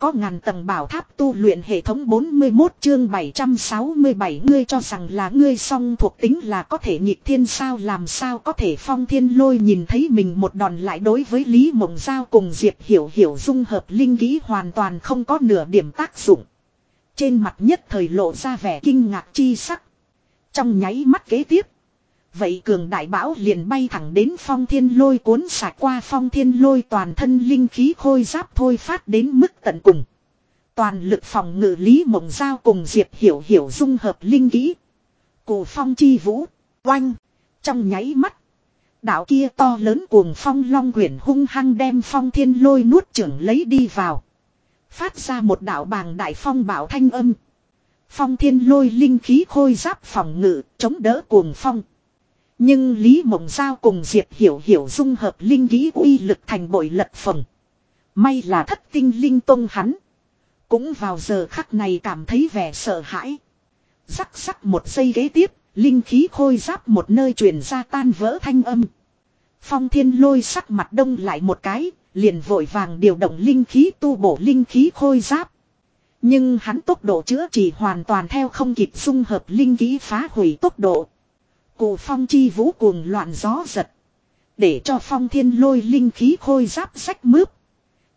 có ngàn tầng bảo tháp tu luyện hệ thống 41 chương 767 ngươi cho rằng là ngươi song thuộc tính là có thể nhịp thiên sao, làm sao có thể phong thiên lôi nhìn thấy mình một đòn lại đối với Lý Mộng Giao cùng Diệp Hiểu Hiểu dung hợp linh ký hoàn toàn không có nửa điểm tác dụng. Trên mặt nhất thời lộ ra vẻ kinh ngạc chi sắc. Trong nháy mắt kế tiếp. Vậy cường đại bão liền bay thẳng đến phong thiên lôi cuốn sạch qua phong thiên lôi toàn thân linh khí khôi giáp thôi phát đến mức tận cùng. Toàn lực phòng ngự lý mộng giao cùng diệp hiểu hiểu dung hợp linh kỹ. Cổ phong chi vũ, oanh, trong nháy mắt. Đạo kia to lớn cuồng phong long quyển hung hăng đem phong thiên lôi nuốt trưởng lấy đi vào. Phát ra một đạo bàng đại phong bảo thanh âm. Phong thiên lôi linh khí khôi giáp phòng ngự, chống đỡ cuồng phong. Nhưng Lý Mộng Giao cùng Diệp Hiểu Hiểu dung hợp linh khí uy lực thành bội lật phồng. May là thất tinh linh tông hắn. Cũng vào giờ khắc này cảm thấy vẻ sợ hãi. Rắc rắc một giây ghế tiếp, linh khí khôi giáp một nơi truyền ra tan vỡ thanh âm. Phong thiên lôi sắc mặt đông lại một cái, liền vội vàng điều động linh khí tu bổ linh khí khôi giáp. Nhưng hắn tốc độ chữa chỉ hoàn toàn theo không kịp dung hợp linh khí phá hủy tốc độ cù phong chi vũ cuồng loạn gió giật. Để cho phong thiên lôi linh khí khôi giáp rách mướp.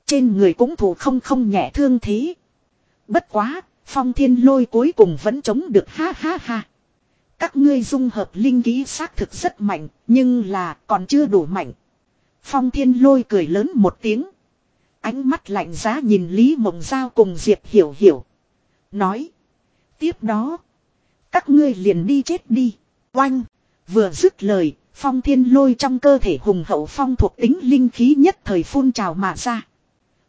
Trên người cũng thủ không không nhẹ thương thế. Bất quá, phong thiên lôi cuối cùng vẫn chống được ha ha ha. Các ngươi dung hợp linh khí xác thực rất mạnh, nhưng là còn chưa đủ mạnh. Phong thiên lôi cười lớn một tiếng. Ánh mắt lạnh giá nhìn Lý Mộng Giao cùng Diệp Hiểu Hiểu. Nói. Tiếp đó. Các ngươi liền đi chết đi. Oanh. Vừa dứt lời, phong thiên lôi trong cơ thể hùng hậu phong thuộc tính linh khí nhất thời phun trào mà ra.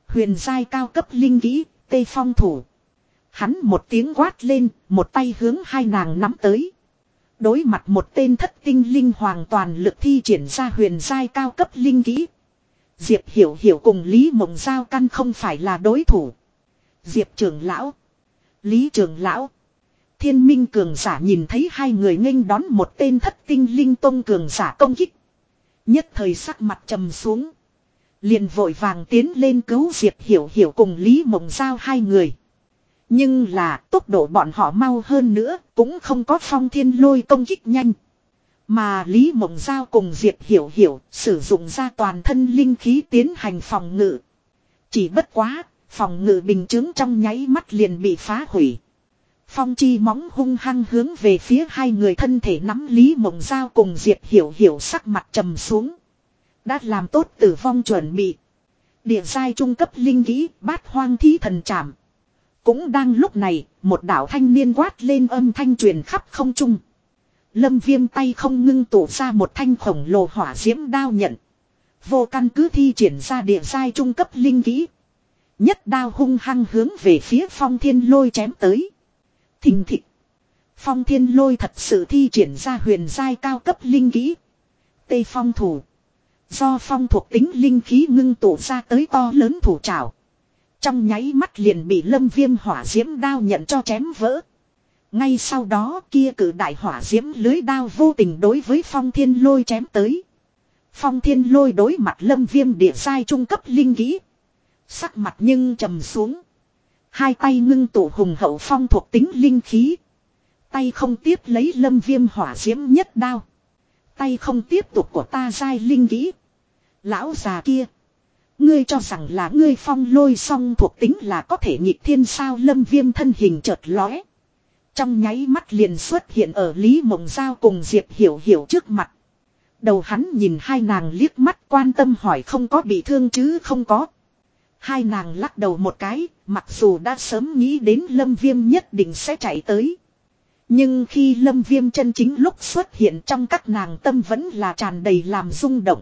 Huyền giai cao cấp linh khí, tê phong thủ. Hắn một tiếng quát lên, một tay hướng hai nàng nắm tới. Đối mặt một tên thất tinh linh hoàn toàn lực thi triển ra huyền giai cao cấp linh kỹ. Diệp hiểu hiểu cùng Lý Mộng Giao căn không phải là đối thủ. Diệp trưởng lão. Lý trưởng lão. Thiên minh cường giả nhìn thấy hai người nghênh đón một tên thất tinh linh tông cường giả công kích. Nhất thời sắc mặt trầm xuống. Liền vội vàng tiến lên cứu Diệp Hiểu Hiểu cùng Lý Mộng Giao hai người. Nhưng là tốc độ bọn họ mau hơn nữa cũng không có phong thiên lôi công kích nhanh. Mà Lý Mộng Giao cùng Diệp Hiểu Hiểu sử dụng ra toàn thân linh khí tiến hành phòng ngự. Chỉ bất quá, phòng ngự bình chứng trong nháy mắt liền bị phá hủy. Phong chi móng hung hăng hướng về phía hai người thân thể nắm Lý Mộng Giao cùng Diệp Hiểu Hiểu sắc mặt trầm xuống. Đã làm tốt tử vong chuẩn bị. Địa giai trung cấp linh kỹ bát hoang thí thần chạm. Cũng đang lúc này, một đạo thanh niên quát lên âm thanh truyền khắp không trung. Lâm viêm tay không ngưng tụ ra một thanh khổng lồ hỏa diễm đao nhận. Vô căn cứ thi triển ra địa giai trung cấp linh kỹ. Nhất đao hung hăng hướng về phía phong thiên lôi chém tới. Thình thịch. Phong thiên lôi thật sự thi triển ra huyền giai cao cấp linh kỹ. Tây phong thủ. Do phong thuộc tính linh khí ngưng tụ ra tới to lớn thủ trảo. Trong nháy mắt liền bị lâm viêm hỏa diễm đao nhận cho chém vỡ. Ngay sau đó kia cử đại hỏa diễm lưới đao vô tình đối với phong thiên lôi chém tới. Phong thiên lôi đối mặt lâm viêm địa sai trung cấp linh kỹ. Sắc mặt nhưng trầm xuống. Hai tay ngưng tụ hùng hậu phong thuộc tính linh khí. Tay không tiếp lấy lâm viêm hỏa diễm nhất đao. Tay không tiếp tục của ta dai linh kỹ. Lão già kia. Ngươi cho rằng là ngươi phong lôi song thuộc tính là có thể nhịp thiên sao lâm viêm thân hình chợt lóe. Trong nháy mắt liền xuất hiện ở Lý Mộng Giao cùng Diệp Hiểu Hiểu trước mặt. Đầu hắn nhìn hai nàng liếc mắt quan tâm hỏi không có bị thương chứ không có. Hai nàng lắc đầu một cái, mặc dù đã sớm nghĩ đến lâm viêm nhất định sẽ chạy tới. Nhưng khi lâm viêm chân chính lúc xuất hiện trong các nàng tâm vẫn là tràn đầy làm rung động.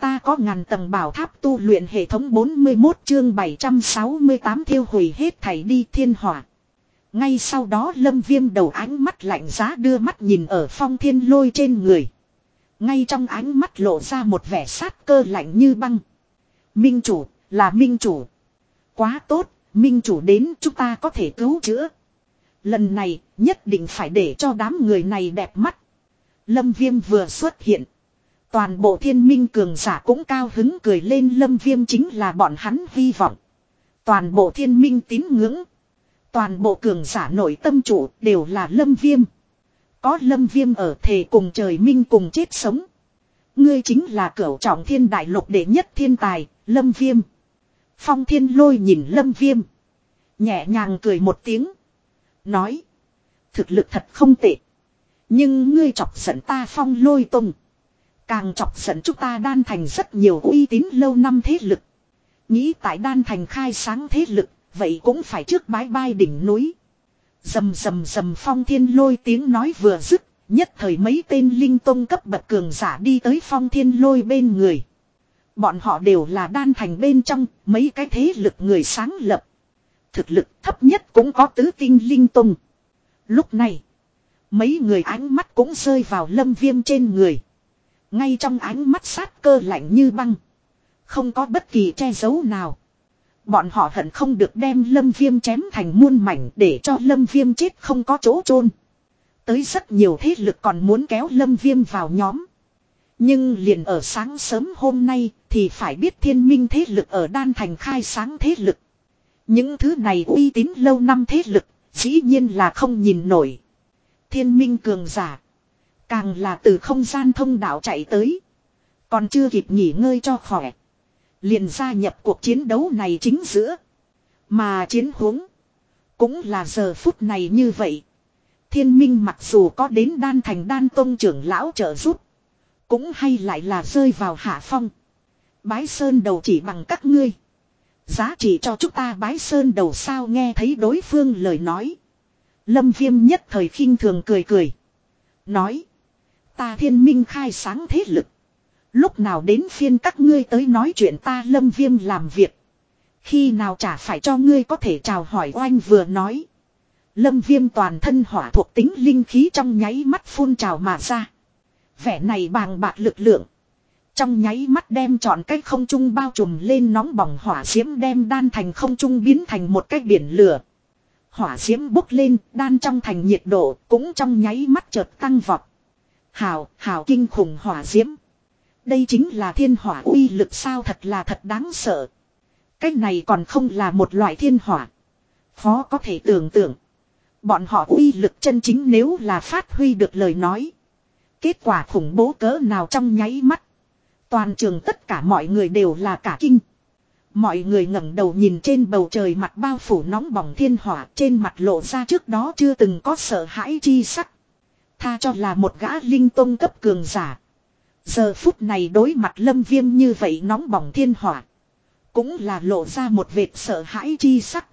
Ta có ngàn tầng bảo tháp tu luyện hệ thống 41 chương 768 thiêu hủy hết thảy đi thiên hỏa. Ngay sau đó lâm viêm đầu ánh mắt lạnh giá đưa mắt nhìn ở phong thiên lôi trên người. Ngay trong ánh mắt lộ ra một vẻ sát cơ lạnh như băng. Minh chủ, là minh chủ. Quá tốt, minh chủ đến chúng ta có thể cứu chữa. Lần này, nhất định phải để cho đám người này đẹp mắt. Lâm viêm vừa xuất hiện. Toàn bộ thiên minh cường giả cũng cao hứng cười lên lâm viêm chính là bọn hắn hy vọng. Toàn bộ thiên minh tín ngưỡng. Toàn bộ cường giả nội tâm chủ đều là lâm viêm. Có lâm viêm ở thể cùng trời minh cùng chết sống. Ngươi chính là cửu trọng thiên đại lục đệ nhất thiên tài, lâm viêm. Phong thiên lôi nhìn lâm viêm. Nhẹ nhàng cười một tiếng. Nói. Thực lực thật không tệ. Nhưng ngươi chọc giận ta phong lôi tung. Càng chọc giận chúng ta đan thành rất nhiều uy tín lâu năm thế lực. Nghĩ tại đan thành khai sáng thế lực, vậy cũng phải trước bái bai đỉnh núi. Dầm dầm dầm phong thiên lôi tiếng nói vừa dứt, nhất thời mấy tên linh tông cấp bậc cường giả đi tới phong thiên lôi bên người. Bọn họ đều là đan thành bên trong, mấy cái thế lực người sáng lập. Thực lực thấp nhất cũng có tứ tinh linh tung. Lúc này, mấy người ánh mắt cũng rơi vào lâm viêm trên người. Ngay trong ánh mắt sát cơ lạnh như băng. Không có bất kỳ che giấu nào. Bọn họ hận không được đem lâm viêm chém thành muôn mảnh để cho lâm viêm chết không có chỗ chôn Tới rất nhiều thế lực còn muốn kéo lâm viêm vào nhóm. Nhưng liền ở sáng sớm hôm nay thì phải biết thiên minh thế lực ở đan thành khai sáng thế lực. Những thứ này uy tín lâu năm thế lực, dĩ nhiên là không nhìn nổi. Thiên minh cường giả. Càng là từ không gian thông đạo chạy tới. Còn chưa kịp nghỉ ngơi cho khỏe. Liền gia nhập cuộc chiến đấu này chính giữa. Mà chiến huống cũng là giờ phút này như vậy. Thiên minh mặc dù có đến đan thành đan tông trưởng lão trợ giúp. Cũng hay lại là rơi vào hạ phong. Bái sơn đầu chỉ bằng các ngươi. Giá trị cho chúng ta bái sơn đầu sao nghe thấy đối phương lời nói. Lâm viêm nhất thời khinh thường cười cười. Nói. Ta thiên minh khai sáng thế lực. Lúc nào đến phiên các ngươi tới nói chuyện ta lâm viêm làm việc. Khi nào chả phải cho ngươi có thể chào hỏi oanh vừa nói. Lâm viêm toàn thân hỏa thuộc tính linh khí trong nháy mắt phun trào mà ra. Vẻ này bàng bạc lực lượng. Trong nháy mắt đem trọn cách không trung bao trùm lên nóng bỏng hỏa diễm đem đan thành không trung biến thành một cái biển lửa. Hỏa diễm bốc lên, đan trong thành nhiệt độ cũng trong nháy mắt chợt tăng vọt. Hào, hào kinh khủng hỏa diễm. Đây chính là thiên hỏa uy lực sao thật là thật đáng sợ. Cái này còn không là một loại thiên hỏa. Khó có thể tưởng tượng. Bọn họ uy lực chân chính nếu là phát huy được lời nói. Kết quả khủng bố cỡ nào trong nháy mắt. Toàn trường tất cả mọi người đều là cả kinh. Mọi người ngẩng đầu nhìn trên bầu trời mặt bao phủ nóng bỏng thiên hỏa, trên mặt lộ ra trước đó chưa từng có sợ hãi chi sắc. Tha cho là một gã linh tông cấp cường giả. Giờ phút này đối mặt lâm viêm như vậy nóng bỏng thiên hỏa. Cũng là lộ ra một vệt sợ hãi chi sắc.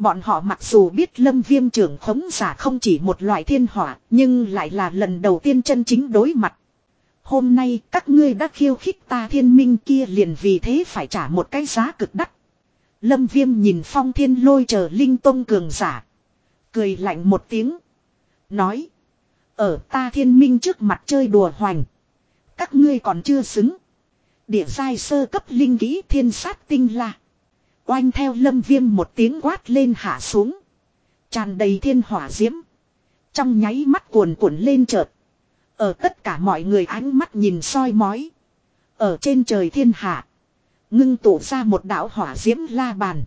Bọn họ mặc dù biết lâm viêm trưởng khống giả không chỉ một loại thiên hỏa, nhưng lại là lần đầu tiên chân chính đối mặt. Hôm nay các ngươi đã khiêu khích ta thiên minh kia liền vì thế phải trả một cái giá cực đắt. Lâm viêm nhìn phong thiên lôi chờ linh tông cường giả. Cười lạnh một tiếng. Nói. Ở ta thiên minh trước mặt chơi đùa hoành. Các ngươi còn chưa xứng. Địa giai sơ cấp linh kỹ thiên sát tinh la. Oanh theo lâm viêm một tiếng quát lên hạ xuống. Tràn đầy thiên hỏa diễm. Trong nháy mắt cuồn cuộn lên chợt. Ở tất cả mọi người ánh mắt nhìn soi mói. Ở trên trời thiên hạ. Ngưng tụ ra một đảo hỏa diễm la bàn.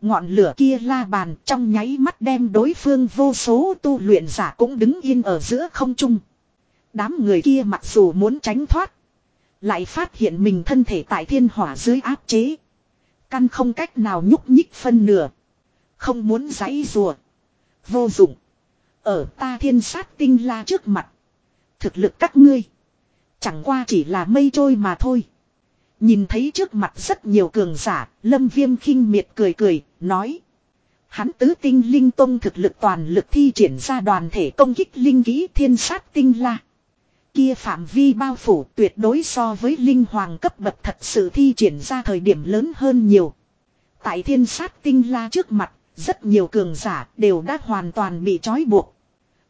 Ngọn lửa kia la bàn trong nháy mắt đem đối phương vô số tu luyện giả cũng đứng yên ở giữa không trung. Đám người kia mặc dù muốn tránh thoát. Lại phát hiện mình thân thể tại thiên hỏa dưới áp chế. Căn không cách nào nhúc nhích phân nửa. Không muốn giãy rùa. Vô dụng. Ở ta thiên sát tinh la trước mặt. Thực lực các ngươi. Chẳng qua chỉ là mây trôi mà thôi. Nhìn thấy trước mặt rất nhiều cường giả, lâm viêm khinh miệt cười cười, nói. Hắn tứ tinh linh tông thực lực toàn lực thi triển ra đoàn thể công kích linh kỹ thiên sát tinh la. Kia phạm vi bao phủ tuyệt đối so với linh hoàng cấp bậc thật sự thi triển ra thời điểm lớn hơn nhiều. Tại thiên sát tinh la trước mặt, rất nhiều cường giả đều đã hoàn toàn bị trói buộc.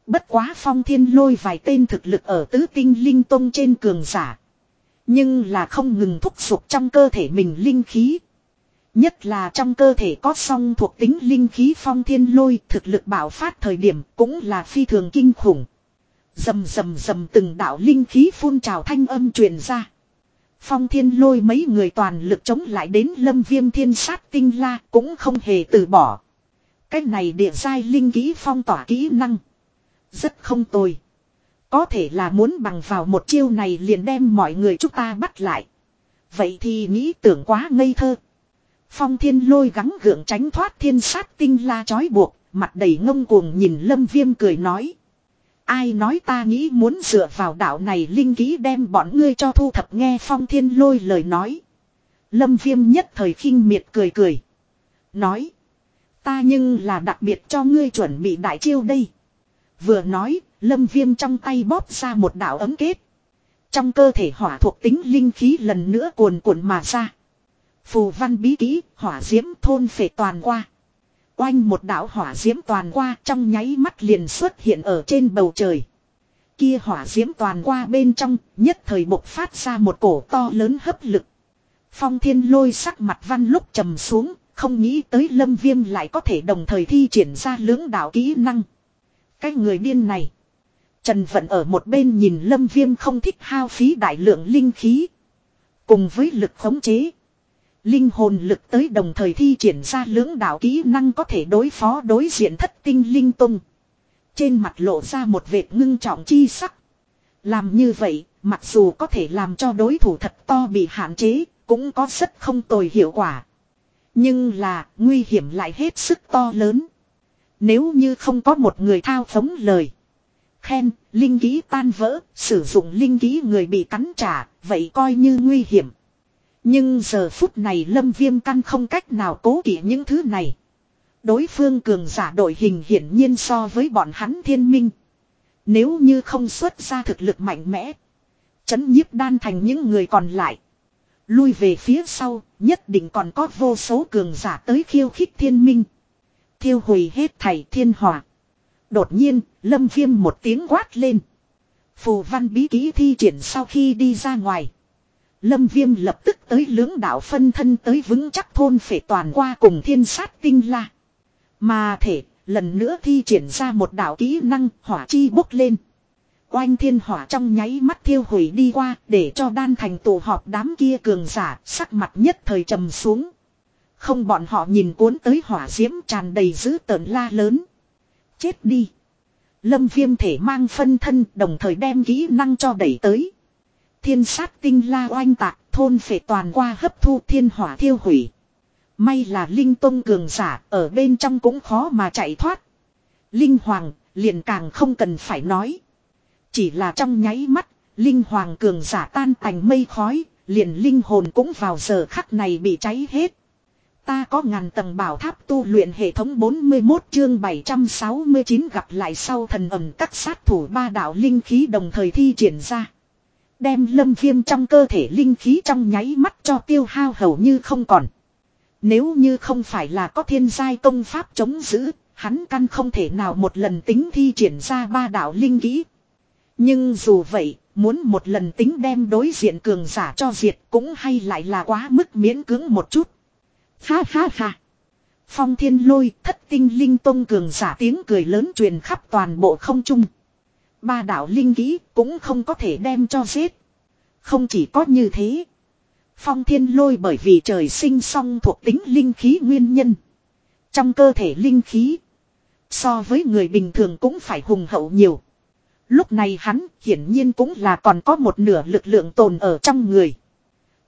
Bất quá phong thiên lôi vài tên thực lực ở tứ tinh linh tông trên cường giả. Nhưng là không ngừng thúc giục trong cơ thể mình linh khí. Nhất là trong cơ thể có song thuộc tính linh khí phong thiên lôi thực lực bảo phát thời điểm cũng là phi thường kinh khủng. Dầm dầm dầm từng đạo linh khí phun trào thanh âm truyền ra. Phong thiên lôi mấy người toàn lực chống lại đến lâm viêm thiên sát tinh la cũng không hề từ bỏ. Cái này địa giai linh kỹ phong tỏa kỹ năng. Rất không tồi. Có thể là muốn bằng vào một chiêu này liền đem mọi người chúng ta bắt lại. Vậy thì nghĩ tưởng quá ngây thơ. Phong thiên lôi gắng gượng tránh thoát thiên sát tinh la chói buộc, mặt đầy ngông cuồng nhìn lâm viêm cười nói. Ai nói ta nghĩ muốn dựa vào đạo này linh ký đem bọn ngươi cho thu thập nghe phong thiên lôi lời nói. Lâm viêm nhất thời khinh miệt cười cười. Nói. Ta nhưng là đặc biệt cho ngươi chuẩn bị đại chiêu đây. Vừa nói, lâm viêm trong tay bóp ra một đạo ấm kết. Trong cơ thể hỏa thuộc tính linh khí lần nữa cuồn cuộn mà ra. Phù văn bí kỹ, hỏa diễm thôn phệ toàn qua. Oanh một đạo hỏa diễm toàn qua trong nháy mắt liền xuất hiện ở trên bầu trời. Kia hỏa diễm toàn qua bên trong, nhất thời bộc phát ra một cổ to lớn hấp lực. Phong thiên lôi sắc mặt văn lúc trầm xuống, không nghĩ tới lâm viêm lại có thể đồng thời thi triển ra lưỡng đạo kỹ năng. Cái người điên này. Trần Vận ở một bên nhìn lâm viêm không thích hao phí đại lượng linh khí. Cùng với lực khống chế. Linh hồn lực tới đồng thời thi triển ra lưỡng đạo kỹ năng có thể đối phó đối diện thất tinh linh tung. Trên mặt lộ ra một vệt ngưng trọng chi sắc. Làm như vậy, mặc dù có thể làm cho đối thủ thật to bị hạn chế, cũng có rất không tồi hiệu quả. Nhưng là, nguy hiểm lại hết sức to lớn. Nếu như không có một người thao phóng lời. Khen, linh ký tan vỡ, sử dụng linh ký người bị cắn trả, vậy coi như nguy hiểm. Nhưng giờ phút này lâm viêm căn không cách nào cố kỷ những thứ này. Đối phương cường giả đội hình hiển nhiên so với bọn hắn thiên minh. Nếu như không xuất ra thực lực mạnh mẽ. Chấn nhiếp đan thành những người còn lại. Lui về phía sau, nhất định còn có vô số cường giả tới khiêu khích thiên minh. Thiêu hủy hết thảy thiên hỏa. Đột nhiên, lâm viêm một tiếng quát lên. Phù văn bí ký thi triển sau khi đi ra ngoài. Lâm viêm lập tức tới lưỡng đạo phân thân tới vững chắc thôn phệ toàn qua cùng thiên sát tinh la. Mà thể, lần nữa thi triển ra một đạo kỹ năng hỏa chi bốc lên. Oanh thiên hỏa trong nháy mắt thiêu hủy đi qua để cho đan thành tụ họp đám kia cường giả sắc mặt nhất thời trầm xuống. Không bọn họ nhìn cuốn tới hỏa diễm tràn đầy dữ tợn la lớn. Chết đi. Lâm viêm thể mang phân thân đồng thời đem kỹ năng cho đẩy tới. Thiên sát tinh la oanh tạc thôn phệ toàn qua hấp thu thiên hỏa thiêu hủy. May là Linh Tông cường giả ở bên trong cũng khó mà chạy thoát. Linh Hoàng liền càng không cần phải nói. Chỉ là trong nháy mắt, Linh Hoàng cường giả tan thành mây khói, liền linh hồn cũng vào giờ khắc này bị cháy hết. Ta có ngàn tầng bảo tháp tu luyện hệ thống 41 chương 769 gặp lại sau thần ẩm các sát thủ ba đạo linh khí đồng thời thi triển ra. Đem lâm viêm trong cơ thể linh khí trong nháy mắt cho tiêu hao hầu như không còn. Nếu như không phải là có thiên giai công pháp chống giữ, hắn căn không thể nào một lần tính thi triển ra ba đạo linh khí. Nhưng dù vậy, muốn một lần tính đem đối diện cường giả cho diệt cũng hay lại là quá mức miễn cưỡng một chút. Ha ha ha. Phong thiên lôi thất tinh linh tông cường giả tiếng cười lớn truyền khắp toàn bộ không trung. Ba đạo linh kỹ cũng không có thể đem cho giết. Không chỉ có như thế. Phong thiên lôi bởi vì trời sinh song thuộc tính linh khí nguyên nhân. Trong cơ thể linh khí. So với người bình thường cũng phải hùng hậu nhiều. Lúc này hắn hiển nhiên cũng là còn có một nửa lực lượng tồn ở trong người.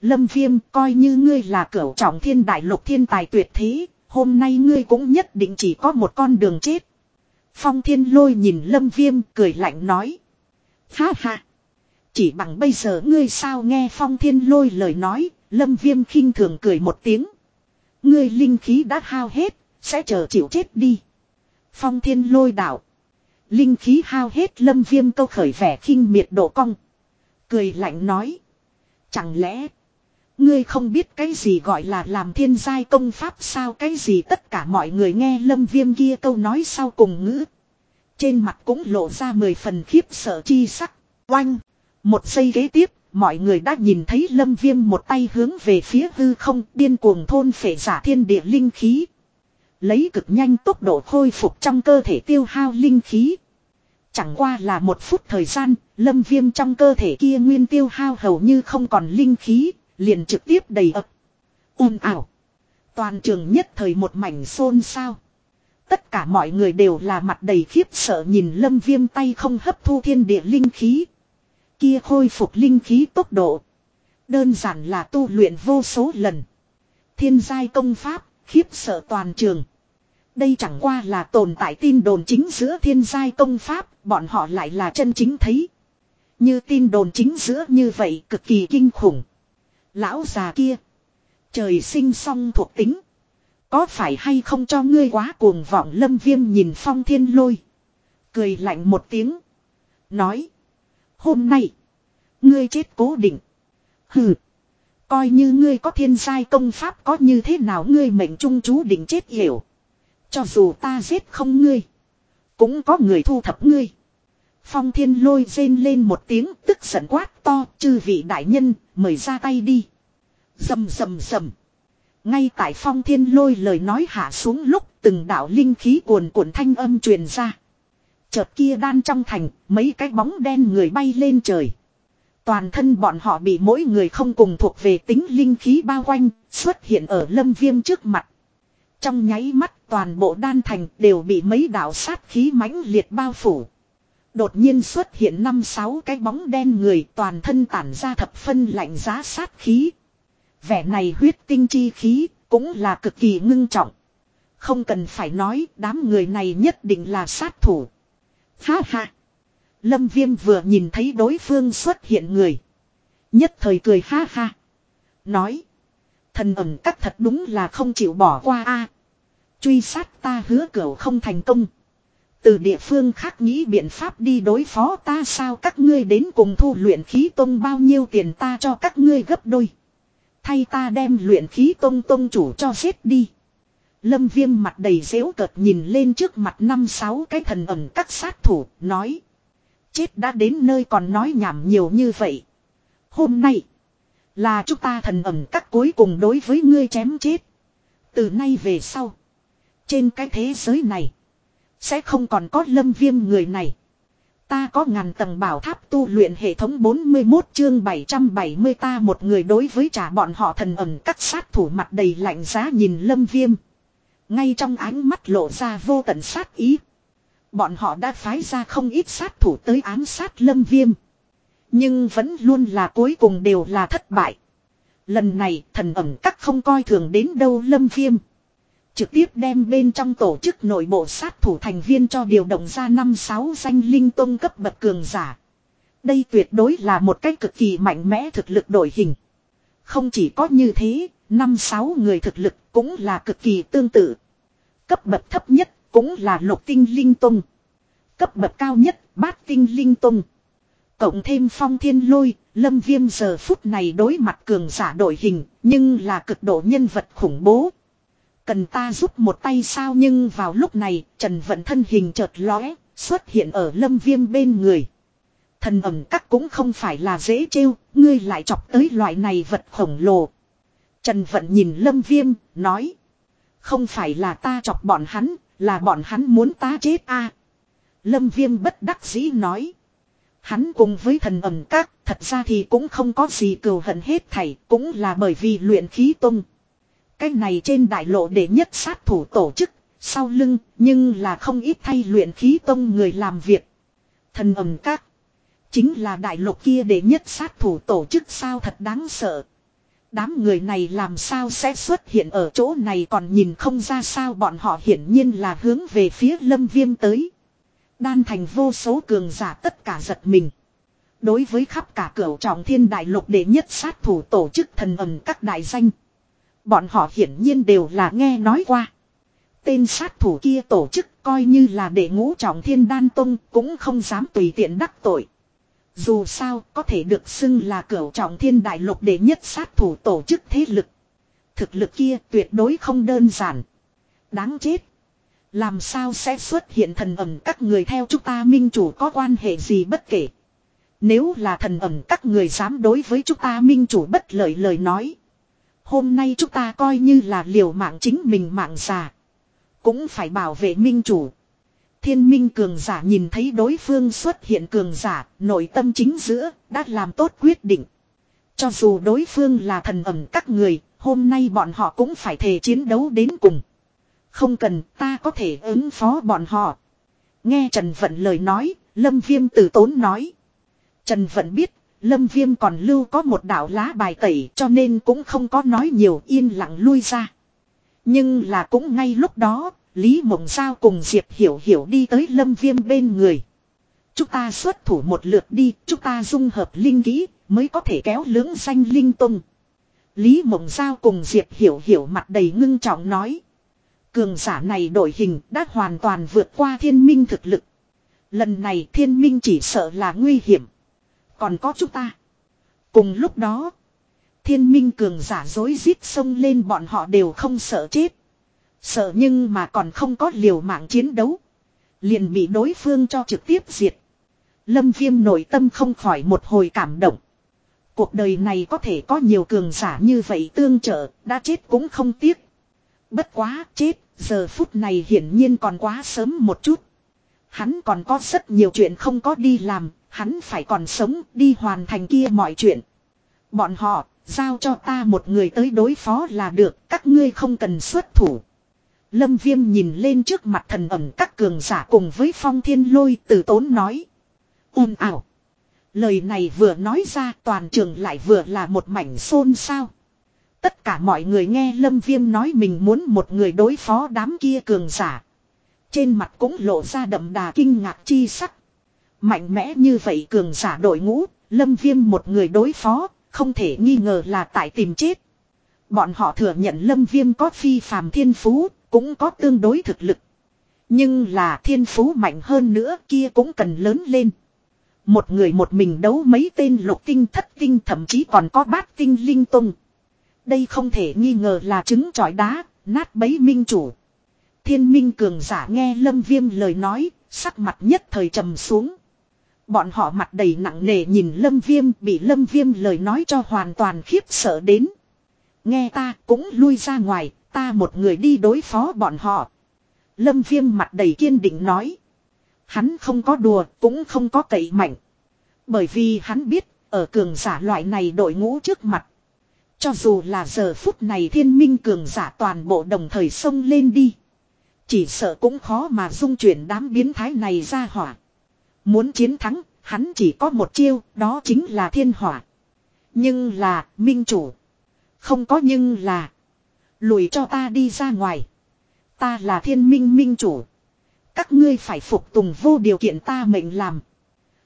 Lâm viêm, coi như ngươi là cửu trọng thiên đại lục thiên tài tuyệt thế. Hôm nay ngươi cũng nhất định chỉ có một con đường chết. Phong thiên lôi nhìn lâm viêm cười lạnh nói. Ha ha. Chỉ bằng bây giờ ngươi sao nghe phong thiên lôi lời nói, lâm viêm khinh thường cười một tiếng. Ngươi linh khí đã hao hết, sẽ chờ chịu chết đi. Phong thiên lôi đạo. Linh khí hao hết lâm viêm câu khởi vẻ khinh miệt độ cong. Cười lạnh nói. Chẳng lẽ. Ngươi không biết cái gì gọi là làm thiên giai công pháp sao cái gì tất cả mọi người nghe lâm viêm kia câu nói sau cùng ngữ. Trên mặt cũng lộ ra mười phần khiếp sợ chi sắc. Oanh. Một giây ghế tiếp, mọi người đã nhìn thấy lâm viêm một tay hướng về phía hư không điên cuồng thôn phệ giả thiên địa linh khí. Lấy cực nhanh tốc độ khôi phục trong cơ thể tiêu hao linh khí. Chẳng qua là một phút thời gian, lâm viêm trong cơ thể kia nguyên tiêu hao hầu như không còn linh khí, liền trực tiếp đầy ập. un ảo. Toàn trường nhất thời một mảnh xôn xao. Tất cả mọi người đều là mặt đầy khiếp sợ nhìn lâm viêm tay không hấp thu thiên địa linh khí. Kia khôi phục linh khí tốc độ. Đơn giản là tu luyện vô số lần. Thiên giai công pháp, khiếp sợ toàn trường. Đây chẳng qua là tồn tại tin đồn chính giữa thiên giai công pháp, bọn họ lại là chân chính thấy. Như tin đồn chính giữa như vậy cực kỳ kinh khủng. Lão già kia. Trời sinh song thuộc tính. Có phải hay không cho ngươi quá cuồng vọng lâm viêm nhìn phong thiên lôi. Cười lạnh một tiếng. Nói. Hôm nay. Ngươi chết cố định. Hừ. Coi như ngươi có thiên giai công pháp có như thế nào ngươi mệnh trung chú định chết hiểu. Cho dù ta giết không ngươi. Cũng có người thu thập ngươi. Phong thiên lôi rên lên một tiếng tức giận quát to chư vị đại nhân mời ra tay đi. Dầm dầm dầm. Ngay tại phong thiên lôi lời nói hạ xuống lúc từng đạo linh khí cuồn cuộn thanh âm truyền ra. Chợt kia đan trong thành, mấy cái bóng đen người bay lên trời. Toàn thân bọn họ bị mỗi người không cùng thuộc về tính linh khí bao quanh, xuất hiện ở lâm viêm trước mặt. Trong nháy mắt toàn bộ đan thành đều bị mấy đạo sát khí mãnh liệt bao phủ. Đột nhiên xuất hiện năm sáu cái bóng đen người toàn thân tản ra thập phân lạnh giá sát khí. Vẻ này huyết tinh chi khí cũng là cực kỳ ngưng trọng. Không cần phải nói đám người này nhất định là sát thủ. Ha ha. Lâm Viêm vừa nhìn thấy đối phương xuất hiện người. Nhất thời cười ha ha. Nói. Thần ẩm các thật đúng là không chịu bỏ qua a Truy sát ta hứa cửu không thành công. Từ địa phương khác nghĩ biện pháp đi đối phó ta sao các ngươi đến cùng thu luyện khí tông bao nhiêu tiền ta cho các ngươi gấp đôi. Thay ta đem luyện khí tông tông chủ cho xếp đi. Lâm viêm mặt đầy dễu cợt nhìn lên trước mặt năm sáu cái thần ẩm các sát thủ, nói. Chết đã đến nơi còn nói nhảm nhiều như vậy. Hôm nay, là chúng ta thần ẩm các cuối cùng đối với ngươi chém chết. Từ nay về sau, trên cái thế giới này, sẽ không còn có lâm viêm người này. Ta có ngàn tầng bảo tháp tu luyện hệ thống 41 chương 770 ta một người đối với trả bọn họ thần ẩn các sát thủ mặt đầy lạnh giá nhìn lâm viêm. Ngay trong ánh mắt lộ ra vô tận sát ý. Bọn họ đã phái ra không ít sát thủ tới ám sát lâm viêm. Nhưng vẫn luôn là cuối cùng đều là thất bại. Lần này thần ẩm các không coi thường đến đâu lâm viêm. Trực tiếp đem bên trong tổ chức nội bộ sát thủ thành viên cho điều động ra năm sáu danh linh tông cấp bậc cường giả. Đây tuyệt đối là một cách cực kỳ mạnh mẽ thực lực đổi hình. Không chỉ có như thế, năm sáu người thực lực cũng là cực kỳ tương tự. Cấp bậc thấp nhất cũng là lục tinh linh tông. Cấp bậc cao nhất bát tinh linh tông. Cộng thêm phong thiên lôi, lâm viêm giờ phút này đối mặt cường giả đổi hình, nhưng là cực độ nhân vật khủng bố. Cần ta giúp một tay sao nhưng vào lúc này, Trần Vận thân hình chợt lóe, xuất hiện ở lâm viêm bên người. Thần ẩm các cũng không phải là dễ trêu, ngươi lại chọc tới loại này vật khổng lồ. Trần Vận nhìn lâm viêm, nói. Không phải là ta chọc bọn hắn, là bọn hắn muốn ta chết a Lâm viêm bất đắc dĩ nói. Hắn cùng với thần ẩm các, thật ra thì cũng không có gì cừu hận hết thảy, cũng là bởi vì luyện khí tung. Cái này trên đại lộ để nhất sát thủ tổ chức, sau lưng, nhưng là không ít thay luyện khí tông người làm việc. Thần ẩm các, chính là đại lục kia để nhất sát thủ tổ chức sao thật đáng sợ. Đám người này làm sao sẽ xuất hiện ở chỗ này còn nhìn không ra sao bọn họ hiển nhiên là hướng về phía lâm viêm tới. Đan thành vô số cường giả tất cả giật mình. Đối với khắp cả cửu trọng thiên đại lục đệ nhất sát thủ tổ chức thần ẩm các đại danh. Bọn họ hiển nhiên đều là nghe nói qua. Tên sát thủ kia tổ chức coi như là đệ ngũ trọng thiên đan tông cũng không dám tùy tiện đắc tội. Dù sao, có thể được xưng là cửu trọng thiên đại lục đệ nhất sát thủ tổ chức thế lực. Thực lực kia tuyệt đối không đơn giản. Đáng chết. Làm sao sẽ xuất hiện thần ẩm các người theo chúng ta minh chủ có quan hệ gì bất kể. Nếu là thần ẩm các người dám đối với chúng ta minh chủ bất lợi lời nói. Hôm nay chúng ta coi như là liều mạng chính mình mạng già. Cũng phải bảo vệ minh chủ. Thiên minh cường giả nhìn thấy đối phương xuất hiện cường giả, nội tâm chính giữa, đã làm tốt quyết định. Cho dù đối phương là thần ẩm các người, hôm nay bọn họ cũng phải thể chiến đấu đến cùng. Không cần, ta có thể ứng phó bọn họ. Nghe Trần Vận lời nói, Lâm Viêm tử tốn nói. Trần Vận biết, Lâm Viêm còn lưu có một đảo lá bài tẩy cho nên cũng không có nói nhiều yên lặng lui ra. Nhưng là cũng ngay lúc đó, Lý Mộng Giao cùng Diệp Hiểu Hiểu đi tới Lâm Viêm bên người. Chúng ta xuất thủ một lượt đi, chúng ta dung hợp linh kỹ, mới có thể kéo lưỡng xanh linh tung. Lý Mộng Giao cùng Diệp Hiểu Hiểu mặt đầy ngưng trọng nói. Cường giả này đổi hình đã hoàn toàn vượt qua thiên minh thực lực. Lần này thiên minh chỉ sợ là nguy hiểm. Còn có chúng ta. Cùng lúc đó. Thiên minh cường giả dối rít sông lên bọn họ đều không sợ chết. Sợ nhưng mà còn không có liều mạng chiến đấu. Liền bị đối phương cho trực tiếp diệt. Lâm viêm nội tâm không khỏi một hồi cảm động. Cuộc đời này có thể có nhiều cường giả như vậy tương trợ, đã chết cũng không tiếc. Bất quá, chết, giờ phút này hiển nhiên còn quá sớm một chút. Hắn còn có rất nhiều chuyện không có đi làm, hắn phải còn sống, đi hoàn thành kia mọi chuyện. Bọn họ, giao cho ta một người tới đối phó là được, các ngươi không cần xuất thủ. Lâm Viêm nhìn lên trước mặt thần ẩm các cường giả cùng với phong thiên lôi từ tốn nói. Ôm ảo. Lời này vừa nói ra toàn trường lại vừa là một mảnh xôn sao. Tất cả mọi người nghe Lâm Viêm nói mình muốn một người đối phó đám kia cường giả. Trên mặt cũng lộ ra đậm đà kinh ngạc chi sắc. Mạnh mẽ như vậy cường giả đội ngũ, Lâm Viêm một người đối phó, không thể nghi ngờ là tại tìm chết. Bọn họ thừa nhận Lâm Viêm có phi phàm thiên phú, cũng có tương đối thực lực. Nhưng là thiên phú mạnh hơn nữa kia cũng cần lớn lên. Một người một mình đấu mấy tên lục tinh thất tinh thậm chí còn có bát tinh linh tung. Đây không thể nghi ngờ là trứng trọi đá, nát bấy minh chủ. Thiên minh cường giả nghe lâm viêm lời nói, sắc mặt nhất thời trầm xuống. Bọn họ mặt đầy nặng nề nhìn lâm viêm bị lâm viêm lời nói cho hoàn toàn khiếp sợ đến. Nghe ta cũng lui ra ngoài, ta một người đi đối phó bọn họ. Lâm viêm mặt đầy kiên định nói. Hắn không có đùa, cũng không có cậy mạnh. Bởi vì hắn biết, ở cường giả loại này đội ngũ trước mặt. Cho dù là giờ phút này thiên minh cường giả toàn bộ đồng thời xông lên đi. Chỉ sợ cũng khó mà dung chuyển đám biến thái này ra hỏa. Muốn chiến thắng, hắn chỉ có một chiêu, đó chính là thiên hỏa. Nhưng là, minh chủ. Không có nhưng là. Lùi cho ta đi ra ngoài. Ta là thiên minh minh chủ. Các ngươi phải phục tùng vô điều kiện ta mệnh làm.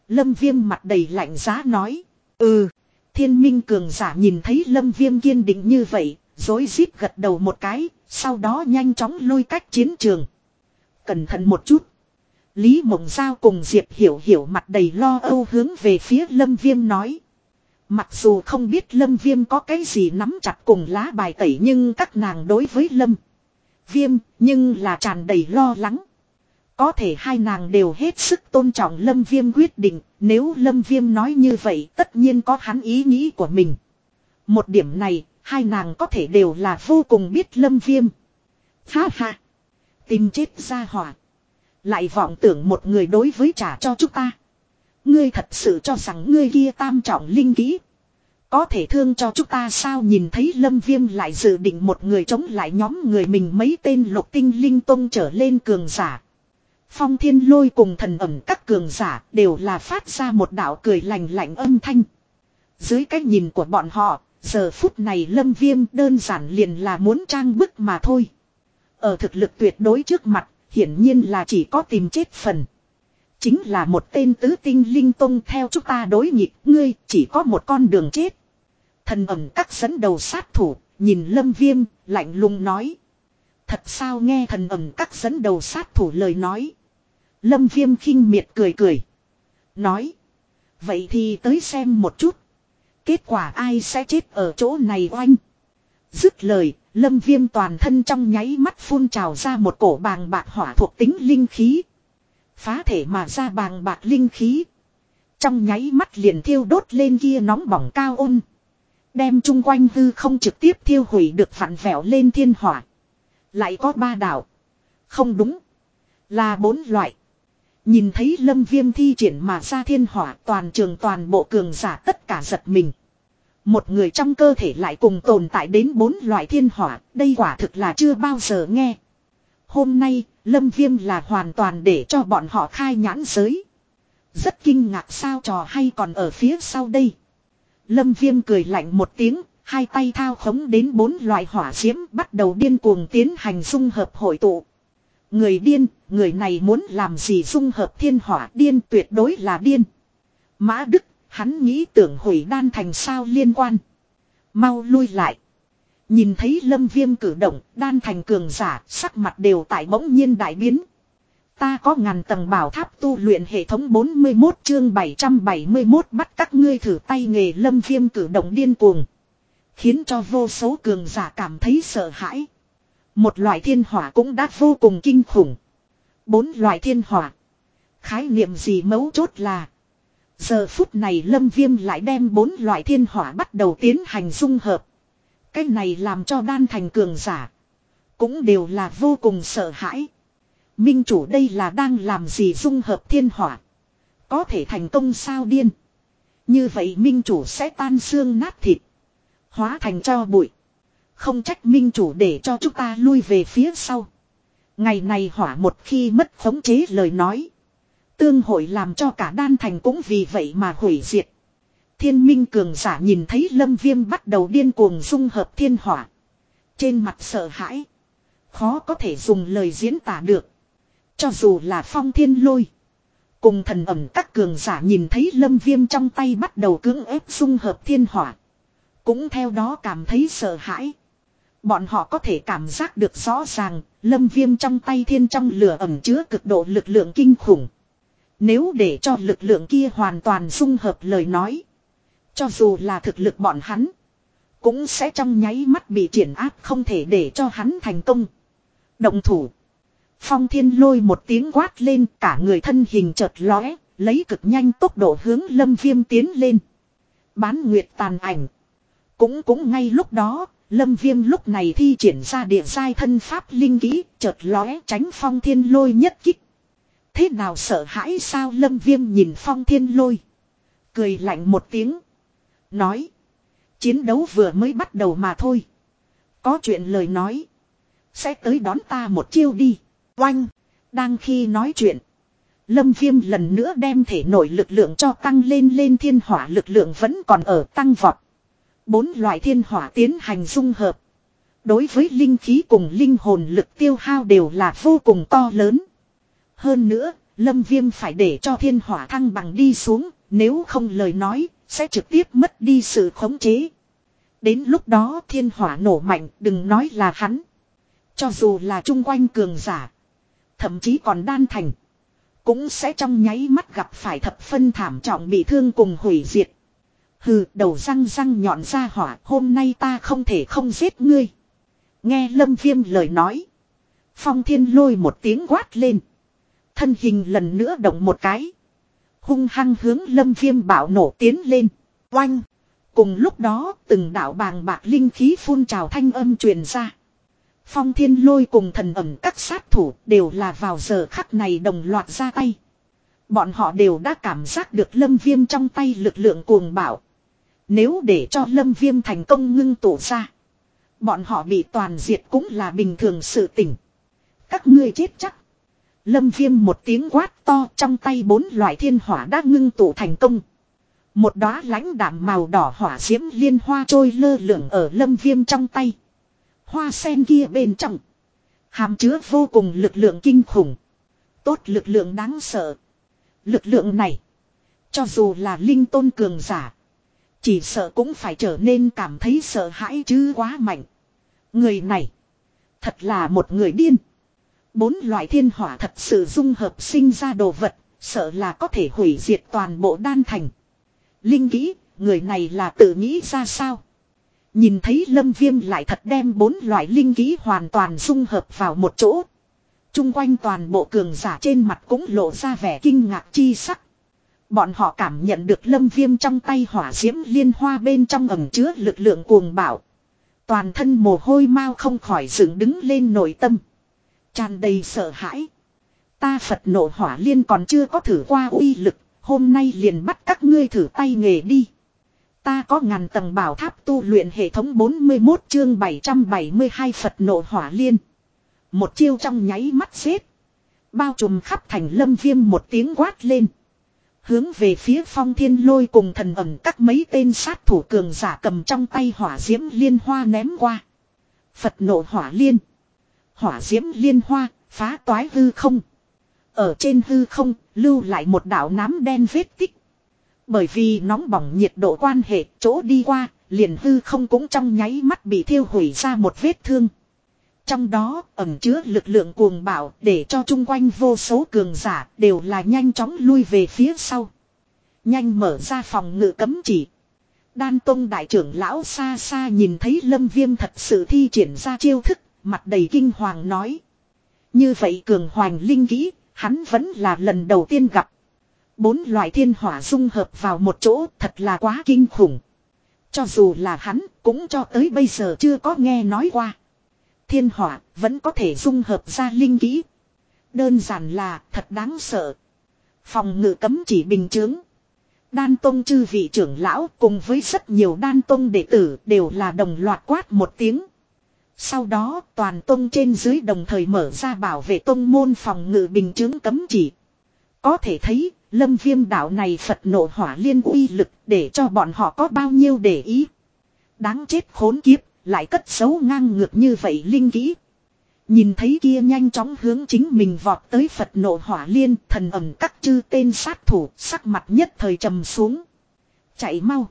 Lâm viêm mặt đầy lạnh giá nói. Ừ. Thiên minh cường giả nhìn thấy lâm viêm kiên định như vậy. Dối rít gật đầu một cái. Sau đó nhanh chóng lôi cách chiến trường. Cẩn thận một chút. Lý Mộng Giao cùng Diệp Hiểu Hiểu mặt đầy lo âu hướng về phía Lâm Viêm nói. Mặc dù không biết Lâm Viêm có cái gì nắm chặt cùng lá bài tẩy nhưng các nàng đối với Lâm Viêm nhưng là tràn đầy lo lắng. Có thể hai nàng đều hết sức tôn trọng Lâm Viêm quyết định, nếu Lâm Viêm nói như vậy tất nhiên có hắn ý nghĩ của mình. Một điểm này, hai nàng có thể đều là vô cùng biết Lâm Viêm. Ha ha! Tìm chết ra hỏa. Lại vọng tưởng một người đối với trả cho chúng ta. Ngươi thật sự cho rằng ngươi kia tam trọng linh kỹ. Có thể thương cho chúng ta sao nhìn thấy lâm viêm lại dự định một người chống lại nhóm người mình mấy tên lục tinh linh tông trở lên cường giả. Phong thiên lôi cùng thần ẩm các cường giả đều là phát ra một đạo cười lành lạnh âm thanh. Dưới cách nhìn của bọn họ, giờ phút này lâm viêm đơn giản liền là muốn trang bức mà thôi. Ở thực lực tuyệt đối trước mặt, hiển nhiên là chỉ có tìm chết phần. Chính là một tên tứ tinh linh tông theo chúng ta đối nghịch ngươi chỉ có một con đường chết. Thần ẩm các dẫn đầu sát thủ, nhìn lâm viêm, lạnh lùng nói. Thật sao nghe thần ẩm các dẫn đầu sát thủ lời nói. Lâm viêm khinh miệt cười cười. Nói. Vậy thì tới xem một chút. Kết quả ai sẽ chết ở chỗ này oanh. Dứt lời, lâm viêm toàn thân trong nháy mắt phun trào ra một cổ bàng bạc hỏa thuộc tính linh khí. Phá thể mà ra bàng bạc linh khí. Trong nháy mắt liền thiêu đốt lên kia nóng bỏng cao ôn. Đem chung quanh hư không trực tiếp thiêu hủy được vặn vẹo lên thiên hỏa. Lại có ba đạo. Không đúng. Là bốn loại. Nhìn thấy lâm viêm thi triển mà ra thiên hỏa toàn trường toàn bộ cường giả tất cả giật mình. Một người trong cơ thể lại cùng tồn tại đến bốn loại thiên hỏa, đây quả thực là chưa bao giờ nghe. Hôm nay, lâm viêm là hoàn toàn để cho bọn họ khai nhãn giới. Rất kinh ngạc sao trò hay còn ở phía sau đây. Lâm viêm cười lạnh một tiếng, hai tay thao khống đến bốn loại hỏa diễm bắt đầu điên cuồng tiến hành dung hợp hội tụ. Người điên, người này muốn làm gì dung hợp thiên hỏa điên tuyệt đối là điên. Mã Đức, hắn nghĩ tưởng hủy đan thành sao liên quan. Mau lui lại. Nhìn thấy lâm viêm cử động, đan thành cường giả, sắc mặt đều tại bỗng nhiên đại biến. Ta có ngàn tầng bảo tháp tu luyện hệ thống 41 chương 771 bắt các ngươi thử tay nghề lâm viêm cử động điên cuồng. Khiến cho vô số cường giả cảm thấy sợ hãi. Một loại thiên hỏa cũng đã vô cùng kinh khủng. Bốn loại thiên hỏa. Khái niệm gì mấu chốt là. Giờ phút này lâm viêm lại đem bốn loại thiên hỏa bắt đầu tiến hành dung hợp. Cái này làm cho đan thành cường giả. Cũng đều là vô cùng sợ hãi. Minh chủ đây là đang làm gì dung hợp thiên hỏa. Có thể thành công sao điên. Như vậy minh chủ sẽ tan xương nát thịt. Hóa thành cho bụi. Không trách minh chủ để cho chúng ta lui về phía sau. Ngày này hỏa một khi mất khống chế lời nói. Tương hội làm cho cả đan thành cũng vì vậy mà hủy diệt. Thiên minh cường giả nhìn thấy lâm viêm bắt đầu điên cuồng dung hợp thiên hỏa. Trên mặt sợ hãi. Khó có thể dùng lời diễn tả được. Cho dù là phong thiên lôi. Cùng thần ẩm các cường giả nhìn thấy lâm viêm trong tay bắt đầu cưỡng ép dung hợp thiên hỏa. Cũng theo đó cảm thấy sợ hãi. Bọn họ có thể cảm giác được rõ ràng, lâm viêm trong tay thiên trong lửa ẩm chứa cực độ lực lượng kinh khủng. Nếu để cho lực lượng kia hoàn toàn dung hợp lời nói. Cho dù là thực lực bọn hắn. Cũng sẽ trong nháy mắt bị triển áp không thể để cho hắn thành công. Động thủ. Phong thiên lôi một tiếng quát lên cả người thân hình chợt lóe. Lấy cực nhanh tốc độ hướng lâm viêm tiến lên. Bán nguyệt tàn ảnh. Cũng cũng ngay lúc đó, lâm viêm lúc này thi triển ra địa sai thân pháp linh kỹ, chợt lóe tránh phong thiên lôi nhất kích. Thế nào sợ hãi sao lâm viêm nhìn phong thiên lôi. Cười lạnh một tiếng. Nói. Chiến đấu vừa mới bắt đầu mà thôi. Có chuyện lời nói. Sẽ tới đón ta một chiêu đi. Oanh. Đang khi nói chuyện. Lâm viêm lần nữa đem thể nổi lực lượng cho tăng lên lên thiên hỏa lực lượng vẫn còn ở tăng vọt. Bốn loại thiên hỏa tiến hành dung hợp. Đối với linh khí cùng linh hồn lực tiêu hao đều là vô cùng to lớn. Hơn nữa, lâm viêm phải để cho thiên hỏa thăng bằng đi xuống, nếu không lời nói, sẽ trực tiếp mất đi sự khống chế. Đến lúc đó thiên hỏa nổ mạnh, đừng nói là hắn. Cho dù là chung quanh cường giả, thậm chí còn đan thành, cũng sẽ trong nháy mắt gặp phải thập phân thảm trọng bị thương cùng hủy diệt. Hừ, đầu răng răng nhọn ra hỏa, hôm nay ta không thể không giết ngươi. Nghe lâm viêm lời nói. Phong thiên lôi một tiếng quát lên. Thân hình lần nữa động một cái. Hung hăng hướng lâm viêm bạo nổ tiến lên. Oanh. Cùng lúc đó, từng đạo bàng bạc linh khí phun trào thanh âm truyền ra. Phong thiên lôi cùng thần ẩm các sát thủ đều là vào giờ khắc này đồng loạt ra tay. Bọn họ đều đã cảm giác được lâm viêm trong tay lực lượng cuồng bạo. Nếu để cho lâm viêm thành công ngưng tổ ra. Bọn họ bị toàn diệt cũng là bình thường sự tỉnh. Các ngươi chết chắc. Lâm viêm một tiếng quát to trong tay bốn loại thiên hỏa đã ngưng tụ thành công. Một đóa lãnh đạm màu đỏ hỏa diễm liên hoa trôi lơ lửng ở lâm viêm trong tay. Hoa sen kia bên trong. Hàm chứa vô cùng lực lượng kinh khủng. Tốt lực lượng đáng sợ. Lực lượng này. Cho dù là linh tôn cường giả. Chỉ sợ cũng phải trở nên cảm thấy sợ hãi chứ quá mạnh. Người này. Thật là một người điên. Bốn loại thiên hỏa thật sự dung hợp sinh ra đồ vật. Sợ là có thể hủy diệt toàn bộ đan thành. Linh kỹ, người này là tự nghĩ ra sao? Nhìn thấy lâm viêm lại thật đem bốn loại linh kỹ hoàn toàn dung hợp vào một chỗ. Trung quanh toàn bộ cường giả trên mặt cũng lộ ra vẻ kinh ngạc chi sắc. Bọn họ cảm nhận được lâm viêm trong tay hỏa diễm liên hoa bên trong ẩm chứa lực lượng cuồng bảo. Toàn thân mồ hôi mau không khỏi dựng đứng lên nội tâm tràn đầy sợ hãi. Ta Phật nộ hỏa liên còn chưa có thử qua uy lực, hôm nay liền bắt các ngươi thử tay nghề đi. Ta có ngàn tầng bảo tháp tu luyện hệ thống 41 chương 772 Phật nộ hỏa liên. Một chiêu trong nháy mắt xếp. Bao trùm khắp thành lâm viêm một tiếng quát lên. Hướng về phía phong thiên lôi cùng thần ẩm các mấy tên sát thủ cường giả cầm trong tay hỏa diễm liên hoa ném qua. Phật nộ hỏa liên. Hỏa diễm liên hoa, phá toái hư không. Ở trên hư không, lưu lại một đảo nám đen vết tích. Bởi vì nóng bỏng nhiệt độ quan hệ, chỗ đi qua, liền hư không cũng trong nháy mắt bị thiêu hủy ra một vết thương. Trong đó ẩm chứa lực lượng cuồng bạo để cho chung quanh vô số cường giả đều là nhanh chóng lui về phía sau. Nhanh mở ra phòng ngự cấm chỉ. Đan Tông đại trưởng lão xa xa nhìn thấy lâm viêm thật sự thi triển ra chiêu thức, mặt đầy kinh hoàng nói. Như vậy cường hoàng linh kỹ, hắn vẫn là lần đầu tiên gặp. Bốn loại thiên hỏa dung hợp vào một chỗ thật là quá kinh khủng. Cho dù là hắn cũng cho tới bây giờ chưa có nghe nói qua. Thiên hỏa vẫn có thể dung hợp ra linh kỹ. Đơn giản là thật đáng sợ. Phòng ngự cấm chỉ bình chướng. Đan Tông chư vị trưởng lão cùng với rất nhiều đan tông đệ tử đều là đồng loạt quát một tiếng. Sau đó toàn tông trên dưới đồng thời mở ra bảo vệ tông môn phòng ngự bình chứng cấm chỉ. Có thể thấy lâm viêm đảo này Phật nộ hỏa liên uy lực để cho bọn họ có bao nhiêu để ý. Đáng chết khốn kiếp lại cất xấu ngang ngược như vậy linh kỹ. Nhìn thấy kia nhanh chóng hướng chính mình vọt tới Phật nộ hỏa liên thần ẩm các chư tên sát thủ sắc mặt nhất thời trầm xuống. Chạy mau.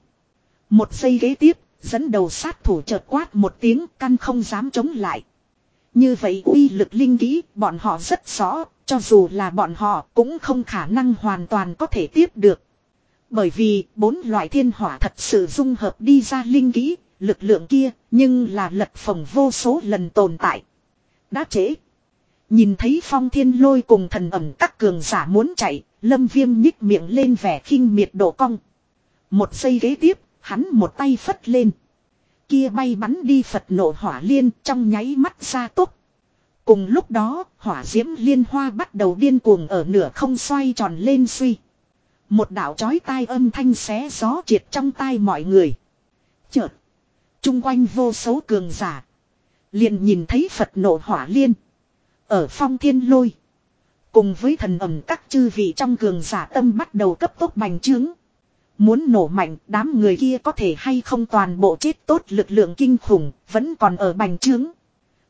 Một giây ghế tiếp, dẫn đầu sát thủ chợt quát một tiếng căn không dám chống lại. Như vậy uy lực linh kỹ bọn họ rất rõ, cho dù là bọn họ cũng không khả năng hoàn toàn có thể tiếp được. Bởi vì bốn loại thiên hỏa thật sự dung hợp đi ra linh kỹ, lực lượng kia nhưng là lật phòng vô số lần tồn tại. Đã trễ. Nhìn thấy phong thiên lôi cùng thần ẩm các cường giả muốn chạy, lâm viêm nhích miệng lên vẻ khinh miệt độ cong. Một giây ghế tiếp, hắn một tay phất lên. Kia bay bắn đi Phật nộ hỏa liên trong nháy mắt ra tốc. Cùng lúc đó, hỏa diễm liên hoa bắt đầu điên cuồng ở nửa không xoay tròn lên suy. Một đạo chói tai âm thanh xé gió triệt trong tai mọi người. Chợt, chung quanh vô số cường giả. Liền nhìn thấy Phật nộ hỏa liên. Ở phong thiên lôi. Cùng với thần ẩm các chư vị trong cường giả tâm bắt đầu cấp tốc bành trướng. Muốn nổ mạnh đám người kia có thể hay không toàn bộ chết tốt lực lượng kinh khủng vẫn còn ở bành trướng.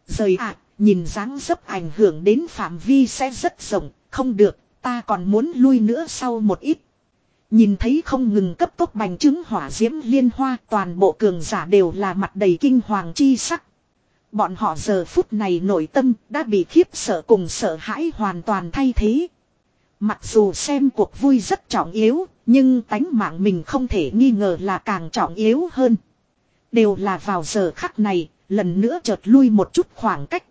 Rời ạ, nhìn dáng dấp ảnh hưởng đến phạm vi sẽ rất rộng, không được, ta còn muốn lui nữa sau một ít. Nhìn thấy không ngừng cấp tốc bành trướng hỏa diễm liên hoa toàn bộ cường giả đều là mặt đầy kinh hoàng chi sắc. Bọn họ giờ phút này nội tâm đã bị khiếp sợ cùng sợ hãi hoàn toàn thay thế. Mặc dù xem cuộc vui rất trọng yếu, nhưng tánh mạng mình không thể nghi ngờ là càng trọng yếu hơn. Đều là vào giờ khắc này, lần nữa chợt lui một chút khoảng cách.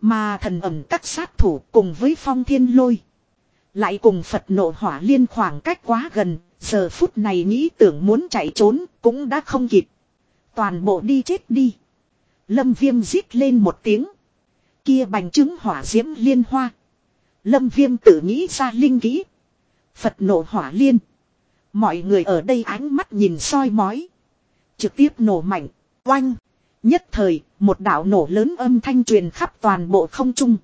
Mà thần ẩm các sát thủ cùng với phong thiên lôi. Lại cùng Phật nộ hỏa liên khoảng cách quá gần, giờ phút này nghĩ tưởng muốn chạy trốn cũng đã không kịp. Toàn bộ đi chết đi. Lâm viêm rít lên một tiếng. Kia bành trứng hỏa diễm liên hoa. Lâm viêm tự nghĩ ra linh kỹ. Phật nổ hỏa liên. Mọi người ở đây ánh mắt nhìn soi mói. Trực tiếp nổ mạnh. Oanh. Nhất thời, một đạo nổ lớn âm thanh truyền khắp toàn bộ không trung.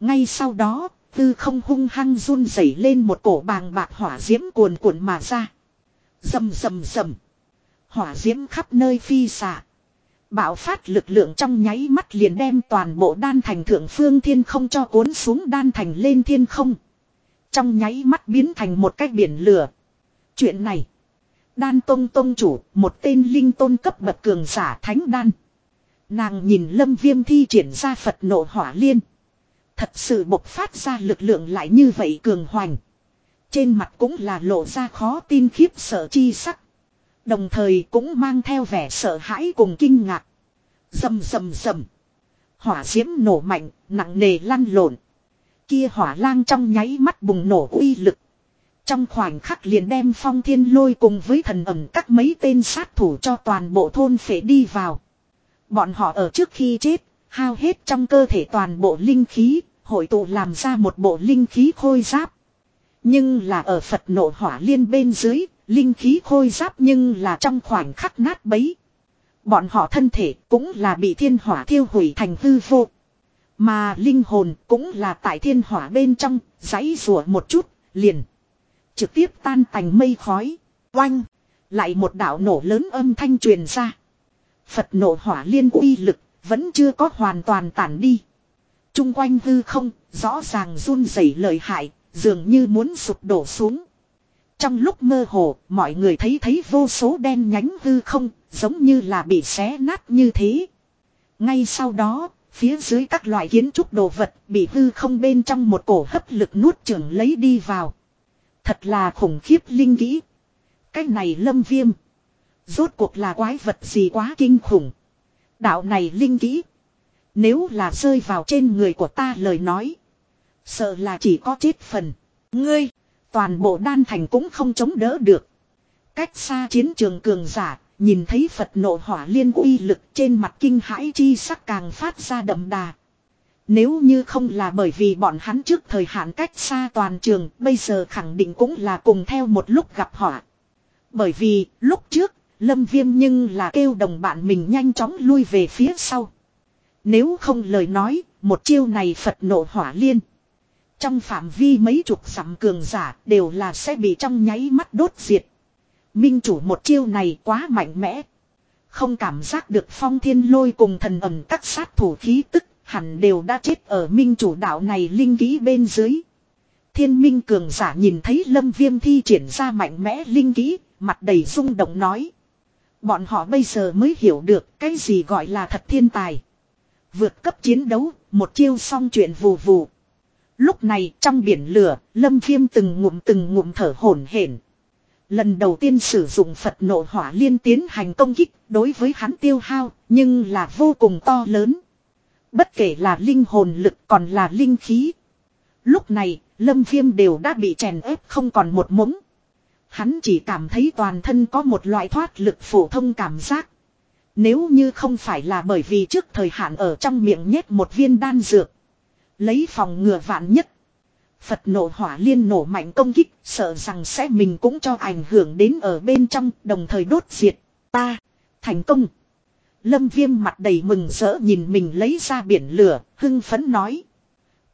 Ngay sau đó, tư không hung hăng run rẩy lên một cổ bàng bạc hỏa diễm cuồn cuộn mà ra. Dầm dầm dầm. Hỏa diễm khắp nơi phi xạ. Bạo phát lực lượng trong nháy mắt liền đem toàn bộ đan thành thượng phương thiên không cho cuốn xuống đan thành lên thiên không. Trong nháy mắt biến thành một cái biển lửa. Chuyện này. Đan tông tông chủ, một tên linh tôn cấp bậc cường giả thánh đan. Nàng nhìn lâm viêm thi triển ra Phật nộ hỏa liên. Thật sự bộc phát ra lực lượng lại như vậy cường hoành. Trên mặt cũng là lộ ra khó tin khiếp sợ chi sắc. Đồng thời cũng mang theo vẻ sợ hãi cùng kinh ngạc. Dầm dầm dầm. Hỏa diễm nổ mạnh, nặng nề lăn lộn. Kia hỏa lang trong nháy mắt bùng nổ uy lực. Trong khoảnh khắc liền đem phong thiên lôi cùng với thần ẩm các mấy tên sát thủ cho toàn bộ thôn phệ đi vào. Bọn họ ở trước khi chết, hao hết trong cơ thể toàn bộ linh khí, Hội tụ làm ra một bộ linh khí khôi giáp. Nhưng là ở Phật nộ hỏa liên bên dưới, linh khí khôi giáp nhưng là trong khoảnh khắc nát bấy. Bọn họ thân thể cũng là bị thiên hỏa thiêu hủy thành hư vô. Mà linh hồn cũng là tại thiên hỏa bên trong, giấy rùa một chút, liền. Trực tiếp tan thành mây khói. Oanh! Lại một đạo nổ lớn âm thanh truyền ra. Phật nổ hỏa liên uy lực, vẫn chưa có hoàn toàn tản đi. Trung quanh hư không, rõ ràng run rẩy lời hại, dường như muốn sụp đổ xuống. Trong lúc mơ hồ, mọi người thấy thấy vô số đen nhánh hư không, giống như là bị xé nát như thế. Ngay sau đó, phía dưới các loại kiến trúc đồ vật bị hư không bên trong một cổ hấp lực nuốt trưởng lấy đi vào. Thật là khủng khiếp linh kỹ. Cái này lâm viêm. Rốt cuộc là quái vật gì quá kinh khủng. Đạo này linh kỹ. Nếu là rơi vào trên người của ta lời nói. Sợ là chỉ có chết phần. Ngươi. Toàn bộ đan thành cũng không chống đỡ được. Cách xa chiến trường cường giả. Nhìn thấy Phật nộ hỏa liên uy lực trên mặt kinh hãi chi sắc càng phát ra đậm đà. Nếu như không là bởi vì bọn hắn trước thời hạn cách xa toàn trường, bây giờ khẳng định cũng là cùng theo một lúc gặp họa. Bởi vì, lúc trước, Lâm Viêm nhưng là kêu đồng bạn mình nhanh chóng lui về phía sau. Nếu không lời nói, một chiêu này Phật nộ hỏa liên. Trong phạm vi mấy chục sắm cường giả đều là sẽ bị trong nháy mắt đốt diệt. Minh chủ một chiêu này quá mạnh mẽ. Không cảm giác được phong thiên lôi cùng thần ẩm các sát thủ khí tức hẳn đều đã chết ở minh chủ đạo này linh ký bên dưới. Thiên minh cường giả nhìn thấy lâm viêm thi triển ra mạnh mẽ linh ký, mặt đầy rung động nói. Bọn họ bây giờ mới hiểu được cái gì gọi là thật thiên tài. Vượt cấp chiến đấu, một chiêu xong chuyện vù vù. Lúc này trong biển lửa, lâm viêm từng ngụm từng ngụm thở hổn hển Lần đầu tiên sử dụng Phật nộ hỏa liên tiến hành công kích đối với hắn tiêu hao, nhưng là vô cùng to lớn. Bất kể là linh hồn lực còn là linh khí. Lúc này, lâm viêm đều đã bị chèn ép không còn một mống. Hắn chỉ cảm thấy toàn thân có một loại thoát lực phổ thông cảm giác. Nếu như không phải là bởi vì trước thời hạn ở trong miệng nhét một viên đan dược. Lấy phòng ngừa vạn nhất. Phật nổ hỏa liên nổ mạnh công kích, sợ rằng sẽ mình cũng cho ảnh hưởng đến ở bên trong, đồng thời đốt diệt. Ta, thành công. Lâm viêm mặt đầy mừng rỡ nhìn mình lấy ra biển lửa, hưng phấn nói.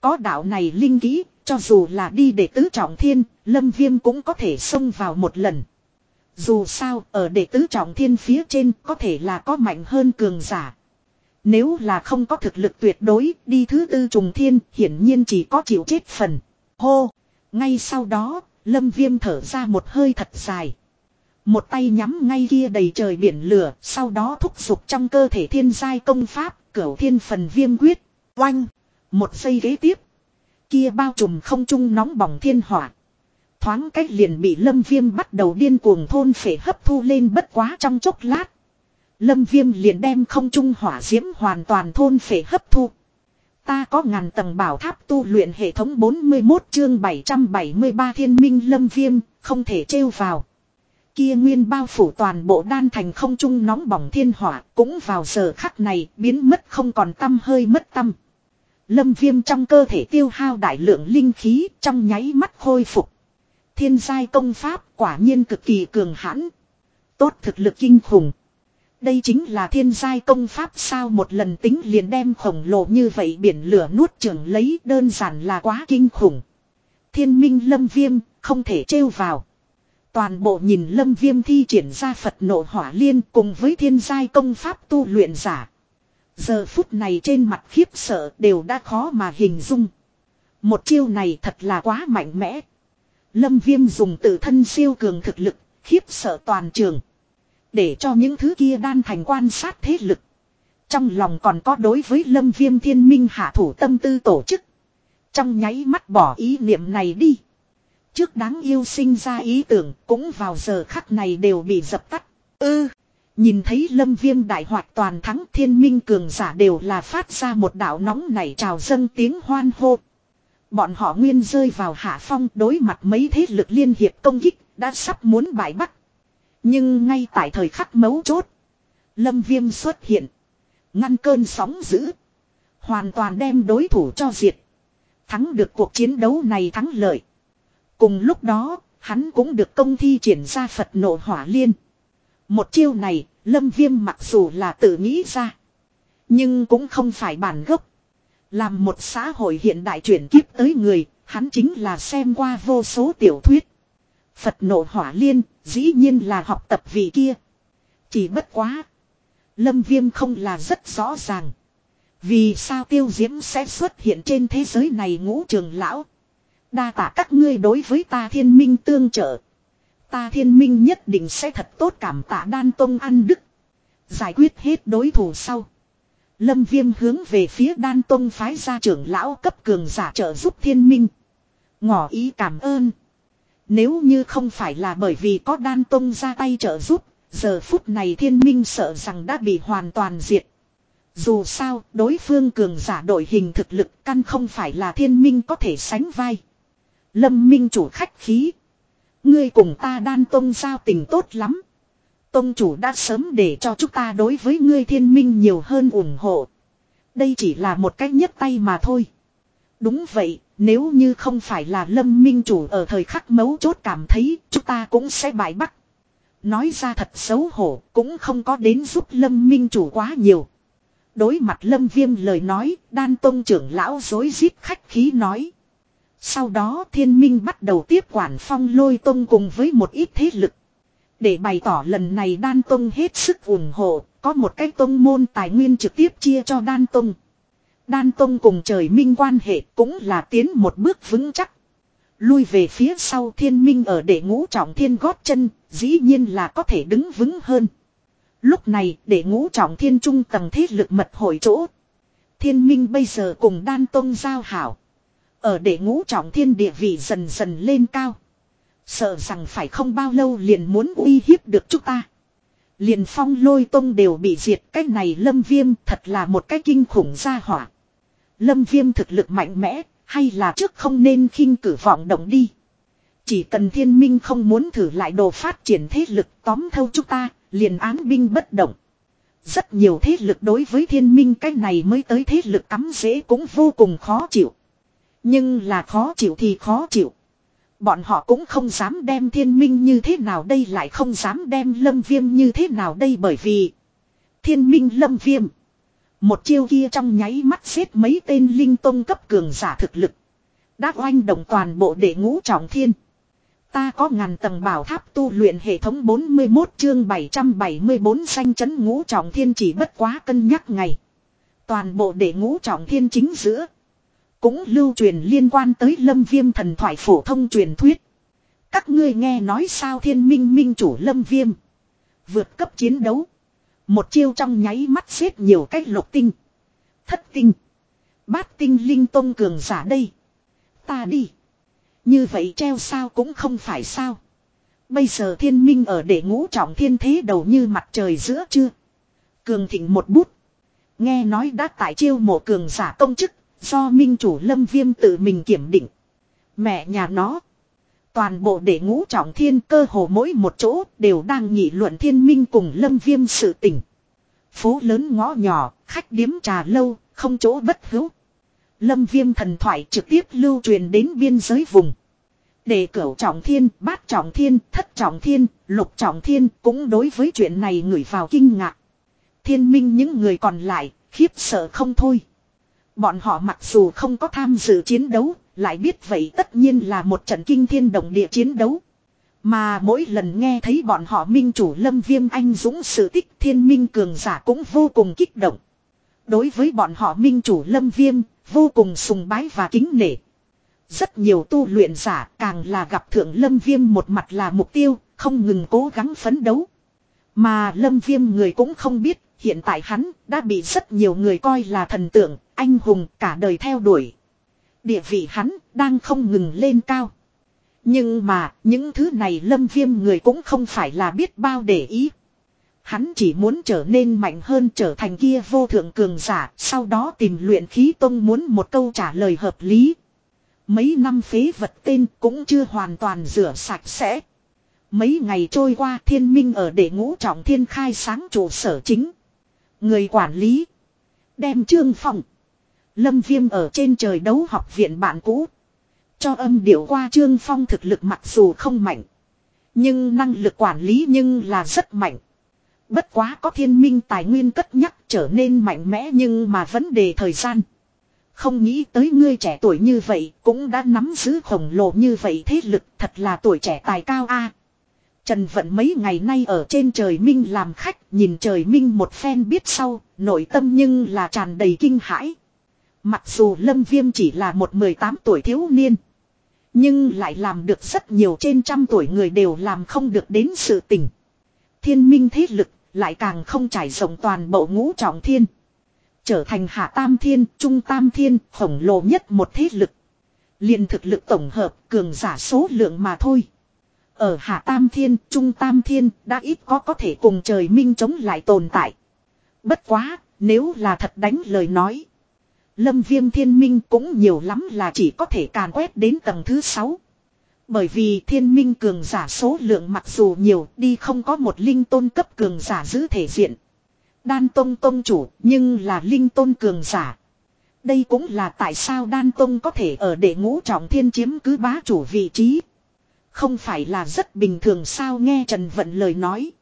Có đạo này linh kỹ, cho dù là đi để tứ trọng thiên, lâm viêm cũng có thể xông vào một lần. Dù sao, ở đệ tứ trọng thiên phía trên có thể là có mạnh hơn cường giả. Nếu là không có thực lực tuyệt đối, đi thứ tư trùng thiên, hiển nhiên chỉ có chịu chết phần. Hô! Ngay sau đó, lâm viêm thở ra một hơi thật dài. Một tay nhắm ngay kia đầy trời biển lửa, sau đó thúc giục trong cơ thể thiên giai công pháp, cửu thiên phần viêm quyết. Oanh! Một giây ghế tiếp. Kia bao trùm không trung nóng bỏng thiên hỏa. Thoáng cách liền bị lâm viêm bắt đầu điên cuồng thôn phể hấp thu lên bất quá trong chốc lát. Lâm viêm liền đem không trung hỏa diễm hoàn toàn thôn phể hấp thu. Ta có ngàn tầng bảo tháp tu luyện hệ thống 41 chương 773 thiên minh lâm viêm, không thể trêu vào. Kia nguyên bao phủ toàn bộ đan thành không trung nóng bỏng thiên hỏa, cũng vào giờ khắc này biến mất không còn tâm hơi mất tâm. Lâm viêm trong cơ thể tiêu hao đại lượng linh khí trong nháy mắt khôi phục. Thiên giai công pháp quả nhiên cực kỳ cường hãn. Tốt thực lực kinh khủng. Đây chính là thiên giai công pháp sao một lần tính liền đem khổng lồ như vậy biển lửa nuốt trường lấy đơn giản là quá kinh khủng. Thiên minh lâm viêm, không thể trêu vào. Toàn bộ nhìn lâm viêm thi triển ra Phật nộ hỏa liên cùng với thiên giai công pháp tu luyện giả. Giờ phút này trên mặt khiếp sợ đều đã khó mà hình dung. Một chiêu này thật là quá mạnh mẽ. Lâm viêm dùng tự thân siêu cường thực lực, khiếp sợ toàn trường. Để cho những thứ kia đan thành quan sát thế lực. Trong lòng còn có đối với lâm viêm thiên minh hạ thủ tâm tư tổ chức. Trong nháy mắt bỏ ý niệm này đi. Trước đáng yêu sinh ra ý tưởng cũng vào giờ khắc này đều bị dập tắt. Ư. nhìn thấy lâm viêm đại hoạt toàn thắng thiên minh cường giả đều là phát ra một đảo nóng nảy trào dâng tiếng hoan hô. Bọn họ nguyên rơi vào hạ phong đối mặt mấy thế lực liên hiệp công kích đã sắp muốn bại bắt. Nhưng ngay tại thời khắc mấu chốt. Lâm viêm xuất hiện. Ngăn cơn sóng dữ. Hoàn toàn đem đối thủ cho diệt. thắng được cuộc chiến đấu này thắng lợi. Cùng lúc đó, hắn cũng được công thi triển ra Phật nộ hỏa liên. Một chiêu này, Lâm Viêm mặc dù là tự nghĩ ra. Nhưng cũng không phải bản gốc. Làm một xã hội hiện đại chuyển kiếp tới người, hắn chính là xem qua vô số tiểu thuyết. Phật nộ hỏa liên, dĩ nhiên là học tập vị kia. Chỉ bất quá. Lâm Viêm không là rất rõ ràng. Vì sao tiêu diễm sẽ xuất hiện trên thế giới này ngũ trường lão. Đa tạ các ngươi đối với ta thiên minh tương trợ. Ta thiên minh nhất định sẽ thật tốt cảm tạ đan tông ăn đức. Giải quyết hết đối thủ sau. Lâm viêm hướng về phía đan tông phái ra trưởng lão cấp cường giả trợ giúp thiên minh. Ngỏ ý cảm ơn. Nếu như không phải là bởi vì có đan tông ra tay trợ giúp, giờ phút này thiên minh sợ rằng đã bị hoàn toàn diệt. Dù sao, đối phương cường giả đội hình thực lực căn không phải là thiên minh có thể sánh vai. Lâm minh chủ khách khí. Ngươi cùng ta đan tông giao tình tốt lắm. Tông chủ đã sớm để cho chúng ta đối với ngươi thiên minh nhiều hơn ủng hộ. Đây chỉ là một cách nhất tay mà thôi. Đúng vậy, nếu như không phải là lâm minh chủ ở thời khắc mấu chốt cảm thấy chúng ta cũng sẽ bại bắc. Nói ra thật xấu hổ, cũng không có đến giúp lâm minh chủ quá nhiều. Đối mặt lâm viêm lời nói, đan tông trưởng lão dối giết khách khí nói. Sau đó thiên minh bắt đầu tiếp quản phong lôi tông cùng với một ít thế lực. Để bày tỏ lần này đan tông hết sức ủng hộ, có một cái tông môn tài nguyên trực tiếp chia cho đan tông. Đan tông cùng trời minh quan hệ cũng là tiến một bước vững chắc. Lui về phía sau thiên minh ở để ngũ trọng thiên gót chân, dĩ nhiên là có thể đứng vững hơn. Lúc này để ngũ trọng thiên trung tầng thế lực mật hội chỗ. Thiên minh bây giờ cùng đan tông giao hảo. Ở để ngũ trọng thiên địa vị dần dần lên cao. Sợ rằng phải không bao lâu liền muốn uy hiếp được chúng ta. Liền phong lôi tông đều bị diệt cái này lâm viêm thật là một cái kinh khủng gia hỏa. Lâm viêm thực lực mạnh mẽ hay là trước không nên khinh cử vọng động đi. Chỉ cần thiên minh không muốn thử lại đồ phát triển thế lực tóm theo chúng ta, liền án binh bất động. Rất nhiều thế lực đối với thiên minh cái này mới tới thế lực cắm dễ cũng vô cùng khó chịu. Nhưng là khó chịu thì khó chịu. Bọn họ cũng không dám đem thiên minh như thế nào đây lại không dám đem lâm viêm như thế nào đây bởi vì thiên minh lâm viêm. Một chiêu kia trong nháy mắt xếp mấy tên linh tông cấp cường giả thực lực. Đã oanh động toàn bộ để ngũ trọng thiên. Ta có ngàn tầng bảo tháp tu luyện hệ thống 41 chương 774 xanh chấn ngũ trọng thiên chỉ bất quá cân nhắc ngày. Toàn bộ để ngũ trọng thiên chính giữa. Cũng lưu truyền liên quan tới lâm viêm thần thoại phổ thông truyền thuyết. Các ngươi nghe nói sao thiên minh minh chủ lâm viêm. Vượt cấp chiến đấu. Một chiêu trong nháy mắt xếp nhiều cách lục tinh. Thất tinh. Bát tinh linh tôn cường giả đây. Ta đi. Như vậy treo sao cũng không phải sao. Bây giờ thiên minh ở để ngũ trọng thiên thế đầu như mặt trời giữa chưa. Cường thịnh một bút. Nghe nói đã tại chiêu mộ cường giả công chức, Do minh chủ lâm viêm tự mình kiểm định. Mẹ nhà nó. Toàn bộ để ngũ trọng thiên cơ hồ mỗi một chỗ đều đang nghị luận thiên minh cùng lâm viêm sự tình. Phố lớn ngõ nhỏ, khách điếm trà lâu, không chỗ bất hữu. Lâm viêm thần thoại trực tiếp lưu truyền đến biên giới vùng. Để cửu trọng thiên, bát trọng thiên, thất trọng thiên, lục trọng thiên cũng đối với chuyện này ngửi vào kinh ngạc. Thiên minh những người còn lại, khiếp sợ không thôi. Bọn họ mặc dù không có tham dự chiến đấu, lại biết vậy tất nhiên là một trận kinh thiên động địa chiến đấu. Mà mỗi lần nghe thấy bọn họ minh chủ lâm viêm anh dũng sự tích thiên minh cường giả cũng vô cùng kích động. Đối với bọn họ minh chủ lâm viêm, vô cùng sùng bái và kính nể. Rất nhiều tu luyện giả càng là gặp thượng lâm viêm một mặt là mục tiêu, không ngừng cố gắng phấn đấu. Mà lâm viêm người cũng không biết, hiện tại hắn đã bị rất nhiều người coi là thần tượng, anh hùng cả đời theo đuổi. Địa vị hắn đang không ngừng lên cao. Nhưng mà những thứ này lâm viêm người cũng không phải là biết bao để ý. Hắn chỉ muốn trở nên mạnh hơn trở thành kia vô thượng cường giả, sau đó tìm luyện khí tông muốn một câu trả lời hợp lý. Mấy năm phế vật tên cũng chưa hoàn toàn rửa sạch sẽ. Mấy ngày trôi qua thiên minh ở để ngũ trọng thiên khai sáng trụ sở chính. Người quản lý. Đem trương phòng. Lâm Viêm ở trên trời đấu học viện bạn cũ. Cho âm điệu qua Trương Phong thực lực mặc dù không mạnh. Nhưng năng lực quản lý nhưng là rất mạnh. Bất quá có thiên minh tài nguyên cất nhắc trở nên mạnh mẽ nhưng mà vấn đề thời gian. Không nghĩ tới ngươi trẻ tuổi như vậy cũng đã nắm giữ khổng lồ như vậy thế lực thật là tuổi trẻ tài cao a Trần Vận mấy ngày nay ở trên trời minh làm khách nhìn trời minh một phen biết sau, nội tâm nhưng là tràn đầy kinh hãi. Mặc dù Lâm Viêm chỉ là một 18 tuổi thiếu niên. Nhưng lại làm được rất nhiều trên trăm tuổi người đều làm không được đến sự tình. Thiên minh thế lực lại càng không trải rộng toàn bộ ngũ trọng thiên. Trở thành hạ tam thiên, trung tam thiên, khổng lồ nhất một thế lực. liền thực lực tổng hợp, cường giả số lượng mà thôi. Ở hạ tam thiên, trung tam thiên, đã ít có có thể cùng trời minh chống lại tồn tại. Bất quá, nếu là thật đánh lời nói. Lâm viêm thiên minh cũng nhiều lắm là chỉ có thể càn quét đến tầng thứ 6. Bởi vì thiên minh cường giả số lượng mặc dù nhiều, đi không có một linh tôn cấp cường giả giữ thể diện. Đan Tông Tông chủ, nhưng là linh tôn cường giả. Đây cũng là tại sao Đan Tông có thể ở đệ ngũ trọng thiên chiếm cứ bá chủ vị trí. Không phải là rất bình thường sao nghe Trần Vận lời nói.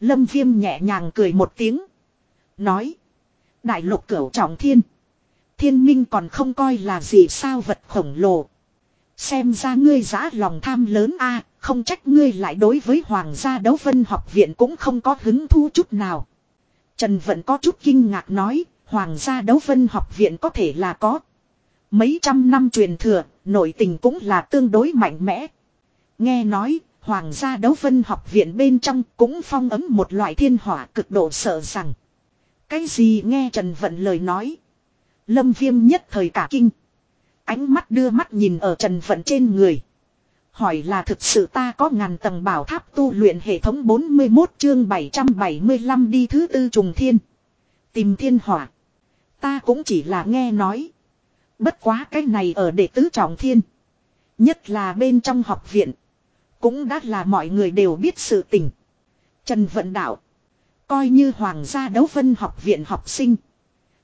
Lâm Viêm nhẹ nhàng cười một tiếng. Nói. Đại lục cửu trọng thiên. Thiên minh còn không coi là gì sao vật khổng lồ. Xem ra ngươi giã lòng tham lớn a không trách ngươi lại đối với Hoàng gia đấu vân học viện cũng không có hứng thú chút nào. Trần vẫn có chút kinh ngạc nói, Hoàng gia đấu vân học viện có thể là có. Mấy trăm năm truyền thừa, nội tình cũng là tương đối mạnh mẽ. Nghe nói, Hoàng gia đấu vân học viện bên trong cũng phong ấm một loại thiên hỏa cực độ sợ rằng. Cái gì nghe Trần Vận lời nói. Lâm viêm nhất thời cả kinh. Ánh mắt đưa mắt nhìn ở Trần Vận trên người. Hỏi là thực sự ta có ngàn tầng bảo tháp tu luyện hệ thống 41 chương 775 đi thứ tư trùng thiên. Tìm thiên hỏa. Ta cũng chỉ là nghe nói. Bất quá cái này ở đệ tứ trọng thiên. Nhất là bên trong học viện. Cũng đã là mọi người đều biết sự tình. Trần Vận Đạo. Coi như Hoàng gia đấu vân học viện học sinh.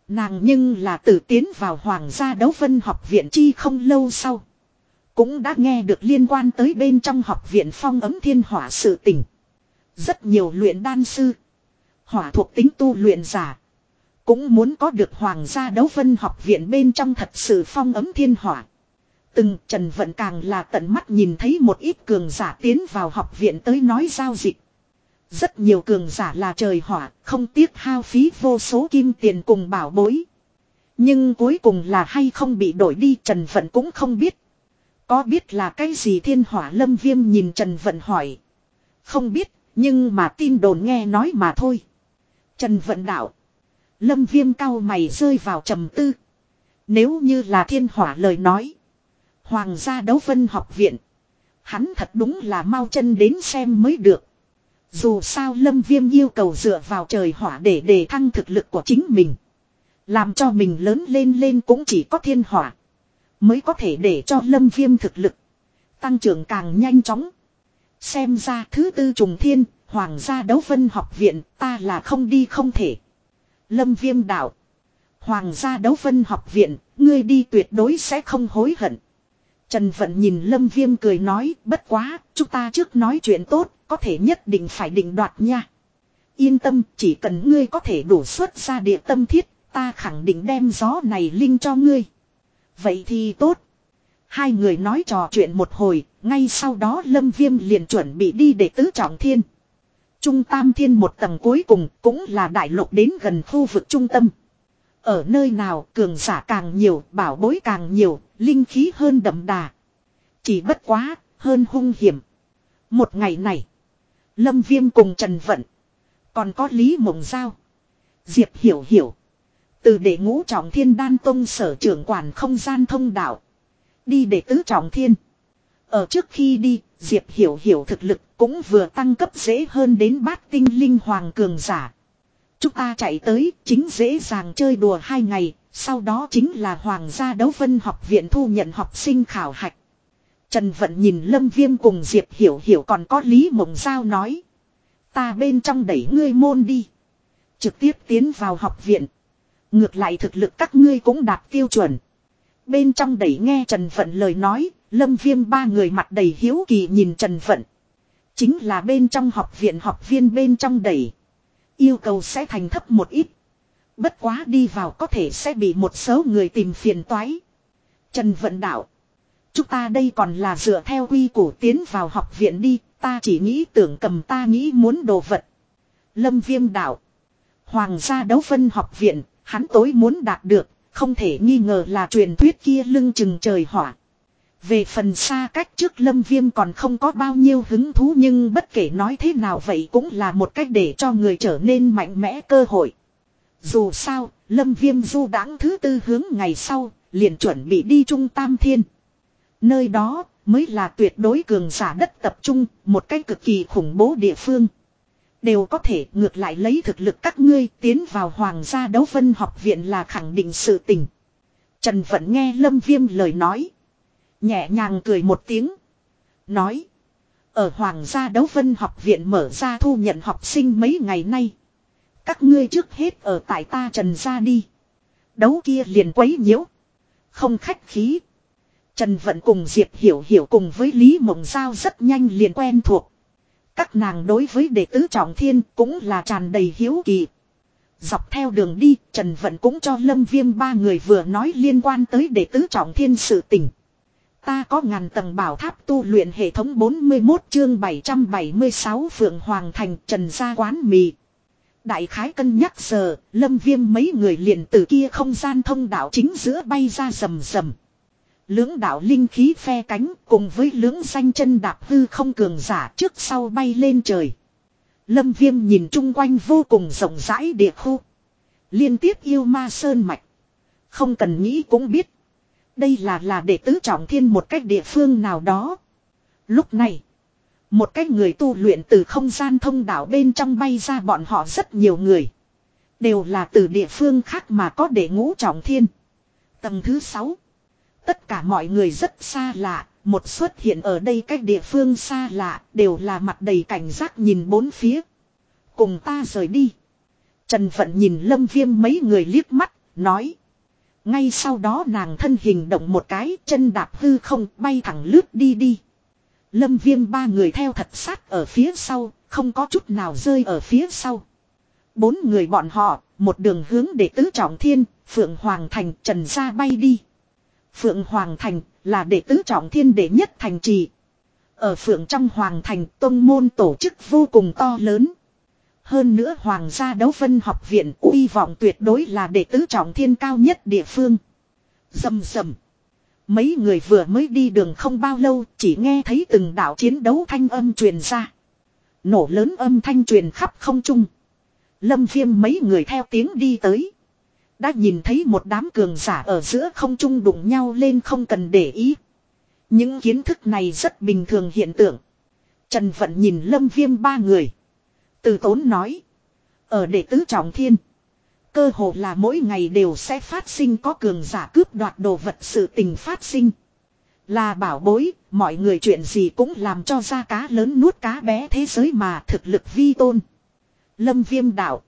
Nàng nhưng là tự tiến vào Hoàng gia đấu vân học viện chi không lâu sau. Cũng đã nghe được liên quan tới bên trong học viện phong ấm thiên hỏa sự tình. Rất nhiều luyện đan sư. Hỏa thuộc tính tu luyện giả. Cũng muốn có được hoàng gia đấu vân học viện bên trong thật sự phong ấm thiên hỏa. Từng Trần Vận càng là tận mắt nhìn thấy một ít cường giả tiến vào học viện tới nói giao dịch. Rất nhiều cường giả là trời hỏa, không tiếc hao phí vô số kim tiền cùng bảo bối. Nhưng cuối cùng là hay không bị đổi đi Trần Vận cũng không biết. Có biết là cái gì thiên hỏa lâm viêm nhìn Trần Vận hỏi. Không biết, nhưng mà tin đồn nghe nói mà thôi. Trần Vận đạo. Lâm viêm cao mày rơi vào trầm tư. Nếu như là thiên hỏa lời nói. Hoàng gia đấu vân học viện. Hắn thật đúng là mau chân đến xem mới được. Dù sao lâm viêm yêu cầu dựa vào trời hỏa để đề thăng thực lực của chính mình. Làm cho mình lớn lên lên cũng chỉ có thiên hỏa. Mới có thể để cho lâm viêm thực lực. Tăng trưởng càng nhanh chóng. Xem ra thứ tư trùng thiên, hoàng gia đấu phân học viện, ta là không đi không thể. Lâm viêm đạo. Hoàng gia đấu phân học viện, ngươi đi tuyệt đối sẽ không hối hận. Trần Vận nhìn Lâm Viêm cười nói, bất quá, chúng ta trước nói chuyện tốt, có thể nhất định phải định đoạt nha. Yên tâm, chỉ cần ngươi có thể đủ xuất ra địa tâm thiết, ta khẳng định đem gió này linh cho ngươi. Vậy thì tốt. Hai người nói trò chuyện một hồi, ngay sau đó Lâm Viêm liền chuẩn bị đi để tứ trọng thiên. Trung Tam Thiên một tầng cuối cùng cũng là đại lục đến gần khu vực trung tâm. Ở nơi nào cường giả càng nhiều, bảo bối càng nhiều, linh khí hơn đậm đà. Chỉ bất quá, hơn hung hiểm. Một ngày này, Lâm Viêm cùng Trần Vận, còn có Lý Mộng Giao, Diệp Hiểu Hiểu. Từ đệ ngũ trọng thiên đan tông sở trưởng quản không gian thông đạo. Đi đệ tứ trọng thiên. Ở trước khi đi, Diệp hiểu hiểu thực lực cũng vừa tăng cấp dễ hơn đến bát tinh linh hoàng cường giả. Chúng ta chạy tới chính dễ dàng chơi đùa hai ngày, sau đó chính là hoàng gia đấu vân học viện thu nhận học sinh khảo hạch. Trần Vận nhìn Lâm Viêm cùng Diệp Hiểu Hiểu còn có Lý Mộng Giao nói. Ta bên trong đẩy ngươi môn đi. Trực tiếp tiến vào học viện. Ngược lại thực lực các ngươi cũng đạt tiêu chuẩn. Bên trong đẩy nghe Trần Vận lời nói, lâm viêm ba người mặt đầy hiếu kỳ nhìn Trần Vận. Chính là bên trong học viện học viên bên trong đẩy. Yêu cầu sẽ thành thấp một ít. Bất quá đi vào có thể sẽ bị một số người tìm phiền toái. Trần Vận đạo. Chúng ta đây còn là dựa theo quy củ tiến vào học viện đi, ta chỉ nghĩ tưởng cầm ta nghĩ muốn đồ vật. Lâm Viêm đạo. Hoàng gia đấu phân học viện, hắn tối muốn đạt được, không thể nghi ngờ là truyền thuyết kia lưng chừng trời hỏa. Về phần xa cách trước lâm viêm còn không có bao nhiêu hứng thú nhưng bất kể nói thế nào vậy cũng là một cách để cho người trở nên mạnh mẽ cơ hội. Dù sao, lâm viêm du đãng thứ tư hướng ngày sau, liền chuẩn bị đi trung tam thiên. Nơi đó mới là tuyệt đối cường giả đất tập trung, một cách cực kỳ khủng bố địa phương. Đều có thể ngược lại lấy thực lực các ngươi tiến vào hoàng gia đấu vân học viện là khẳng định sự tình. Trần Vận nghe Lâm Viêm lời nói. Nhẹ nhàng cười một tiếng. Nói. Ở hoàng gia đấu vân học viện mở ra thu nhận học sinh mấy ngày nay. Các ngươi trước hết ở tại ta trần ra đi. Đấu kia liền quấy nhiễu. Không khách khí. Trần Vận cùng Diệp Hiểu Hiểu cùng với Lý Mộng Giao rất nhanh liền quen thuộc. Các nàng đối với đệ tứ trọng thiên cũng là tràn đầy hiếu kỳ. Dọc theo đường đi, Trần Vận cũng cho Lâm Viêm ba người vừa nói liên quan tới đệ tứ trọng thiên sự tình. Ta có ngàn tầng bảo tháp tu luyện hệ thống 41 chương 776 Phượng Hoàng Thành Trần Gia Quán Mì. Đại khái cân nhắc giờ, Lâm Viêm mấy người liền từ kia không gian thông đạo chính giữa bay ra rầm rầm. Lưỡng đạo linh khí phe cánh cùng với lưỡng xanh chân đạp hư không cường giả trước sau bay lên trời. Lâm viêm nhìn chung quanh vô cùng rộng rãi địa khu. Liên tiếp yêu ma sơn mạch. Không cần nghĩ cũng biết. Đây là là để tứ trọng thiên một cách địa phương nào đó. Lúc này. Một cách người tu luyện từ không gian thông đảo bên trong bay ra bọn họ rất nhiều người. Đều là từ địa phương khác mà có để ngũ trọng thiên. Tầng thứ 6. Tất cả mọi người rất xa lạ, một xuất hiện ở đây cách địa phương xa lạ, đều là mặt đầy cảnh giác nhìn bốn phía. Cùng ta rời đi. Trần Phận nhìn Lâm Viêm mấy người liếc mắt, nói. Ngay sau đó nàng thân hình động một cái, chân đạp hư không, bay thẳng lướt đi đi. Lâm Viêm ba người theo thật sát ở phía sau, không có chút nào rơi ở phía sau. Bốn người bọn họ, một đường hướng để tứ trọng thiên, Phượng Hoàng Thành, Trần ra bay đi. Phượng Hoàng Thành là đệ tứ trọng thiên đệ nhất thành trì. Ở Phượng trong Hoàng Thành tông môn tổ chức vô cùng to lớn. Hơn nữa Hoàng gia đấu phân học viện uy vọng tuyệt đối là đệ tứ trọng thiên cao nhất địa phương. Dầm dầm. Mấy người vừa mới đi đường không bao lâu chỉ nghe thấy từng đạo chiến đấu thanh âm truyền ra. Nổ lớn âm thanh truyền khắp không trung. Lâm viêm mấy người theo tiếng đi tới. Đã nhìn thấy một đám cường giả ở giữa không trung đụng nhau lên không cần để ý. Những kiến thức này rất bình thường hiện tượng. Trần Vận nhìn lâm viêm ba người. Từ tốn nói. Ở đệ tứ trọng thiên. Cơ hồ là mỗi ngày đều sẽ phát sinh có cường giả cướp đoạt đồ vật sự tình phát sinh. Là bảo bối, mọi người chuyện gì cũng làm cho ra cá lớn nuốt cá bé thế giới mà thực lực vi tôn. Lâm viêm đạo.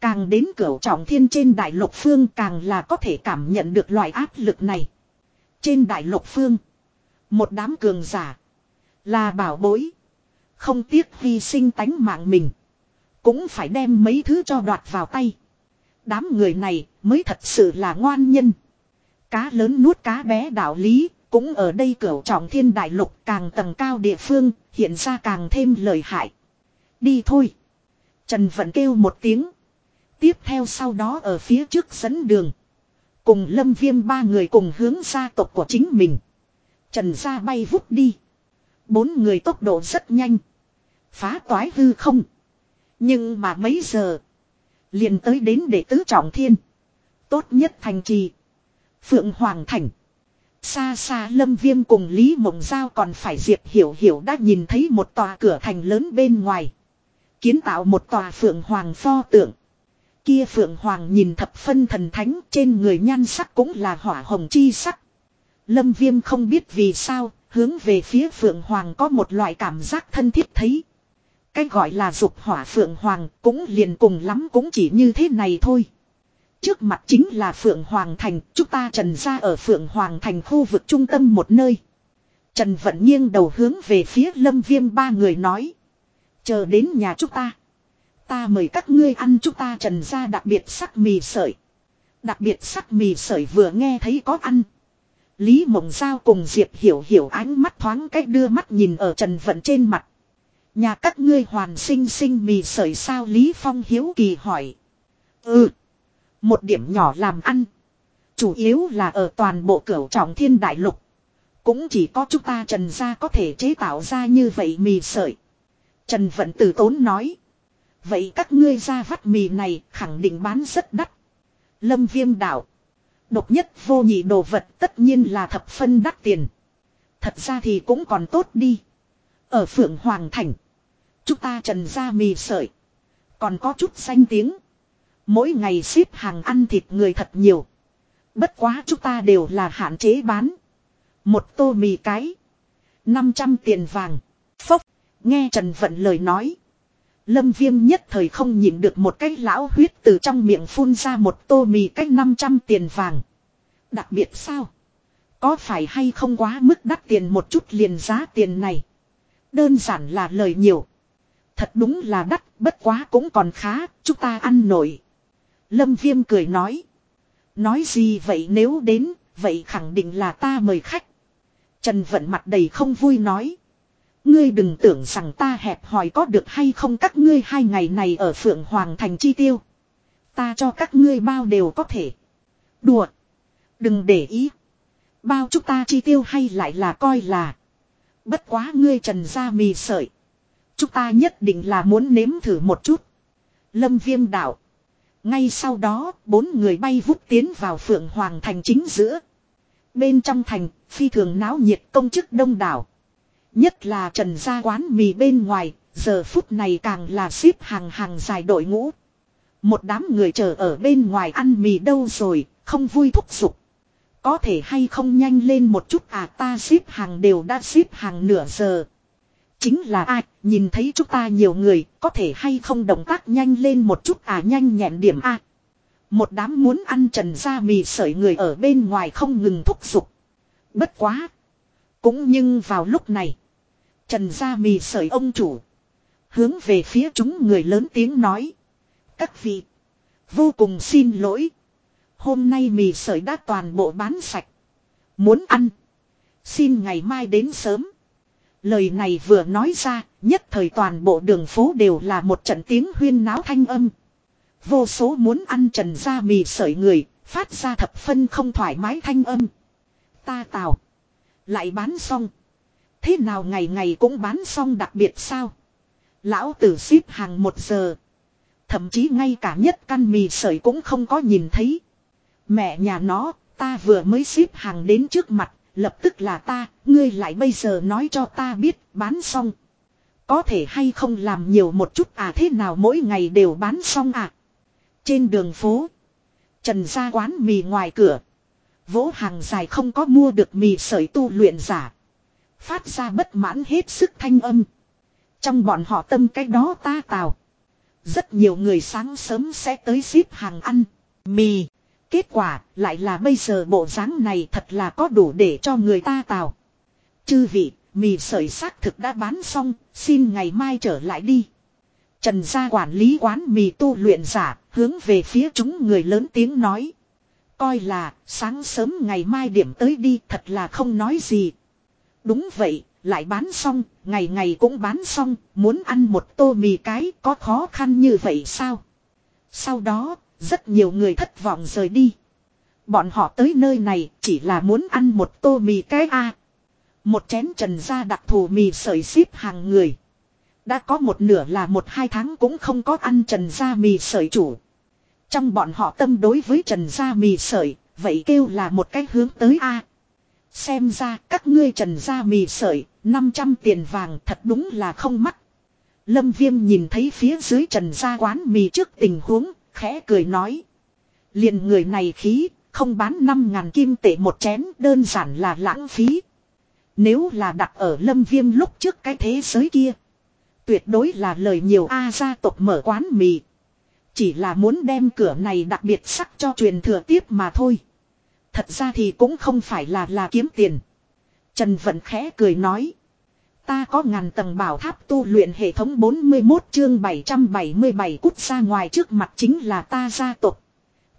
Càng đến cửa trọng thiên trên đại lục phương càng là có thể cảm nhận được loại áp lực này. Trên đại lục phương. Một đám cường giả. Là bảo bối. Không tiếc hy sinh tánh mạng mình. Cũng phải đem mấy thứ cho đoạt vào tay. Đám người này mới thật sự là ngoan nhân. Cá lớn nuốt cá bé đạo lý. Cũng ở đây cửu trọng thiên đại lục càng tầng cao địa phương. Hiện ra càng thêm lời hại. Đi thôi. Trần Vận kêu một tiếng. Tiếp theo sau đó ở phía trước dẫn đường. Cùng lâm viêm ba người cùng hướng gia tộc của chính mình. Trần gia bay vút đi. Bốn người tốc độ rất nhanh. Phá toái hư không. Nhưng mà mấy giờ liền tới đến để tứ trọng thiên. Tốt nhất thành trì. Phượng Hoàng Thành. Xa xa lâm viêm cùng Lý Mộng Giao còn phải Diệp Hiểu Hiểu đã nhìn thấy một tòa cửa thành lớn bên ngoài. Kiến tạo một tòa Phượng Hoàng pho tượng kia Phượng Hoàng nhìn thập phân thần thánh trên người nhan sắc cũng là hỏa hồng chi sắc. Lâm Viêm không biết vì sao, hướng về phía Phượng Hoàng có một loại cảm giác thân thiết thấy. Cái gọi là dục hỏa Phượng Hoàng cũng liền cùng lắm cũng chỉ như thế này thôi. Trước mặt chính là Phượng Hoàng Thành, chúng ta trần ra ở Phượng Hoàng Thành khu vực trung tâm một nơi. Trần Vận nghiêng đầu hướng về phía lâm viêm ba người nói. Chờ đến nhà chúng ta. Ta mời các ngươi ăn chúng ta trần ra đặc biệt sắc mì sợi. Đặc biệt sắc mì sợi vừa nghe thấy có ăn. Lý Mộng Giao cùng Diệp Hiểu Hiểu ánh mắt thoáng cách đưa mắt nhìn ở Trần Vận trên mặt. Nhà các ngươi hoàn sinh sinh mì sợi sao Lý Phong hiếu kỳ hỏi. Ừ. Một điểm nhỏ làm ăn. Chủ yếu là ở toàn bộ cửu trọng thiên đại lục. Cũng chỉ có chúng ta Trần gia có thể chế tạo ra như vậy mì sợi. Trần Vận Tử tốn nói. Vậy các ngươi ra vắt mì này khẳng định bán rất đắt. Lâm viêm đạo. Độc nhất vô nhị đồ vật tất nhiên là thập phân đắt tiền. Thật ra thì cũng còn tốt đi. Ở Phượng Hoàng Thành. Chúng ta trần ra mì sợi. Còn có chút xanh tiếng. Mỗi ngày ship hàng ăn thịt người thật nhiều. Bất quá chúng ta đều là hạn chế bán. Một tô mì cái. 500 tiền vàng. Phốc. Nghe Trần Vận lời nói. Lâm viêm nhất thời không nhịn được một cái lão huyết từ trong miệng phun ra một tô mì cách 500 tiền vàng. Đặc biệt sao? Có phải hay không quá mức đắt tiền một chút liền giá tiền này? Đơn giản là lời nhiều. Thật đúng là đắt, bất quá cũng còn khá, chúng ta ăn nổi. Lâm Viêm cười nói. Nói gì vậy nếu đến, vậy khẳng định là ta mời khách. Trần Vận mặt đầy không vui nói. Ngươi đừng tưởng rằng ta hẹp hòi có được hay không các ngươi hai ngày này ở Phượng Hoàng Thành chi tiêu. Ta cho các ngươi bao đều có thể. Đùa. Đừng để ý. Bao chúng ta chi tiêu hay lại là coi là. Bất quá ngươi trần ra mì sợi. Chúng ta nhất định là muốn nếm thử một chút. Lâm viêm đạo. Ngay sau đó, bốn người bay vút tiến vào Phượng Hoàng Thành chính giữa. Bên trong thành, phi thường náo nhiệt công chức đông đảo. Nhất là trần gia quán mì bên ngoài, giờ phút này càng là xếp hàng hàng dài đội ngũ. Một đám người chờ ở bên ngoài ăn mì đâu rồi, không vui thúc giục. Có thể hay không nhanh lên một chút à ta xếp hàng đều đã xếp hàng nửa giờ. Chính là ai, nhìn thấy chúng ta nhiều người, có thể hay không động tác nhanh lên một chút à nhanh nhẹn điểm a Một đám muốn ăn trần gia mì sợi người ở bên ngoài không ngừng thúc giục. Bất quá. Cũng nhưng vào lúc này. Trần gia mì sợi ông chủ. Hướng về phía chúng người lớn tiếng nói. Các vị. Vô cùng xin lỗi. Hôm nay mì sợi đã toàn bộ bán sạch. Muốn ăn. Xin ngày mai đến sớm. Lời này vừa nói ra, nhất thời toàn bộ đường phố đều là một trận tiếng huyên náo thanh âm. Vô số muốn ăn trần ra mì sợi người, phát ra thập phân không thoải mái thanh âm. Ta tào. Lại bán xong. Thế nào ngày ngày cũng bán xong đặc biệt sao? Lão tử ship hàng một giờ. Thậm chí ngay cả nhất căn mì sợi cũng không có nhìn thấy. Mẹ nhà nó, ta vừa mới ship hàng đến trước mặt, lập tức là ta, ngươi lại bây giờ nói cho ta biết, bán xong. Có thể hay không làm nhiều một chút à thế nào mỗi ngày đều bán xong à. Trên đường phố, trần ra quán mì ngoài cửa. Vỗ hàng dài không có mua được mì sợi tu luyện giả. Phát ra bất mãn hết sức thanh âm. Trong bọn họ tâm cái đó ta tào. Rất nhiều người sáng sớm sẽ tới ship hàng ăn, mì. Kết quả lại là bây giờ bộ dáng này thật là có đủ để cho người ta tào. Chư vị, mì sợi xác thực đã bán xong, xin ngày mai trở lại đi. Trần gia quản lý quán mì tu luyện giả, hướng về phía chúng người lớn tiếng nói. Coi là, sáng sớm ngày mai điểm tới đi thật là không nói gì. Đúng vậy, lại bán xong, ngày ngày cũng bán xong, muốn ăn một tô mì cái có khó khăn như vậy sao? Sau đó, rất nhiều người thất vọng rời đi. Bọn họ tới nơi này chỉ là muốn ăn một tô mì cái a Một chén trần ra đặc thù mì sợi xếp hàng người. Đã có một nửa là một hai tháng cũng không có ăn trần ra mì sợi chủ. Trong bọn họ tâm đối với trần ra mì sợi, vậy kêu là một cái hướng tới A. Xem ra các ngươi trần ra mì sợi, 500 tiền vàng thật đúng là không mắc. Lâm Viêm nhìn thấy phía dưới trần ra quán mì trước tình huống, khẽ cười nói. liền người này khí, không bán 5 ngàn kim tệ một chén đơn giản là lãng phí. Nếu là đặt ở lâm viêm lúc trước cái thế giới kia. Tuyệt đối là lời nhiều A gia tộc mở quán mì. Chỉ là muốn đem cửa này đặc biệt sắc cho truyền thừa tiếp mà thôi. Thật ra thì cũng không phải là là kiếm tiền. Trần Vận khẽ cười nói. Ta có ngàn tầng bảo tháp tu luyện hệ thống 41 chương 777 cút ra ngoài trước mặt chính là ta gia tộc.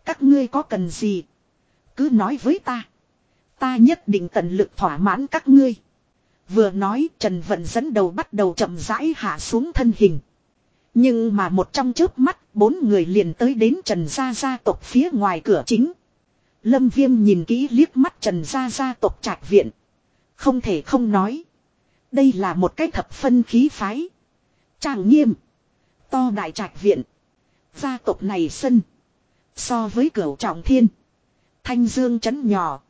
Các ngươi có cần gì? Cứ nói với ta. Ta nhất định tận lực thỏa mãn các ngươi. Vừa nói, Trần Vận dẫn đầu bắt đầu chậm rãi hạ xuống thân hình. Nhưng mà một trong chớp mắt, bốn người liền tới đến Trần Gia gia tộc phía ngoài cửa chính. Lâm Viêm nhìn kỹ liếc mắt Trần Gia gia tộc trạch viện. Không thể không nói. Đây là một cái thập phân khí phái. Trang nghiêm. To đại trạch viện. Gia tộc này sân. So với cửu trọng thiên. Thanh dương chấn nhỏ.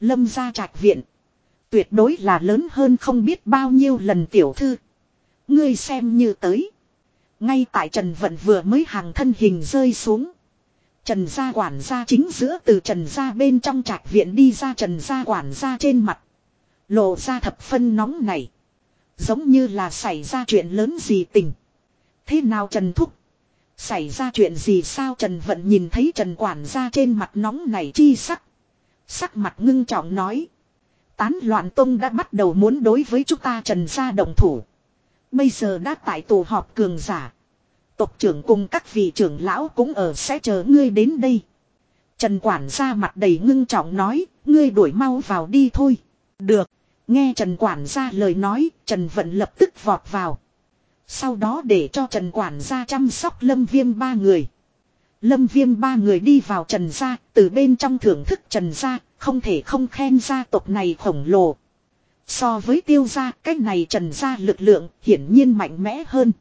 Lâm gia trạch viện. Tuyệt đối là lớn hơn không biết bao nhiêu lần tiểu thư. Ngươi xem như tới. Ngay tại Trần Vận vừa mới hàng thân hình rơi xuống. Trần gia quản gia chính giữa từ Trần gia bên trong trạch viện đi ra Trần gia quản gia trên mặt. Lộ ra thập phân nóng này. Giống như là xảy ra chuyện lớn gì tình. Thế nào Trần Thúc? Xảy ra chuyện gì sao Trần Vận nhìn thấy Trần Quản gia trên mặt nóng này chi sắc. Sắc mặt ngưng trọng nói. Tán loạn tông đã bắt đầu muốn đối với chúng ta Trần gia đồng thủ. Bây giờ đã tại tổ họp cường giả. Tộc trưởng cùng các vị trưởng lão cũng ở sẽ chờ ngươi đến đây. Trần quản gia mặt đầy ngưng trọng nói, ngươi đuổi mau vào đi thôi. Được. Nghe Trần quản gia lời nói, Trần Vận lập tức vọt vào. Sau đó để cho Trần quản gia chăm sóc lâm viêm ba người. Lâm viêm ba người đi vào Trần gia, từ bên trong thưởng thức Trần gia, không thể không khen gia tộc này khổng lồ. So với tiêu gia, cái này Trần gia lực lượng hiển nhiên mạnh mẽ hơn.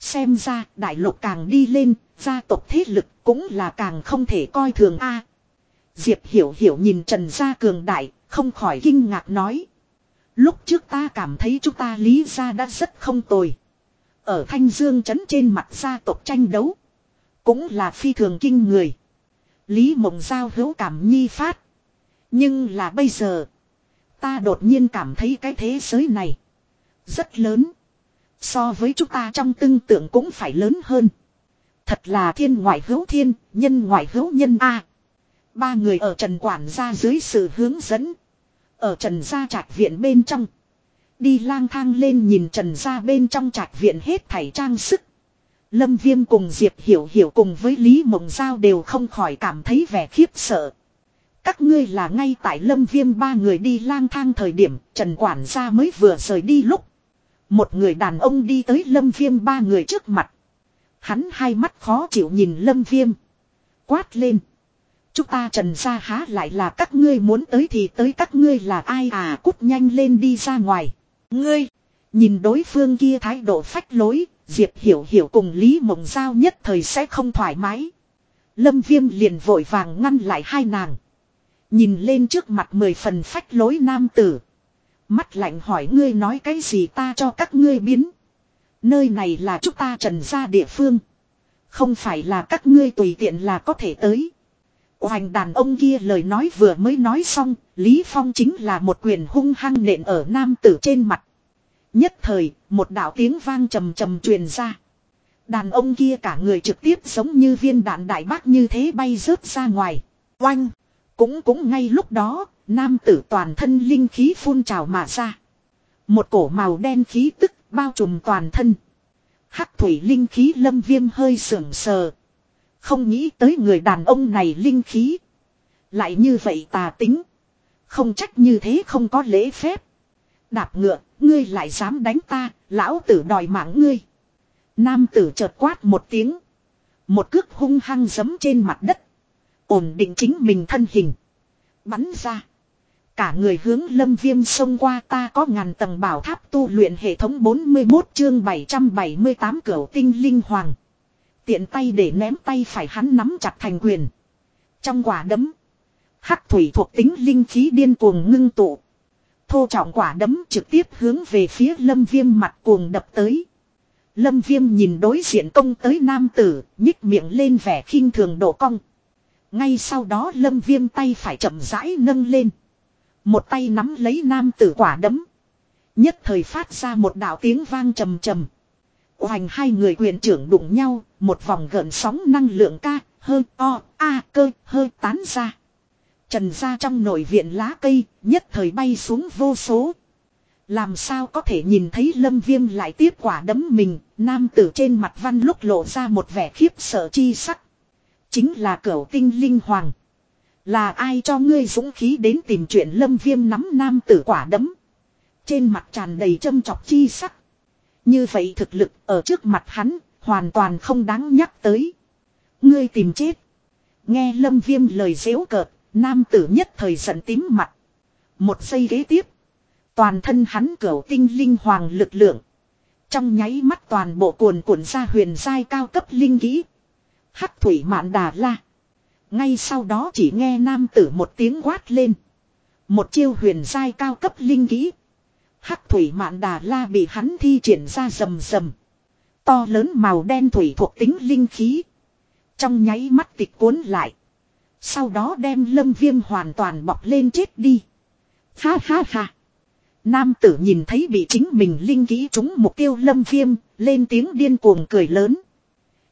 Xem ra, đại lục càng đi lên, gia tộc thế lực cũng là càng không thể coi thường a Diệp hiểu hiểu nhìn Trần gia cường đại, không khỏi kinh ngạc nói. Lúc trước ta cảm thấy chúng ta lý gia đã rất không tồi. Ở Thanh Dương trấn trên mặt gia tộc tranh đấu. Cũng là phi thường kinh người. Lý mộng giao hữu cảm nhi phát. Nhưng là bây giờ. Ta đột nhiên cảm thấy cái thế giới này. Rất lớn. So với chúng ta trong tương tượng cũng phải lớn hơn. Thật là thiên ngoại hữu thiên, nhân ngoại hữu nhân A. Ba người ở trần quản gia dưới sự hướng dẫn. Ở trần gia trạch viện bên trong. Đi lang thang lên nhìn trần gia bên trong trạch viện hết thảy trang sức. Lâm Viêm cùng Diệp Hiểu Hiểu cùng với Lý Mộng Giao đều không khỏi cảm thấy vẻ khiếp sợ. Các ngươi là ngay tại Lâm Viêm ba người đi lang thang thời điểm, Trần Quản gia mới vừa rời đi lúc. Một người đàn ông đi tới Lâm Viêm ba người trước mặt. Hắn hai mắt khó chịu nhìn Lâm Viêm. Quát lên. Chúng ta trần ra há lại là các ngươi muốn tới thì tới các ngươi là ai à cút nhanh lên đi ra ngoài. Ngươi, nhìn đối phương kia thái độ phách lối, Diệp Hiểu Hiểu cùng Lý Mộng Giao nhất thời sẽ không thoải mái. Lâm Viêm liền vội vàng ngăn lại hai nàng. Nhìn lên trước mặt mười phần phách lối nam tử. Mắt lạnh hỏi ngươi nói cái gì ta cho các ngươi biến. Nơi này là chúng ta trần ra địa phương. Không phải là các ngươi tùy tiện là có thể tới. Hoành đàn ông kia lời nói vừa mới nói xong, Lý Phong chính là một quyền hung hăng nện ở nam tử trên mặt. Nhất thời, một đạo tiếng vang trầm trầm truyền ra. Đàn ông kia cả người trực tiếp giống như viên đạn đại bác như thế bay rớt ra ngoài. Oanh! Cũng cũng ngay lúc đó, nam tử toàn thân linh khí phun trào mà ra. Một cổ màu đen khí tức bao trùm toàn thân. Hắc thủy linh khí lâm viêm hơi sưởng sờ. Không nghĩ tới người đàn ông này linh khí. Lại như vậy tà tính. Không trách như thế không có lễ phép. Đạp ngựa, ngươi lại dám đánh ta, lão tử đòi mạng ngươi. Nam tử chợt quát một tiếng. Một cước hung hăng giấm trên mặt đất. Ổn định chính mình thân hình. Bắn ra. Cả người hướng lâm viêm xông qua ta có ngàn tầng bảo tháp tu luyện hệ thống 41 chương 778 cửu tinh linh hoàng. Tiện tay để ném tay phải hắn nắm chặt thành quyền. Trong quả đấm. Hắc thủy thuộc tính linh khí điên cuồng ngưng tụ. Thô trọng quả đấm trực tiếp hướng về phía lâm viêm mặt cuồng đập tới. Lâm viêm nhìn đối diện công tới nam tử, nhích miệng lên vẻ khinh thường độ cong. Ngay sau đó lâm viêm tay phải chậm rãi nâng lên. Một tay nắm lấy nam tử quả đấm. Nhất thời phát ra một đạo tiếng vang trầm trầm. Hoành hai người quyền trưởng đụng nhau, một vòng gợn sóng năng lượng ca, hơi o, a cơ, hơi tán ra. Trần ra trong nội viện lá cây, nhất thời bay xuống vô số. Làm sao có thể nhìn thấy lâm viêm lại tiếp quả đấm mình, nam tử trên mặt văn lúc lộ ra một vẻ khiếp sợ chi sắc. Chính là cửu tinh linh hoàng. Là ai cho ngươi dũng khí đến tìm chuyện lâm viêm nắm nam tử quả đấm. Trên mặt tràn đầy châm chọc chi sắc. Như vậy thực lực ở trước mặt hắn, hoàn toàn không đáng nhắc tới. Ngươi tìm chết. Nghe lâm viêm lời dễu cợt, nam tử nhất thời giận tím mặt. Một giây ghế tiếp. Toàn thân hắn cửu tinh linh hoàng lực lượng. Trong nháy mắt toàn bộ cuồn cuộn ra huyền giai cao cấp linh kỹ. Hắc thủy mạn đà la. Ngay sau đó chỉ nghe nam tử một tiếng quát lên. Một chiêu huyền giai cao cấp linh kỹ. Hắc thủy mạn đà la bị hắn thi triển ra rầm rầm. To lớn màu đen thủy thuộc tính linh khí. Trong nháy mắt tịch cuốn lại. Sau đó đem lâm viêm hoàn toàn bọc lên chết đi. Ha ha ha. Nam tử nhìn thấy bị chính mình linh kỹ trúng mục tiêu lâm viêm, lên tiếng điên cuồng cười lớn.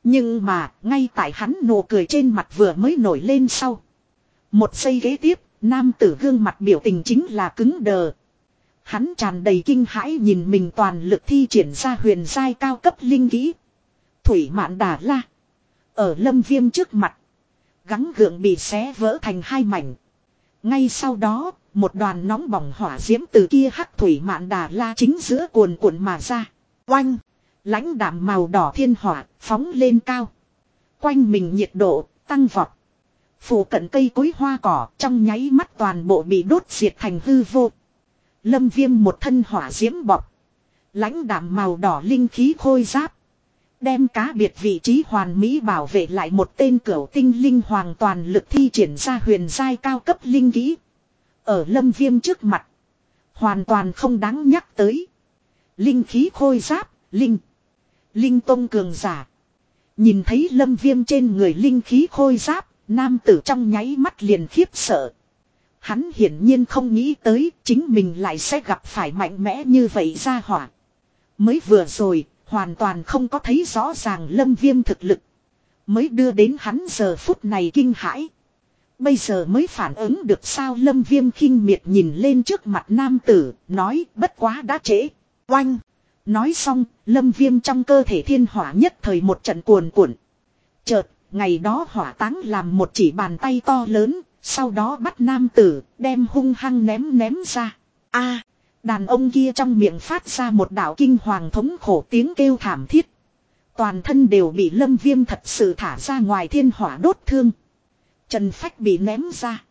Nhưng mà, ngay tại hắn nụ cười trên mặt vừa mới nổi lên sau. Một giây ghế tiếp, nam tử gương mặt biểu tình chính là cứng đờ. Hắn tràn đầy kinh hãi nhìn mình toàn lực thi triển ra huyền giai cao cấp linh kỹ. Thủy mạn đà la. Ở lâm viêm trước mặt. Gắng gượng bị xé vỡ thành hai mảnh. Ngay sau đó, một đoàn nóng bỏng hỏa diễm từ kia hắc thủy mạn đà la chính giữa cuồn cuộn mà ra. Oanh! lãnh đạm màu đỏ thiên hỏa, phóng lên cao. Quanh mình nhiệt độ, tăng vọt. Phủ cận cây cối hoa cỏ trong nháy mắt toàn bộ bị đốt diệt thành hư vô. Lâm viêm một thân hỏa diễm bọc. lãnh đạm màu đỏ linh khí khôi giáp. Đem cá biệt vị trí hoàn mỹ bảo vệ lại một tên cửu tinh linh hoàn toàn lực thi triển ra huyền giai cao cấp linh kỹ. Ở lâm viêm trước mặt. Hoàn toàn không đáng nhắc tới. Linh khí khôi giáp, linh. Linh tông cường giả. Nhìn thấy lâm viêm trên người linh khí khôi giáp, nam tử trong nháy mắt liền khiếp sợ. Hắn hiển nhiên không nghĩ tới chính mình lại sẽ gặp phải mạnh mẽ như vậy ra hỏa. Mới vừa rồi, hoàn toàn không có thấy rõ ràng lâm viêm thực lực. Mới đưa đến hắn giờ phút này kinh hãi. Bây giờ mới phản ứng được sao lâm viêm khinh miệt nhìn lên trước mặt nam tử, nói bất quá đã trễ. Oanh! Nói xong, lâm viêm trong cơ thể thiên hỏa nhất thời một trận cuồn cuộn. Chợt, ngày đó hỏa táng làm một chỉ bàn tay to lớn, sau đó bắt nam tử, đem hung hăng ném ném ra. a đàn ông kia trong miệng phát ra một đạo kinh hoàng thống khổ tiếng kêu thảm thiết. Toàn thân đều bị lâm viêm thật sự thả ra ngoài thiên hỏa đốt thương. Trần Phách bị ném ra.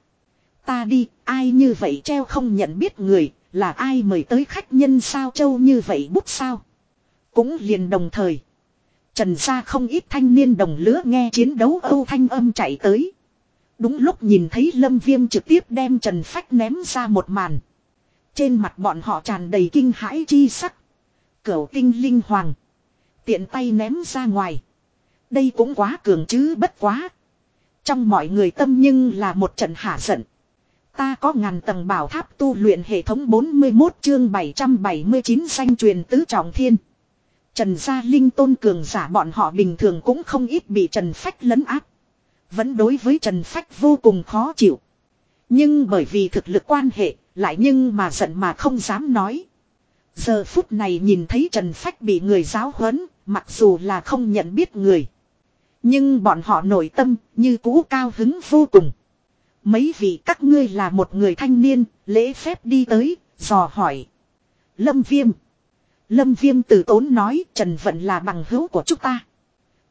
Ta đi, ai như vậy treo không nhận biết người, là ai mời tới khách nhân sao châu như vậy bút sao. Cũng liền đồng thời. Trần ra không ít thanh niên đồng lứa nghe chiến đấu Âu thanh âm chạy tới. Đúng lúc nhìn thấy Lâm Viêm trực tiếp đem Trần Phách ném ra một màn. Trên mặt bọn họ tràn đầy kinh hãi chi sắc. Cửu tinh linh hoàng. Tiện tay ném ra ngoài. Đây cũng quá cường chứ bất quá. Trong mọi người tâm nhưng là một trận hạ giận. Ta có ngàn tầng bảo tháp tu luyện hệ thống 41 chương 779 danh truyền tứ trọng thiên. Trần gia linh tôn cường giả bọn họ bình thường cũng không ít bị Trần Phách lấn áp. Vẫn đối với Trần Phách vô cùng khó chịu. Nhưng bởi vì thực lực quan hệ, lại nhưng mà giận mà không dám nói. Giờ phút này nhìn thấy Trần Phách bị người giáo huấn, mặc dù là không nhận biết người. Nhưng bọn họ nội tâm như cũ cao hứng vô cùng. Mấy vị các ngươi là một người thanh niên, lễ phép đi tới, dò hỏi. Lâm Viêm. Lâm Viêm từ tốn nói Trần Vận là bằng hữu của chúng ta.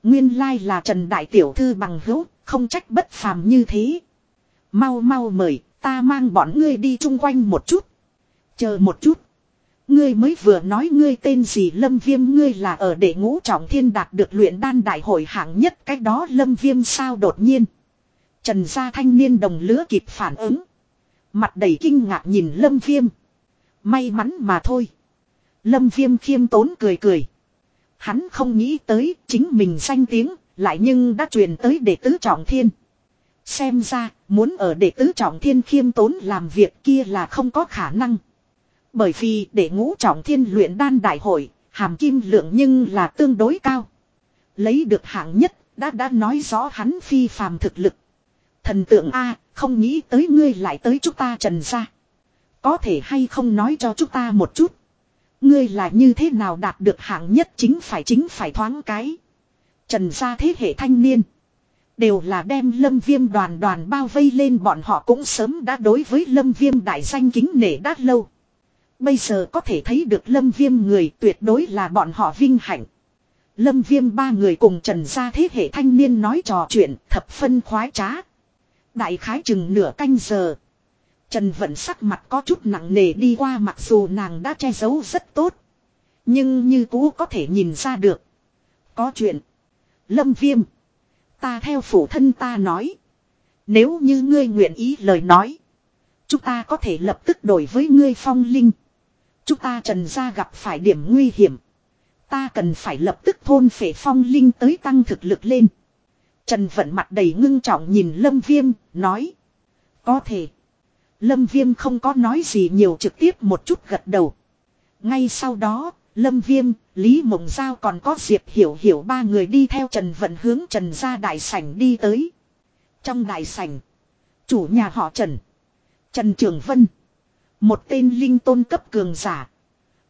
Nguyên lai là Trần Đại Tiểu Thư bằng hữu, không trách bất phàm như thế. Mau mau mời, ta mang bọn ngươi đi chung quanh một chút. Chờ một chút. Ngươi mới vừa nói ngươi tên gì Lâm Viêm ngươi là ở đệ ngũ trọng thiên đạt được luyện đan đại hội hạng nhất cách đó Lâm Viêm sao đột nhiên. Trần gia thanh niên đồng lứa kịp phản ứng. Mặt đầy kinh ngạc nhìn Lâm Viêm. May mắn mà thôi. Lâm Viêm khiêm tốn cười cười. Hắn không nghĩ tới chính mình danh tiếng, lại nhưng đã truyền tới đệ tứ trọng thiên. Xem ra, muốn ở đệ tứ trọng thiên khiêm tốn làm việc kia là không có khả năng. Bởi vì để ngũ trọng thiên luyện đan đại hội, hàm kim lượng nhưng là tương đối cao. Lấy được hạng nhất, đã đã nói rõ hắn phi phàm thực lực. Thần tượng A, không nghĩ tới ngươi lại tới chúng ta trần ra. Có thể hay không nói cho chúng ta một chút. Ngươi là như thế nào đạt được hạng nhất chính phải chính phải thoáng cái. Trần gia thế hệ thanh niên. Đều là đem lâm viêm đoàn đoàn bao vây lên bọn họ cũng sớm đã đối với lâm viêm đại danh kính nể đã lâu. Bây giờ có thể thấy được lâm viêm người tuyệt đối là bọn họ vinh hạnh. Lâm viêm ba người cùng trần ra thế hệ thanh niên nói trò chuyện thập phân khoái trá. Đại khái chừng nửa canh giờ. Trần Vận sắc mặt có chút nặng nề đi qua mặc dù nàng đã che giấu rất tốt. Nhưng như cũ có thể nhìn ra được. Có chuyện. Lâm Viêm. Ta theo phụ thân ta nói. Nếu như ngươi nguyện ý lời nói. Chúng ta có thể lập tức đổi với ngươi phong linh. Chúng ta trần ra gặp phải điểm nguy hiểm. Ta cần phải lập tức thôn phệ phong linh tới tăng thực lực lên. Trần Vận mặt đầy ngưng trọng nhìn Lâm Viêm, nói. Có thể. Lâm Viêm không có nói gì nhiều trực tiếp một chút gật đầu. Ngay sau đó, Lâm Viêm, Lý Mộng Giao còn có Diệp Hiểu Hiểu ba người đi theo Trần Vận hướng Trần ra đại sảnh đi tới. Trong đại sảnh, chủ nhà họ Trần, Trần Trường Vân, một tên linh tôn cấp cường giả,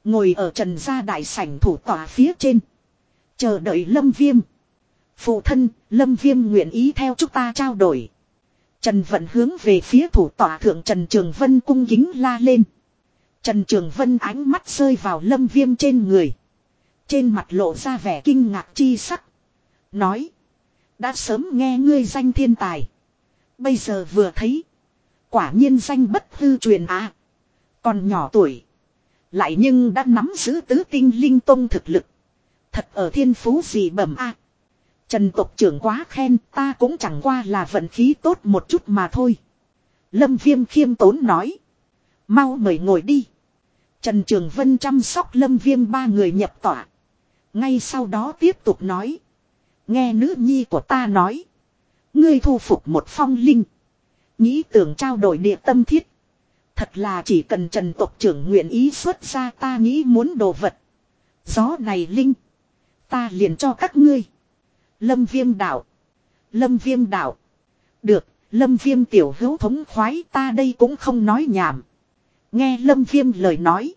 ngồi ở Trần gia đại sảnh thủ tòa phía trên, chờ đợi Lâm Viêm. Phụ thân, Lâm Viêm nguyện ý theo chúng ta trao đổi. Trần Vận hướng về phía thủ tòa thượng Trần Trường Vân cung kính la lên. Trần Trường Vân ánh mắt rơi vào lâm viêm trên người. Trên mặt lộ ra vẻ kinh ngạc chi sắc. Nói. Đã sớm nghe ngươi danh thiên tài. Bây giờ vừa thấy. Quả nhiên danh bất hư truyền á. Còn nhỏ tuổi. Lại nhưng đã nắm giữ tứ tinh linh tông thực lực. Thật ở thiên phú gì bẩm a Trần tộc trưởng quá khen, ta cũng chẳng qua là vận khí tốt một chút mà thôi. Lâm viêm khiêm tốn nói. Mau mời ngồi đi. Trần Trường Vân chăm sóc lâm viêm ba người nhập tỏa. Ngay sau đó tiếp tục nói. Nghe nữ nhi của ta nói. Ngươi thu phục một phong linh. Nghĩ tưởng trao đổi địa tâm thiết. Thật là chỉ cần Trần tộc trưởng nguyện ý xuất ra ta nghĩ muốn đồ vật. Gió này linh. Ta liền cho các ngươi. Lâm viêm đạo. Lâm viêm đạo. Được, lâm viêm tiểu hữu thống khoái ta đây cũng không nói nhảm. Nghe lâm viêm lời nói.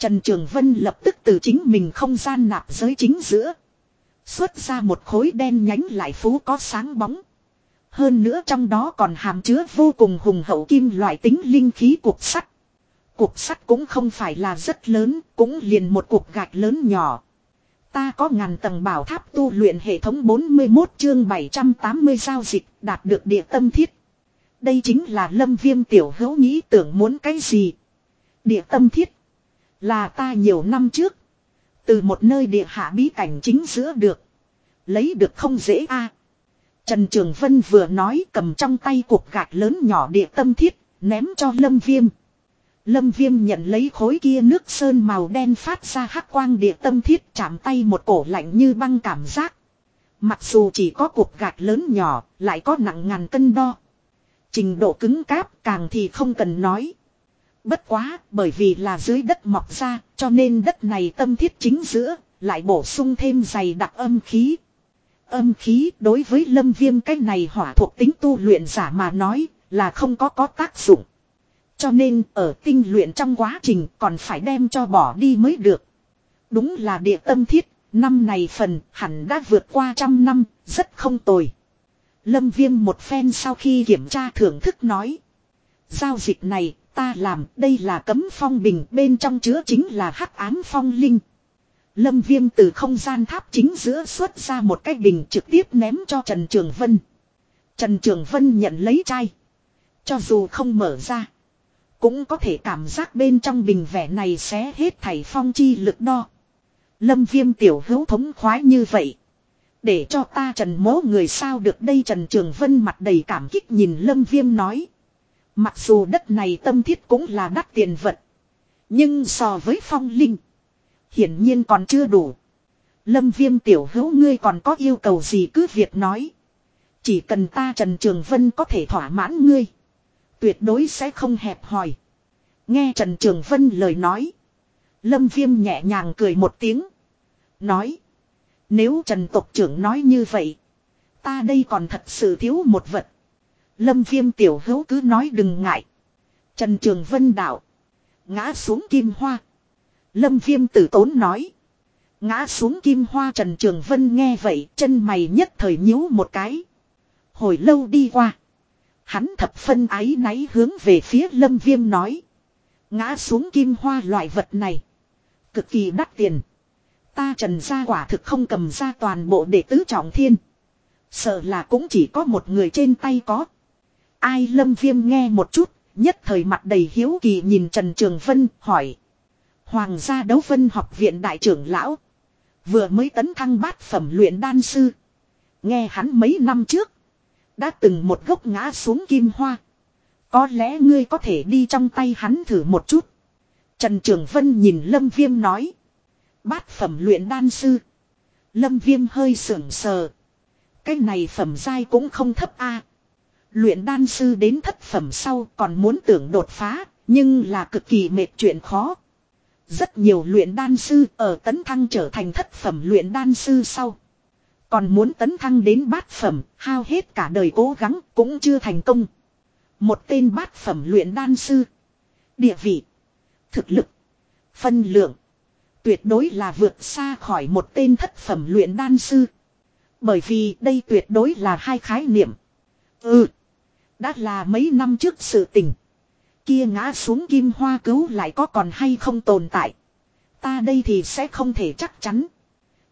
Trần Trường Vân lập tức từ chính mình không gian nạp giới chính giữa. Xuất ra một khối đen nhánh lại phú có sáng bóng. Hơn nữa trong đó còn hàm chứa vô cùng hùng hậu kim loại tính linh khí cục sắt. Cục sắt cũng không phải là rất lớn, cũng liền một cục gạch lớn nhỏ. Ta có ngàn tầng bảo tháp tu luyện hệ thống 41 chương 780 giao dịch đạt được địa tâm thiết. Đây chính là lâm viêm tiểu hữu nghĩ tưởng muốn cái gì. Địa tâm thiết. Là ta nhiều năm trước. Từ một nơi địa hạ bí cảnh chính giữa được. Lấy được không dễ a Trần Trường Vân vừa nói cầm trong tay cuộc gạch lớn nhỏ địa tâm thiết, ném cho Lâm Viêm. Lâm Viêm nhận lấy khối kia nước sơn màu đen phát ra hắc quang địa tâm thiết chạm tay một cổ lạnh như băng cảm giác. Mặc dù chỉ có cuộc gạch lớn nhỏ, lại có nặng ngàn cân đo. Trình độ cứng cáp càng thì không cần nói. Bất quá, bởi vì là dưới đất mọc ra, cho nên đất này tâm thiết chính giữa, lại bổ sung thêm dày đặc âm khí. Âm khí đối với lâm viêm cái này hỏa thuộc tính tu luyện giả mà nói, là không có có tác dụng. Cho nên ở tinh luyện trong quá trình còn phải đem cho bỏ đi mới được. Đúng là địa tâm thiết, năm này phần hẳn đã vượt qua trăm năm, rất không tồi. Lâm viêm một phen sau khi kiểm tra thưởng thức nói. Giao dịch này ta làm, đây là cấm phong bình, bên trong chứa chính là hắc ám phong linh. Lâm viêm từ không gian tháp chính giữa xuất ra một cái bình trực tiếp ném cho Trần Trường Vân. Trần Trường Vân nhận lấy chai. Cho dù không mở ra. Cũng có thể cảm giác bên trong bình vẻ này sẽ hết thảy phong chi lực đo. Lâm viêm tiểu hữu thống khoái như vậy. Để cho ta trần mố người sao được đây Trần Trường Vân mặt đầy cảm kích nhìn Lâm viêm nói. Mặc dù đất này tâm thiết cũng là đắt tiền vật. Nhưng so với phong linh. Hiển nhiên còn chưa đủ. Lâm viêm tiểu hữu ngươi còn có yêu cầu gì cứ việc nói. Chỉ cần ta Trần Trường Vân có thể thỏa mãn ngươi. Tuyệt đối sẽ không hẹp hòi. Nghe Trần Trường Vân lời nói. Lâm viêm nhẹ nhàng cười một tiếng. Nói. Nếu Trần tộc trưởng nói như vậy. Ta đây còn thật sự thiếu một vật. Lâm viêm tiểu hữu cứ nói đừng ngại. Trần Trường Vân đảo Ngã xuống kim hoa. Lâm viêm tử tốn nói. Ngã xuống kim hoa Trần Trường Vân nghe vậy, chân mày nhất thời nhíu một cái. Hồi lâu đi qua. Hắn thập phân ái náy hướng về phía lâm viêm nói. Ngã xuống kim hoa loại vật này. Cực kỳ đắt tiền. Ta trần ra quả thực không cầm ra toàn bộ để tứ trọng thiên. Sợ là cũng chỉ có một người trên tay có. Ai lâm viêm nghe một chút, nhất thời mặt đầy hiếu kỳ nhìn Trần Trường Vân hỏi. Hoàng gia đấu vân học viện đại trưởng lão. Vừa mới tấn thăng bát phẩm luyện đan sư. Nghe hắn mấy năm trước. Đã từng một gốc ngã xuống kim hoa. Có lẽ ngươi có thể đi trong tay hắn thử một chút. Trần Trường Vân nhìn Lâm Viêm nói. Bát phẩm luyện đan sư. Lâm Viêm hơi sưởng sờ. Cái này phẩm dai cũng không thấp a Luyện đan sư đến thất phẩm sau còn muốn tưởng đột phá. Nhưng là cực kỳ mệt chuyện khó. Rất nhiều luyện đan sư ở tấn thăng trở thành thất phẩm luyện đan sư sau. Còn muốn tấn thăng đến bát phẩm, hao hết cả đời cố gắng cũng chưa thành công. Một tên bát phẩm luyện đan sư. Địa vị. Thực lực. Phân lượng. Tuyệt đối là vượt xa khỏi một tên thất phẩm luyện đan sư. Bởi vì đây tuyệt đối là hai khái niệm. Ừ. Đã là mấy năm trước sự tình. Kia ngã xuống kim hoa cứu lại có còn hay không tồn tại. Ta đây thì sẽ không thể chắc chắn.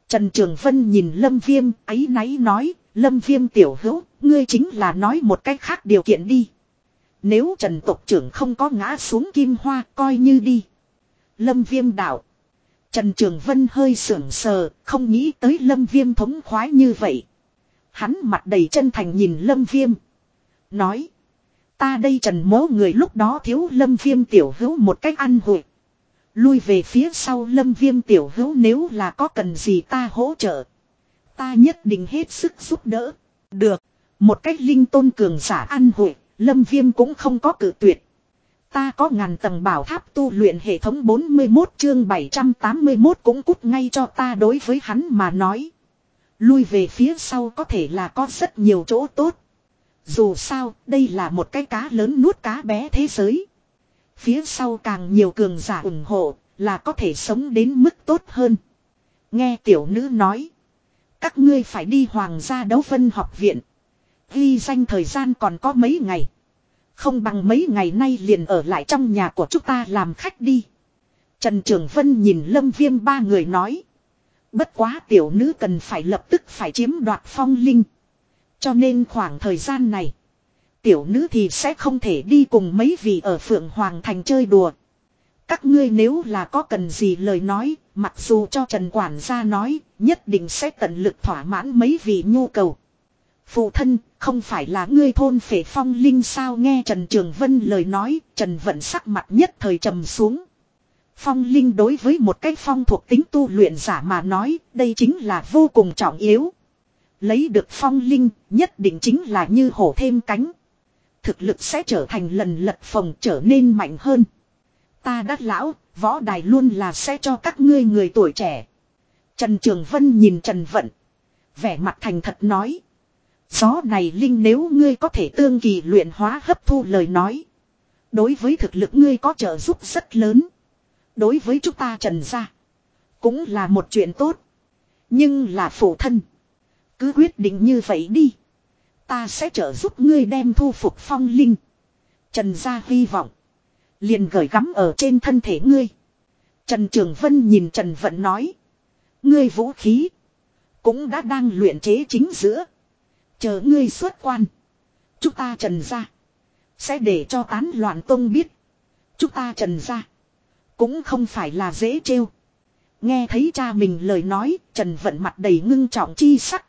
Trần Trường Vân nhìn Lâm Viêm ấy náy nói. Lâm Viêm tiểu hữu, ngươi chính là nói một cách khác điều kiện đi. Nếu Trần Tộc trưởng không có ngã xuống kim hoa coi như đi. Lâm Viêm đạo. Trần Trường Vân hơi sưởng sờ, không nghĩ tới Lâm Viêm thống khoái như vậy. Hắn mặt đầy chân thành nhìn Lâm Viêm. Nói. Ta đây trần mố người lúc đó thiếu lâm viêm tiểu hữu một cách ăn hụi. Lui về phía sau lâm viêm tiểu hữu nếu là có cần gì ta hỗ trợ. Ta nhất định hết sức giúp đỡ. Được. Một cách linh tôn cường giả ăn hụi. Lâm viêm cũng không có cử tuyệt. Ta có ngàn tầng bảo tháp tu luyện hệ thống 41 chương 781 cũng cút ngay cho ta đối với hắn mà nói. Lui về phía sau có thể là có rất nhiều chỗ tốt. Dù sao, đây là một cái cá lớn nuốt cá bé thế giới. Phía sau càng nhiều cường giả ủng hộ, là có thể sống đến mức tốt hơn. Nghe tiểu nữ nói. Các ngươi phải đi hoàng gia đấu phân học viện. Ghi danh thời gian còn có mấy ngày. Không bằng mấy ngày nay liền ở lại trong nhà của chúng ta làm khách đi. Trần Trường Vân nhìn Lâm Viêm ba người nói. Bất quá tiểu nữ cần phải lập tức phải chiếm đoạt phong linh. Cho nên khoảng thời gian này. Tiểu nữ thì sẽ không thể đi cùng mấy vị ở Phượng Hoàng Thành chơi đùa. Các ngươi nếu là có cần gì lời nói, mặc dù cho Trần Quản gia nói, nhất định sẽ tận lực thỏa mãn mấy vị nhu cầu. Phụ thân, không phải là ngươi thôn phệ phong linh sao nghe Trần Trường Vân lời nói, Trần Vận sắc mặt nhất thời trầm xuống. Phong linh đối với một cái phong thuộc tính tu luyện giả mà nói, đây chính là vô cùng trọng yếu. Lấy được phong linh, nhất định chính là như hổ thêm cánh. Thực lực sẽ trở thành lần lật phòng trở nên mạnh hơn. Ta đắt lão, võ đài luôn là sẽ cho các ngươi người tuổi trẻ. Trần Trường Vân nhìn Trần Vận. Vẻ mặt thành thật nói. Gió này linh nếu ngươi có thể tương kỳ luyện hóa hấp thu lời nói. Đối với thực lực ngươi có trợ giúp rất lớn. Đối với chúng ta trần gia Cũng là một chuyện tốt. Nhưng là phụ thân. Cứ quyết định như vậy đi. Ta sẽ trợ giúp ngươi đem thu phục phong linh. Trần gia hy vọng. Liền gởi gắm ở trên thân thể ngươi. Trần Trường Vân nhìn Trần Vận nói. Ngươi vũ khí. Cũng đã đang luyện chế chính giữa. Chờ ngươi xuất quan. Chúng ta trần ra. Sẽ để cho tán loạn tông biết. Chúng ta trần ra. Cũng không phải là dễ trêu. Nghe thấy cha mình lời nói, Trần Vận mặt đầy ngưng trọng chi sắc.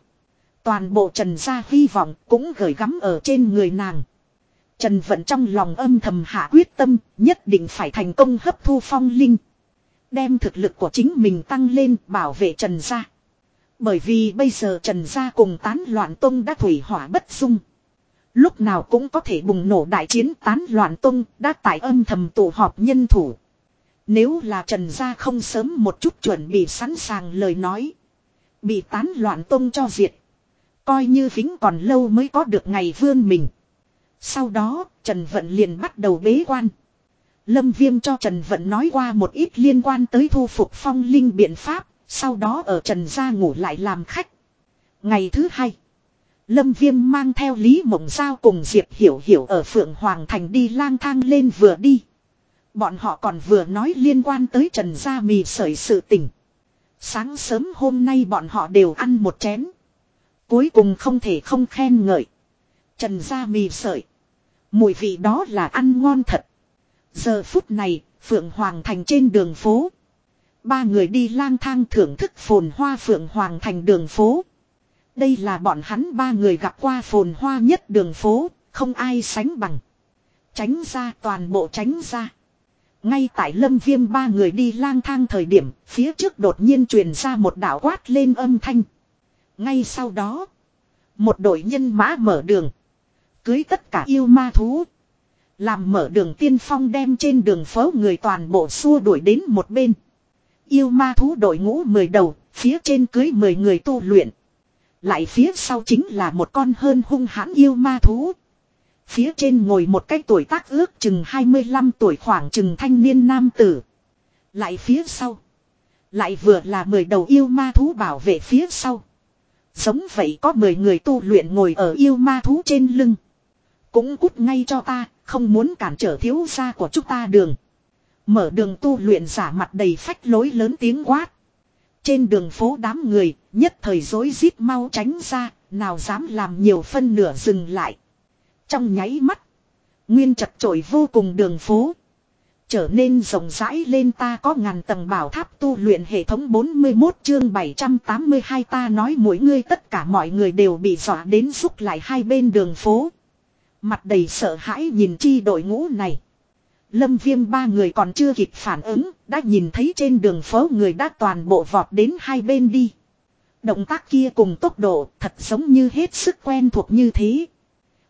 Toàn bộ Trần gia hy vọng cũng gửi gắm ở trên người nàng. Trần Vận trong lòng âm thầm hạ quyết tâm, nhất định phải thành công hấp thu phong linh. Đem thực lực của chính mình tăng lên bảo vệ Trần gia. Bởi vì bây giờ Trần gia cùng tán loạn tông đã thủy hỏa bất dung. Lúc nào cũng có thể bùng nổ đại chiến tán loạn tông đã tại âm thầm tụ họp nhân thủ. Nếu là Trần gia không sớm một chút chuẩn bị sẵn sàng lời nói. Bị tán loạn tông cho diệt. Coi như vĩnh còn lâu mới có được ngày vươn mình. Sau đó, Trần Vận liền bắt đầu bế quan. Lâm Viêm cho Trần Vận nói qua một ít liên quan tới thu phục phong linh biện pháp, sau đó ở Trần gia ngủ lại làm khách. Ngày thứ hai, Lâm Viêm mang theo Lý Mộng Giao cùng Diệp Hiểu Hiểu ở Phượng Hoàng Thành đi lang thang lên vừa đi. Bọn họ còn vừa nói liên quan tới Trần Gia mì sợi sự tình. Sáng sớm hôm nay bọn họ đều ăn một chén. Cuối cùng không thể không khen ngợi. Trần Gia mì sợi. Mùi vị đó là ăn ngon thật. Giờ phút này, Phượng Hoàng Thành trên đường phố. Ba người đi lang thang thưởng thức phồn hoa Phượng Hoàng Thành đường phố. Đây là bọn hắn ba người gặp qua phồn hoa nhất đường phố, không ai sánh bằng. Tránh ra toàn bộ tránh ra. Ngay tại lâm viêm ba người đi lang thang thời điểm, phía trước đột nhiên truyền ra một đảo quát lên âm thanh. Ngay sau đó, một đội nhân mã mở đường. Cưới tất cả yêu ma thú. Làm mở đường tiên phong đem trên đường phố người toàn bộ xua đuổi đến một bên. Yêu ma thú đội ngũ mười đầu, phía trên cưới mười người tu luyện. Lại phía sau chính là một con hơn hung hãn yêu ma thú. Phía trên ngồi một cái tuổi tác ước chừng 25 tuổi khoảng chừng thanh niên nam tử. Lại phía sau. Lại vừa là mười đầu yêu ma thú bảo vệ phía sau. Giống vậy có 10 người tu luyện ngồi ở yêu ma thú trên lưng. Cũng cút ngay cho ta, không muốn cản trở thiếu gia của chúng ta đường. Mở đường tu luyện giả mặt đầy phách lối lớn tiếng quát. Trên đường phố đám người, nhất thời dối rít mau tránh ra, nào dám làm nhiều phân nửa dừng lại. Trong nháy mắt, nguyên chật trội vô cùng đường phố. Trở nên rộng rãi lên ta có ngàn tầng bảo tháp tu luyện hệ thống 41 chương 782 ta nói mỗi người tất cả mọi người đều bị dọa đến rút lại hai bên đường phố. Mặt đầy sợ hãi nhìn chi đội ngũ này. Lâm viêm ba người còn chưa kịp phản ứng, đã nhìn thấy trên đường phố người đã toàn bộ vọt đến hai bên đi. Động tác kia cùng tốc độ thật giống như hết sức quen thuộc như thế.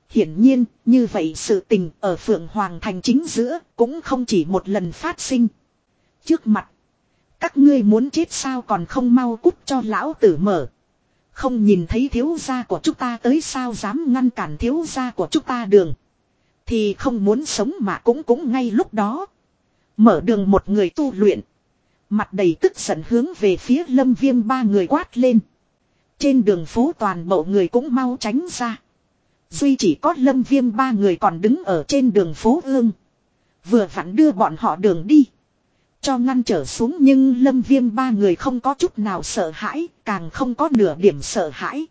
Hiển nhiên, như vậy sự tình ở Phượng Hoàng Thành chính giữa cũng không chỉ một lần phát sinh. Trước mặt, các ngươi muốn chết sao còn không mau cút cho lão tử mở. Không nhìn thấy thiếu gia của chúng ta tới sao dám ngăn cản thiếu gia của chúng ta đường. Thì không muốn sống mà cũng cũng ngay lúc đó. Mở đường một người tu luyện. Mặt đầy tức giận hướng về phía lâm viêm ba người quát lên. Trên đường phố toàn bộ người cũng mau tránh ra. Duy chỉ có lâm viêm ba người còn đứng ở trên đường phố ương. Vừa vặn đưa bọn họ đường đi. Cho ngăn trở xuống nhưng lâm viêm ba người không có chút nào sợ hãi, càng không có nửa điểm sợ hãi.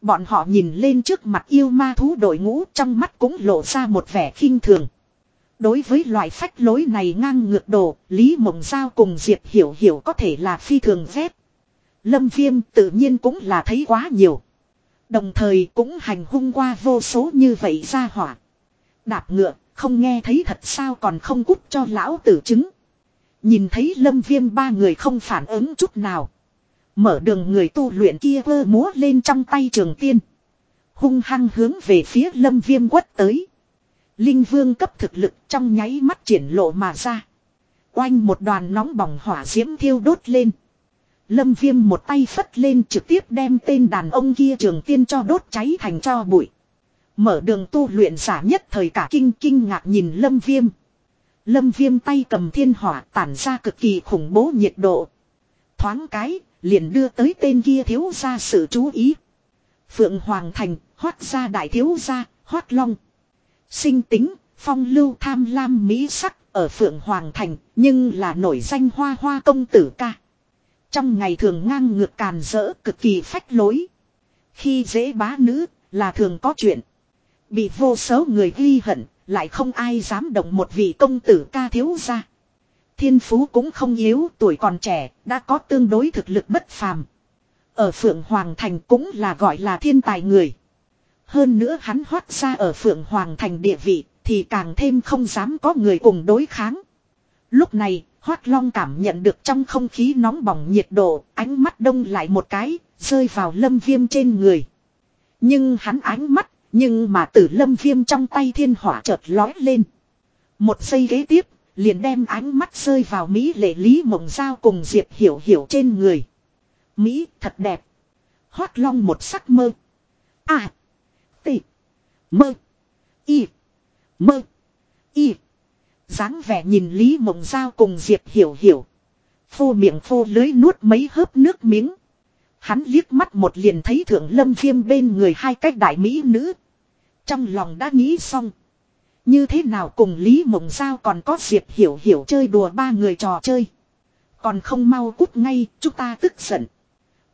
Bọn họ nhìn lên trước mặt yêu ma thú đội ngũ trong mắt cũng lộ ra một vẻ khinh thường. Đối với loại phách lối này ngang ngược đồ, Lý Mộng Giao cùng Diệp Hiểu Hiểu có thể là phi thường dép. Lâm Viêm tự nhiên cũng là thấy quá nhiều. Đồng thời cũng hành hung qua vô số như vậy ra hỏa. Đạp ngựa, không nghe thấy thật sao còn không cút cho lão tử chứng. Nhìn thấy lâm viêm ba người không phản ứng chút nào. Mở đường người tu luyện kia vơ múa lên trong tay trường tiên. Hung hăng hướng về phía lâm viêm quất tới. Linh vương cấp thực lực trong nháy mắt triển lộ mà ra. Oanh một đoàn nóng bỏng hỏa diễm thiêu đốt lên. Lâm viêm một tay phất lên trực tiếp đem tên đàn ông kia trường tiên cho đốt cháy thành cho bụi. Mở đường tu luyện giả nhất thời cả kinh kinh ngạc nhìn lâm viêm. Lâm viêm tay cầm thiên hỏa tản ra cực kỳ khủng bố nhiệt độ. Thoáng cái, liền đưa tới tên kia thiếu ra sự chú ý. Phượng Hoàng Thành, hoát ra đại thiếu gia, hoát long. Sinh tính, phong lưu tham lam mỹ sắc, ở Phượng Hoàng Thành, nhưng là nổi danh hoa hoa công tử ca. Trong ngày thường ngang ngược càn rỡ cực kỳ phách lối. Khi dễ bá nữ, là thường có chuyện. Bị vô số người ghi hận, lại không ai dám động một vị công tử ca thiếu ra. Thiên phú cũng không yếu, tuổi còn trẻ, đã có tương đối thực lực bất phàm. Ở Phượng Hoàng Thành cũng là gọi là thiên tài người. Hơn nữa hắn hoát ra ở Phượng Hoàng Thành địa vị, thì càng thêm không dám có người cùng đối kháng. Lúc này, Hoác Long cảm nhận được trong không khí nóng bỏng nhiệt độ, ánh mắt đông lại một cái, rơi vào lâm viêm trên người. Nhưng hắn ánh mắt, nhưng mà tử lâm viêm trong tay thiên hỏa chợt lói lên. Một giây ghế tiếp, liền đem ánh mắt rơi vào Mỹ lệ Lý Mộng Giao cùng Diệp Hiểu Hiểu trên người. Mỹ thật đẹp. Hoác long một sắc mơ. À. Tị. Mơ. Y. Mơ. Y dáng vẻ nhìn Lý Mộng Giao cùng Diệp Hiểu Hiểu. Phô miệng phô lưới nuốt mấy hớp nước miếng. Hắn liếc mắt một liền thấy thượng lâm viêm bên người hai cách đại mỹ nữ. Trong lòng đã nghĩ xong. Như thế nào cùng Lý Mộng Giao còn có Diệp Hiểu Hiểu chơi đùa ba người trò chơi. Còn không mau cút ngay, chúng ta tức giận.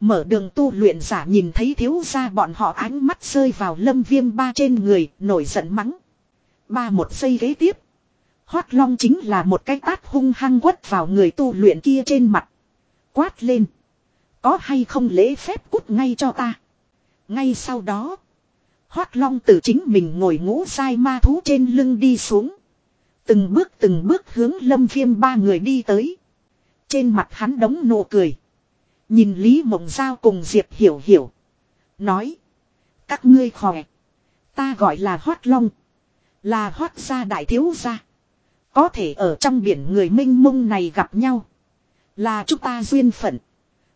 Mở đường tu luyện giả nhìn thấy thiếu gia bọn họ ánh mắt rơi vào lâm viêm ba trên người, nổi giận mắng. Ba một giây ghế tiếp. Hoác long chính là một cái tát hung hăng quất vào người tu luyện kia trên mặt. Quát lên. Có hay không lễ phép cút ngay cho ta. Ngay sau đó. Hoác long từ chính mình ngồi ngũ sai ma thú trên lưng đi xuống. Từng bước từng bước hướng lâm viêm ba người đi tới. Trên mặt hắn đống nụ cười. Nhìn Lý Mộng Giao cùng Diệp Hiểu Hiểu. Nói. Các ngươi khỏe. Ta gọi là Hoác Long. Là Hoác gia đại thiếu gia. Có thể ở trong biển người minh mông này gặp nhau. Là chúng ta duyên phận.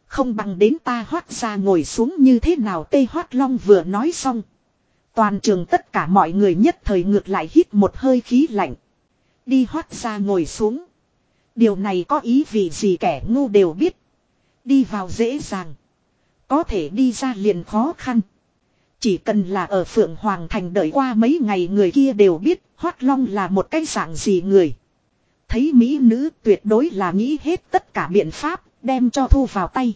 Không bằng đến ta Hoát ra ngồi xuống như thế nào Tây Hoát Long vừa nói xong. Toàn trường tất cả mọi người nhất thời ngược lại hít một hơi khí lạnh. Đi Hoát ra ngồi xuống. Điều này có ý vì gì kẻ ngu đều biết. Đi vào dễ dàng. Có thể đi ra liền khó khăn. Chỉ cần là ở Phượng Hoàng Thành đợi qua mấy ngày người kia đều biết Hoác Long là một cái dạng gì người. Thấy Mỹ nữ tuyệt đối là nghĩ hết tất cả biện pháp đem cho thu vào tay.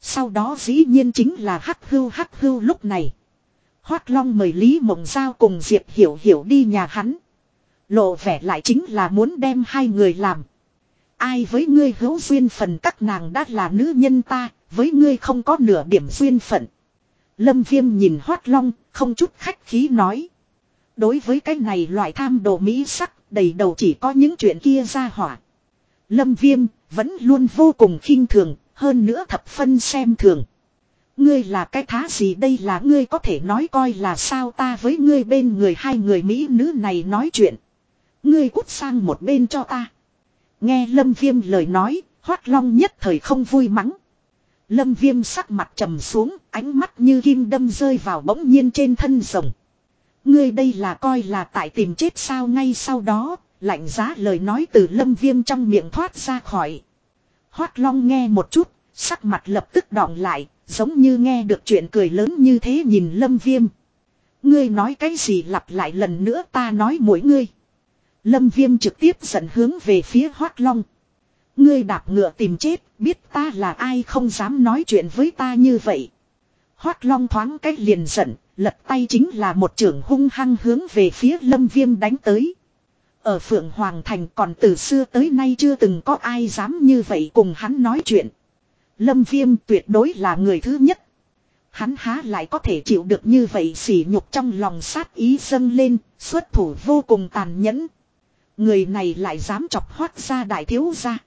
Sau đó dĩ nhiên chính là hắc hưu hắc hưu lúc này. Hoác Long mời Lý Mộng Giao cùng Diệp Hiểu Hiểu đi nhà hắn. Lộ vẻ lại chính là muốn đem hai người làm. Ai với ngươi hữu duyên phần các nàng đã là nữ nhân ta, với ngươi không có nửa điểm duyên phận. Lâm Viêm nhìn Hoác Long, không chút khách khí nói. Đối với cái này loại tham đồ mỹ sắc, đầy đầu chỉ có những chuyện kia ra hỏa. Lâm Viêm, vẫn luôn vô cùng khinh thường, hơn nữa thập phân xem thường. Ngươi là cái thá gì đây là ngươi có thể nói coi là sao ta với ngươi bên người hai người Mỹ nữ này nói chuyện. Ngươi cút sang một bên cho ta. Nghe Lâm Viêm lời nói, Hoát Long nhất thời không vui mắng. Lâm Viêm sắc mặt trầm xuống, ánh mắt như kim đâm rơi vào bỗng nhiên trên thân rồng. Ngươi đây là coi là tại tìm chết sao ngay sau đó, lạnh giá lời nói từ Lâm Viêm trong miệng thoát ra khỏi. Hoát Long nghe một chút, sắc mặt lập tức đọng lại, giống như nghe được chuyện cười lớn như thế nhìn Lâm Viêm. Ngươi nói cái gì lặp lại lần nữa ta nói mỗi ngươi. Lâm Viêm trực tiếp dẫn hướng về phía Hoác Long. Ngươi đạp ngựa tìm chết, biết ta là ai không dám nói chuyện với ta như vậy. Hoác Long thoáng cách liền giận, lật tay chính là một trưởng hung hăng hướng về phía Lâm Viêm đánh tới. Ở Phượng Hoàng Thành còn từ xưa tới nay chưa từng có ai dám như vậy cùng hắn nói chuyện. Lâm Viêm tuyệt đối là người thứ nhất. Hắn há lại có thể chịu được như vậy xỉ nhục trong lòng sát ý dâng lên, xuất thủ vô cùng tàn nhẫn. Người này lại dám chọc hoát ra đại thiếu ra.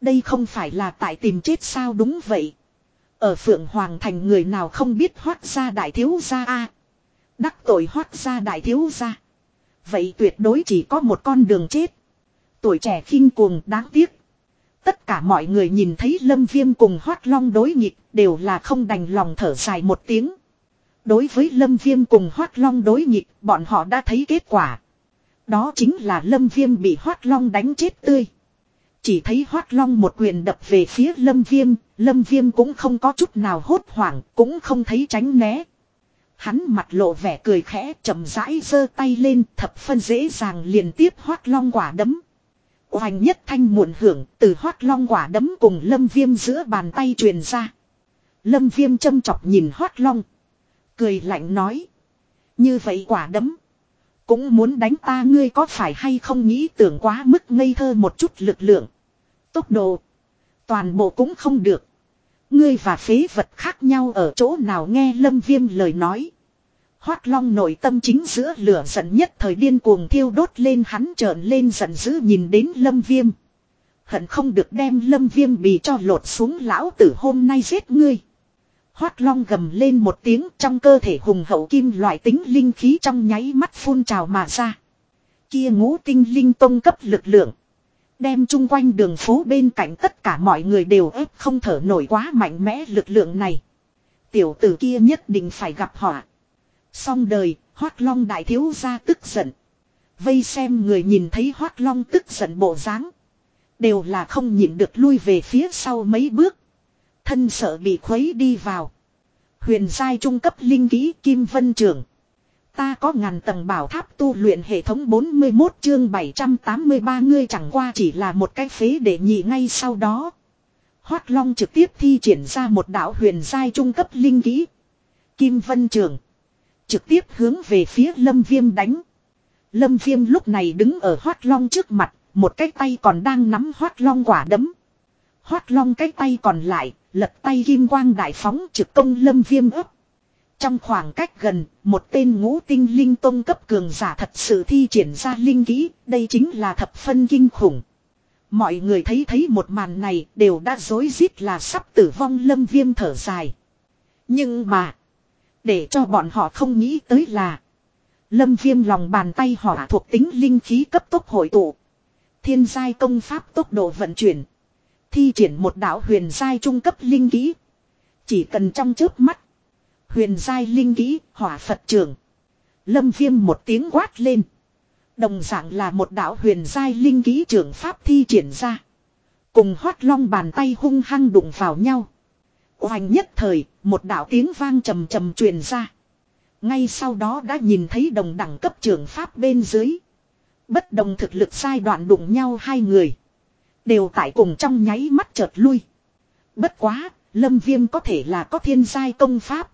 Đây không phải là tại tìm chết sao đúng vậy. Ở Phượng Hoàng Thành người nào không biết hoát ra đại thiếu gia a Đắc tội hoát ra đại thiếu gia Vậy tuyệt đối chỉ có một con đường chết. Tuổi trẻ khinh cuồng, đáng tiếc. Tất cả mọi người nhìn thấy Lâm Viêm cùng Hoát Long đối nghịch, đều là không đành lòng thở dài một tiếng. Đối với Lâm Viêm cùng Hoát Long đối nghịch, bọn họ đã thấy kết quả. Đó chính là lâm viêm bị hoát long đánh chết tươi. Chỉ thấy hoát long một quyền đập về phía lâm viêm, lâm viêm cũng không có chút nào hốt hoảng, cũng không thấy tránh né. Hắn mặt lộ vẻ cười khẽ chậm rãi giơ tay lên thập phân dễ dàng liền tiếp hoát long quả đấm. Hoành nhất thanh muộn hưởng từ hoát long quả đấm cùng lâm viêm giữa bàn tay truyền ra. Lâm viêm châm chọc nhìn hoát long. Cười lạnh nói. Như vậy quả đấm. Cũng muốn đánh ta ngươi có phải hay không nghĩ tưởng quá mức ngây thơ một chút lực lượng. Tốc độ. Toàn bộ cũng không được. Ngươi và phế vật khác nhau ở chỗ nào nghe lâm viêm lời nói. Hoát long nội tâm chính giữa lửa giận nhất thời điên cuồng thiêu đốt lên hắn trợn lên giận dữ nhìn đến lâm viêm. Hận không được đem lâm viêm bị cho lột xuống lão tử hôm nay giết ngươi. Hoác long gầm lên một tiếng trong cơ thể hùng hậu kim loại tính linh khí trong nháy mắt phun trào mà ra. Kia ngũ tinh linh tông cấp lực lượng. Đem chung quanh đường phố bên cạnh tất cả mọi người đều ép không thở nổi quá mạnh mẽ lực lượng này. Tiểu tử kia nhất định phải gặp họ. Xong đời, Hoác Long đại thiếu gia tức giận. Vây xem người nhìn thấy Hoác Long tức giận bộ dáng Đều là không nhịn được lui về phía sau mấy bước. Thân sợ bị khuấy đi vào. Huyền giai trung cấp linh khí Kim Vân Trường. Ta có ngàn tầng bảo tháp tu luyện hệ thống 41 chương 783 ngươi chẳng qua chỉ là một cái phế để nhị ngay sau đó. Hoác Long trực tiếp thi triển ra một đạo huyền giai trung cấp linh kỹ. Kim Vân Trường. Trực tiếp hướng về phía Lâm Viêm đánh. Lâm Viêm lúc này đứng ở Hoác Long trước mặt, một cái tay còn đang nắm Hoác Long quả đấm. Hoác Long cái tay còn lại, lật tay kim quang đại phóng trực công Lâm Viêm ấp. Trong khoảng cách gần, một tên ngũ tinh linh tông cấp cường giả thật sự thi triển ra linh kỹ, đây chính là thập phân kinh khủng. Mọi người thấy thấy một màn này đều đã dối rít là sắp tử vong lâm viêm thở dài. Nhưng mà, để cho bọn họ không nghĩ tới là, lâm viêm lòng bàn tay họ thuộc tính linh khí cấp tốc hội tụ. Thiên giai công pháp tốc độ vận chuyển. Thi triển một đạo huyền giai trung cấp linh kỹ. Chỉ cần trong chớp mắt Huyền giai linh kỹ, hỏa Phật trưởng. Lâm viêm một tiếng quát lên. Đồng dạng là một đạo huyền giai linh kỹ trưởng pháp thi triển ra. Cùng hoát long bàn tay hung hăng đụng vào nhau. Hoành nhất thời, một đạo tiếng vang trầm trầm truyền ra. Ngay sau đó đã nhìn thấy đồng đẳng cấp trưởng pháp bên dưới. Bất đồng thực lực sai đoạn đụng nhau hai người. Đều tại cùng trong nháy mắt chợt lui. Bất quá, lâm viêm có thể là có thiên giai công pháp.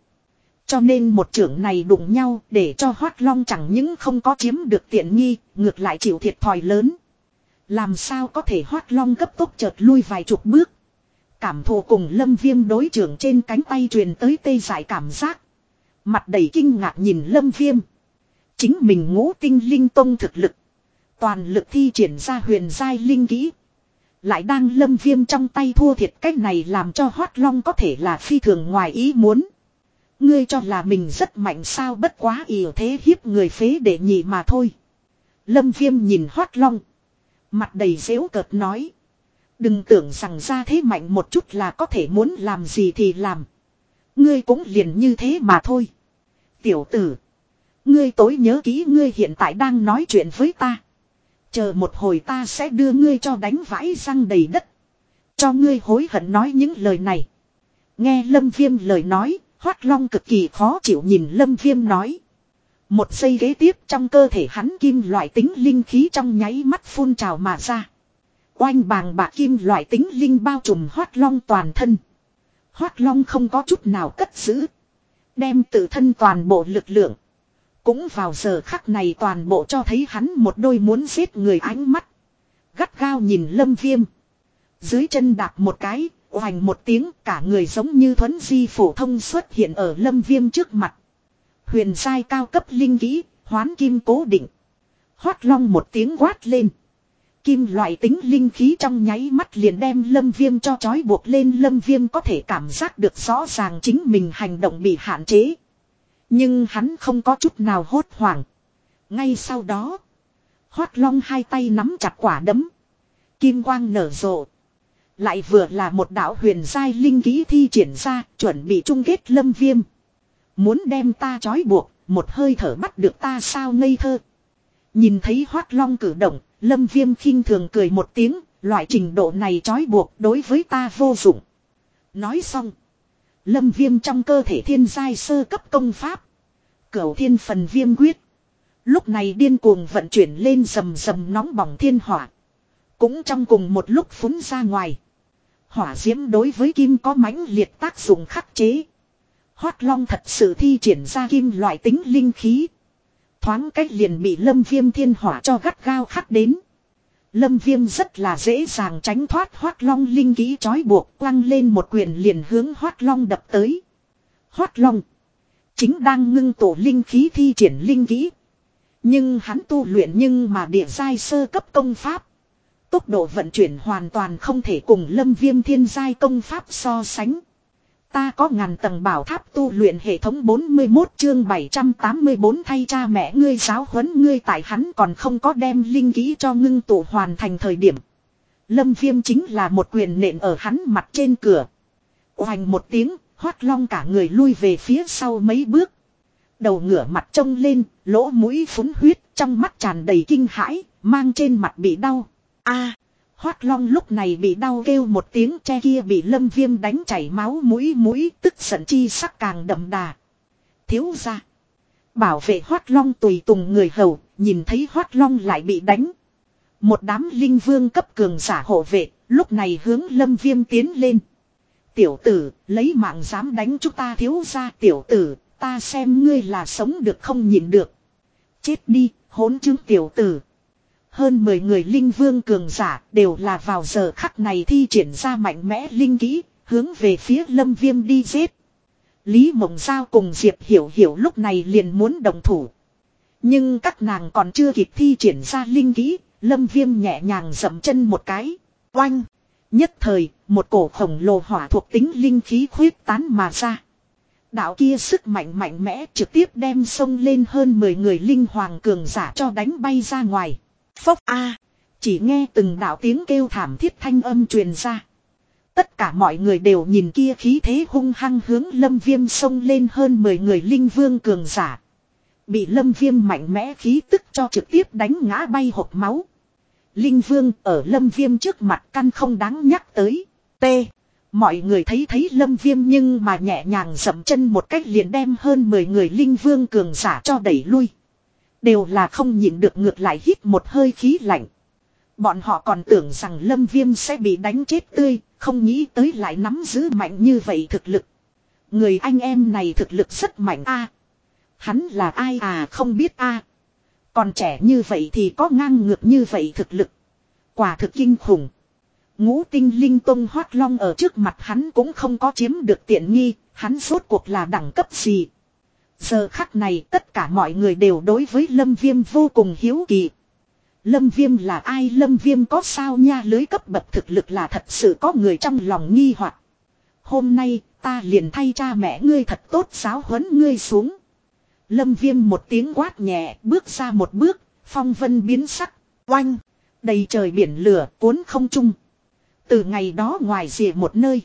Cho nên một trưởng này đụng nhau để cho Hoát Long chẳng những không có chiếm được tiện nghi, ngược lại chịu thiệt thòi lớn. Làm sao có thể Hoát Long cấp tốc chợt lui vài chục bước. Cảm thù cùng lâm viêm đối trưởng trên cánh tay truyền tới tê giải cảm giác. Mặt đầy kinh ngạc nhìn lâm viêm. Chính mình ngũ tinh linh tông thực lực. Toàn lực thi triển ra huyền giai linh kỹ. Lại đang lâm viêm trong tay thua thiệt cách này làm cho Hoát Long có thể là phi thường ngoài ý muốn. Ngươi cho là mình rất mạnh sao bất quá yếu thế hiếp người phế để nhị mà thôi. Lâm viêm nhìn hoát long. Mặt đầy dễu cợt nói. Đừng tưởng rằng ra thế mạnh một chút là có thể muốn làm gì thì làm. Ngươi cũng liền như thế mà thôi. Tiểu tử. Ngươi tối nhớ kỹ ngươi hiện tại đang nói chuyện với ta. Chờ một hồi ta sẽ đưa ngươi cho đánh vãi răng đầy đất. Cho ngươi hối hận nói những lời này. Nghe Lâm Viêm lời nói, Hoác Long cực kỳ khó chịu nhìn Lâm Viêm nói. Một giây ghế tiếp trong cơ thể hắn kim loại tính linh khí trong nháy mắt phun trào mà ra. Oanh bàng bạc kim loại tính linh bao trùm Hoác Long toàn thân. Hoác Long không có chút nào cất giữ. Đem tự thân toàn bộ lực lượng. Cũng vào giờ khắc này toàn bộ cho thấy hắn một đôi muốn giết người ánh mắt. Gắt gao nhìn lâm viêm. Dưới chân đạp một cái, Hoành một tiếng cả người giống như thuấn di phổ thông xuất hiện ở lâm viêm trước mặt. Huyền sai cao cấp linh kỹ, hoán kim cố định. Hoát long một tiếng quát lên. Kim loại tính linh khí trong nháy mắt liền đem lâm viêm cho chói buộc lên lâm viêm có thể cảm giác được rõ ràng chính mình hành động bị hạn chế. Nhưng hắn không có chút nào hốt hoảng. Ngay sau đó, hoát long hai tay nắm chặt quả đấm. Kim quang nở rộ. Lại vừa là một đạo huyền giai linh ký thi triển ra, chuẩn bị chung kết lâm viêm. Muốn đem ta trói buộc, một hơi thở bắt được ta sao ngây thơ. Nhìn thấy hoát long cử động, lâm viêm khinh thường cười một tiếng, loại trình độ này trói buộc đối với ta vô dụng. Nói xong. Lâm viêm trong cơ thể thiên giai sơ cấp công pháp. Cửu thiên phần viêm quyết. Lúc này điên cuồng vận chuyển lên rầm rầm nóng bỏng thiên hỏa. Cũng trong cùng một lúc phúng ra ngoài. Hỏa diễm đối với kim có mãnh liệt tác dụng khắc chế. Hoát long thật sự thi triển ra kim loại tính linh khí. Thoáng cách liền bị lâm viêm thiên hỏa cho gắt gao khắc đến. Lâm viêm rất là dễ dàng tránh thoát hoát long linh khí trói buộc quăng lên một quyền liền hướng hoát long đập tới. Hoát long. Chính đang ngưng tổ linh khí thi triển linh khí. Nhưng hắn tu luyện nhưng mà địa giai sơ cấp công pháp. Tốc độ vận chuyển hoàn toàn không thể cùng lâm viêm thiên giai công pháp so sánh. Ta có ngàn tầng bảo tháp tu luyện hệ thống 41 chương 784 thay cha mẹ ngươi giáo huấn ngươi tại hắn còn không có đem linh kỹ cho ngưng tụ hoàn thành thời điểm. Lâm viêm chính là một quyền nện ở hắn mặt trên cửa. Hoành một tiếng, hoát long cả người lui về phía sau mấy bước. Đầu ngửa mặt trông lên, lỗ mũi phúng huyết, trong mắt tràn đầy kinh hãi, mang trên mặt bị đau. a Hoát long lúc này bị đau kêu một tiếng che kia bị lâm viêm đánh chảy máu mũi mũi tức giận chi sắc càng đậm đà. Thiếu ra. Bảo vệ hoát long tùy tùng người hầu, nhìn thấy hoát long lại bị đánh. Một đám linh vương cấp cường giả hộ vệ, lúc này hướng lâm viêm tiến lên. Tiểu tử, lấy mạng dám đánh chúng ta thiếu ra tiểu tử, ta xem ngươi là sống được không nhịn được. Chết đi, hỗn chứng tiểu tử. Hơn 10 người linh vương cường giả đều là vào giờ khắc này thi triển ra mạnh mẽ linh kỹ, hướng về phía lâm viêm đi giết. Lý Mộng Giao cùng Diệp Hiểu Hiểu lúc này liền muốn đồng thủ. Nhưng các nàng còn chưa kịp thi triển ra linh kỹ, lâm viêm nhẹ nhàng dậm chân một cái. Oanh! Nhất thời, một cổ khổng lồ hỏa thuộc tính linh khí khuyết tán mà ra. Đạo kia sức mạnh mạnh mẽ trực tiếp đem sông lên hơn 10 người linh hoàng cường giả cho đánh bay ra ngoài. Phốc A. Chỉ nghe từng đạo tiếng kêu thảm thiết thanh âm truyền ra. Tất cả mọi người đều nhìn kia khí thế hung hăng hướng lâm viêm sông lên hơn 10 người linh vương cường giả. Bị lâm viêm mạnh mẽ khí tức cho trực tiếp đánh ngã bay hộp máu. Linh vương ở lâm viêm trước mặt căn không đáng nhắc tới. T. Mọi người thấy thấy lâm viêm nhưng mà nhẹ nhàng dậm chân một cách liền đem hơn 10 người linh vương cường giả cho đẩy lui. Đều là không nhịn được ngược lại hít một hơi khí lạnh. Bọn họ còn tưởng rằng lâm viêm sẽ bị đánh chết tươi, không nghĩ tới lại nắm giữ mạnh như vậy thực lực. Người anh em này thực lực rất mạnh a Hắn là ai à không biết a còn trẻ như vậy thì có ngang ngược như vậy thực lực. Quả thực kinh khủng. Ngũ tinh linh tông hoát long ở trước mặt hắn cũng không có chiếm được tiện nghi, hắn rốt cuộc là đẳng cấp gì. Giờ khắc này tất cả mọi người đều đối với lâm viêm vô cùng hiếu kỳ. Lâm viêm là ai lâm viêm có sao nha lưới cấp bậc thực lực là thật sự có người trong lòng nghi hoặc Hôm nay ta liền thay cha mẹ ngươi thật tốt giáo huấn ngươi xuống. Lâm viêm một tiếng quát nhẹ bước ra một bước, phong vân biến sắc, oanh, đầy trời biển lửa cuốn không chung. Từ ngày đó ngoài rìa một nơi.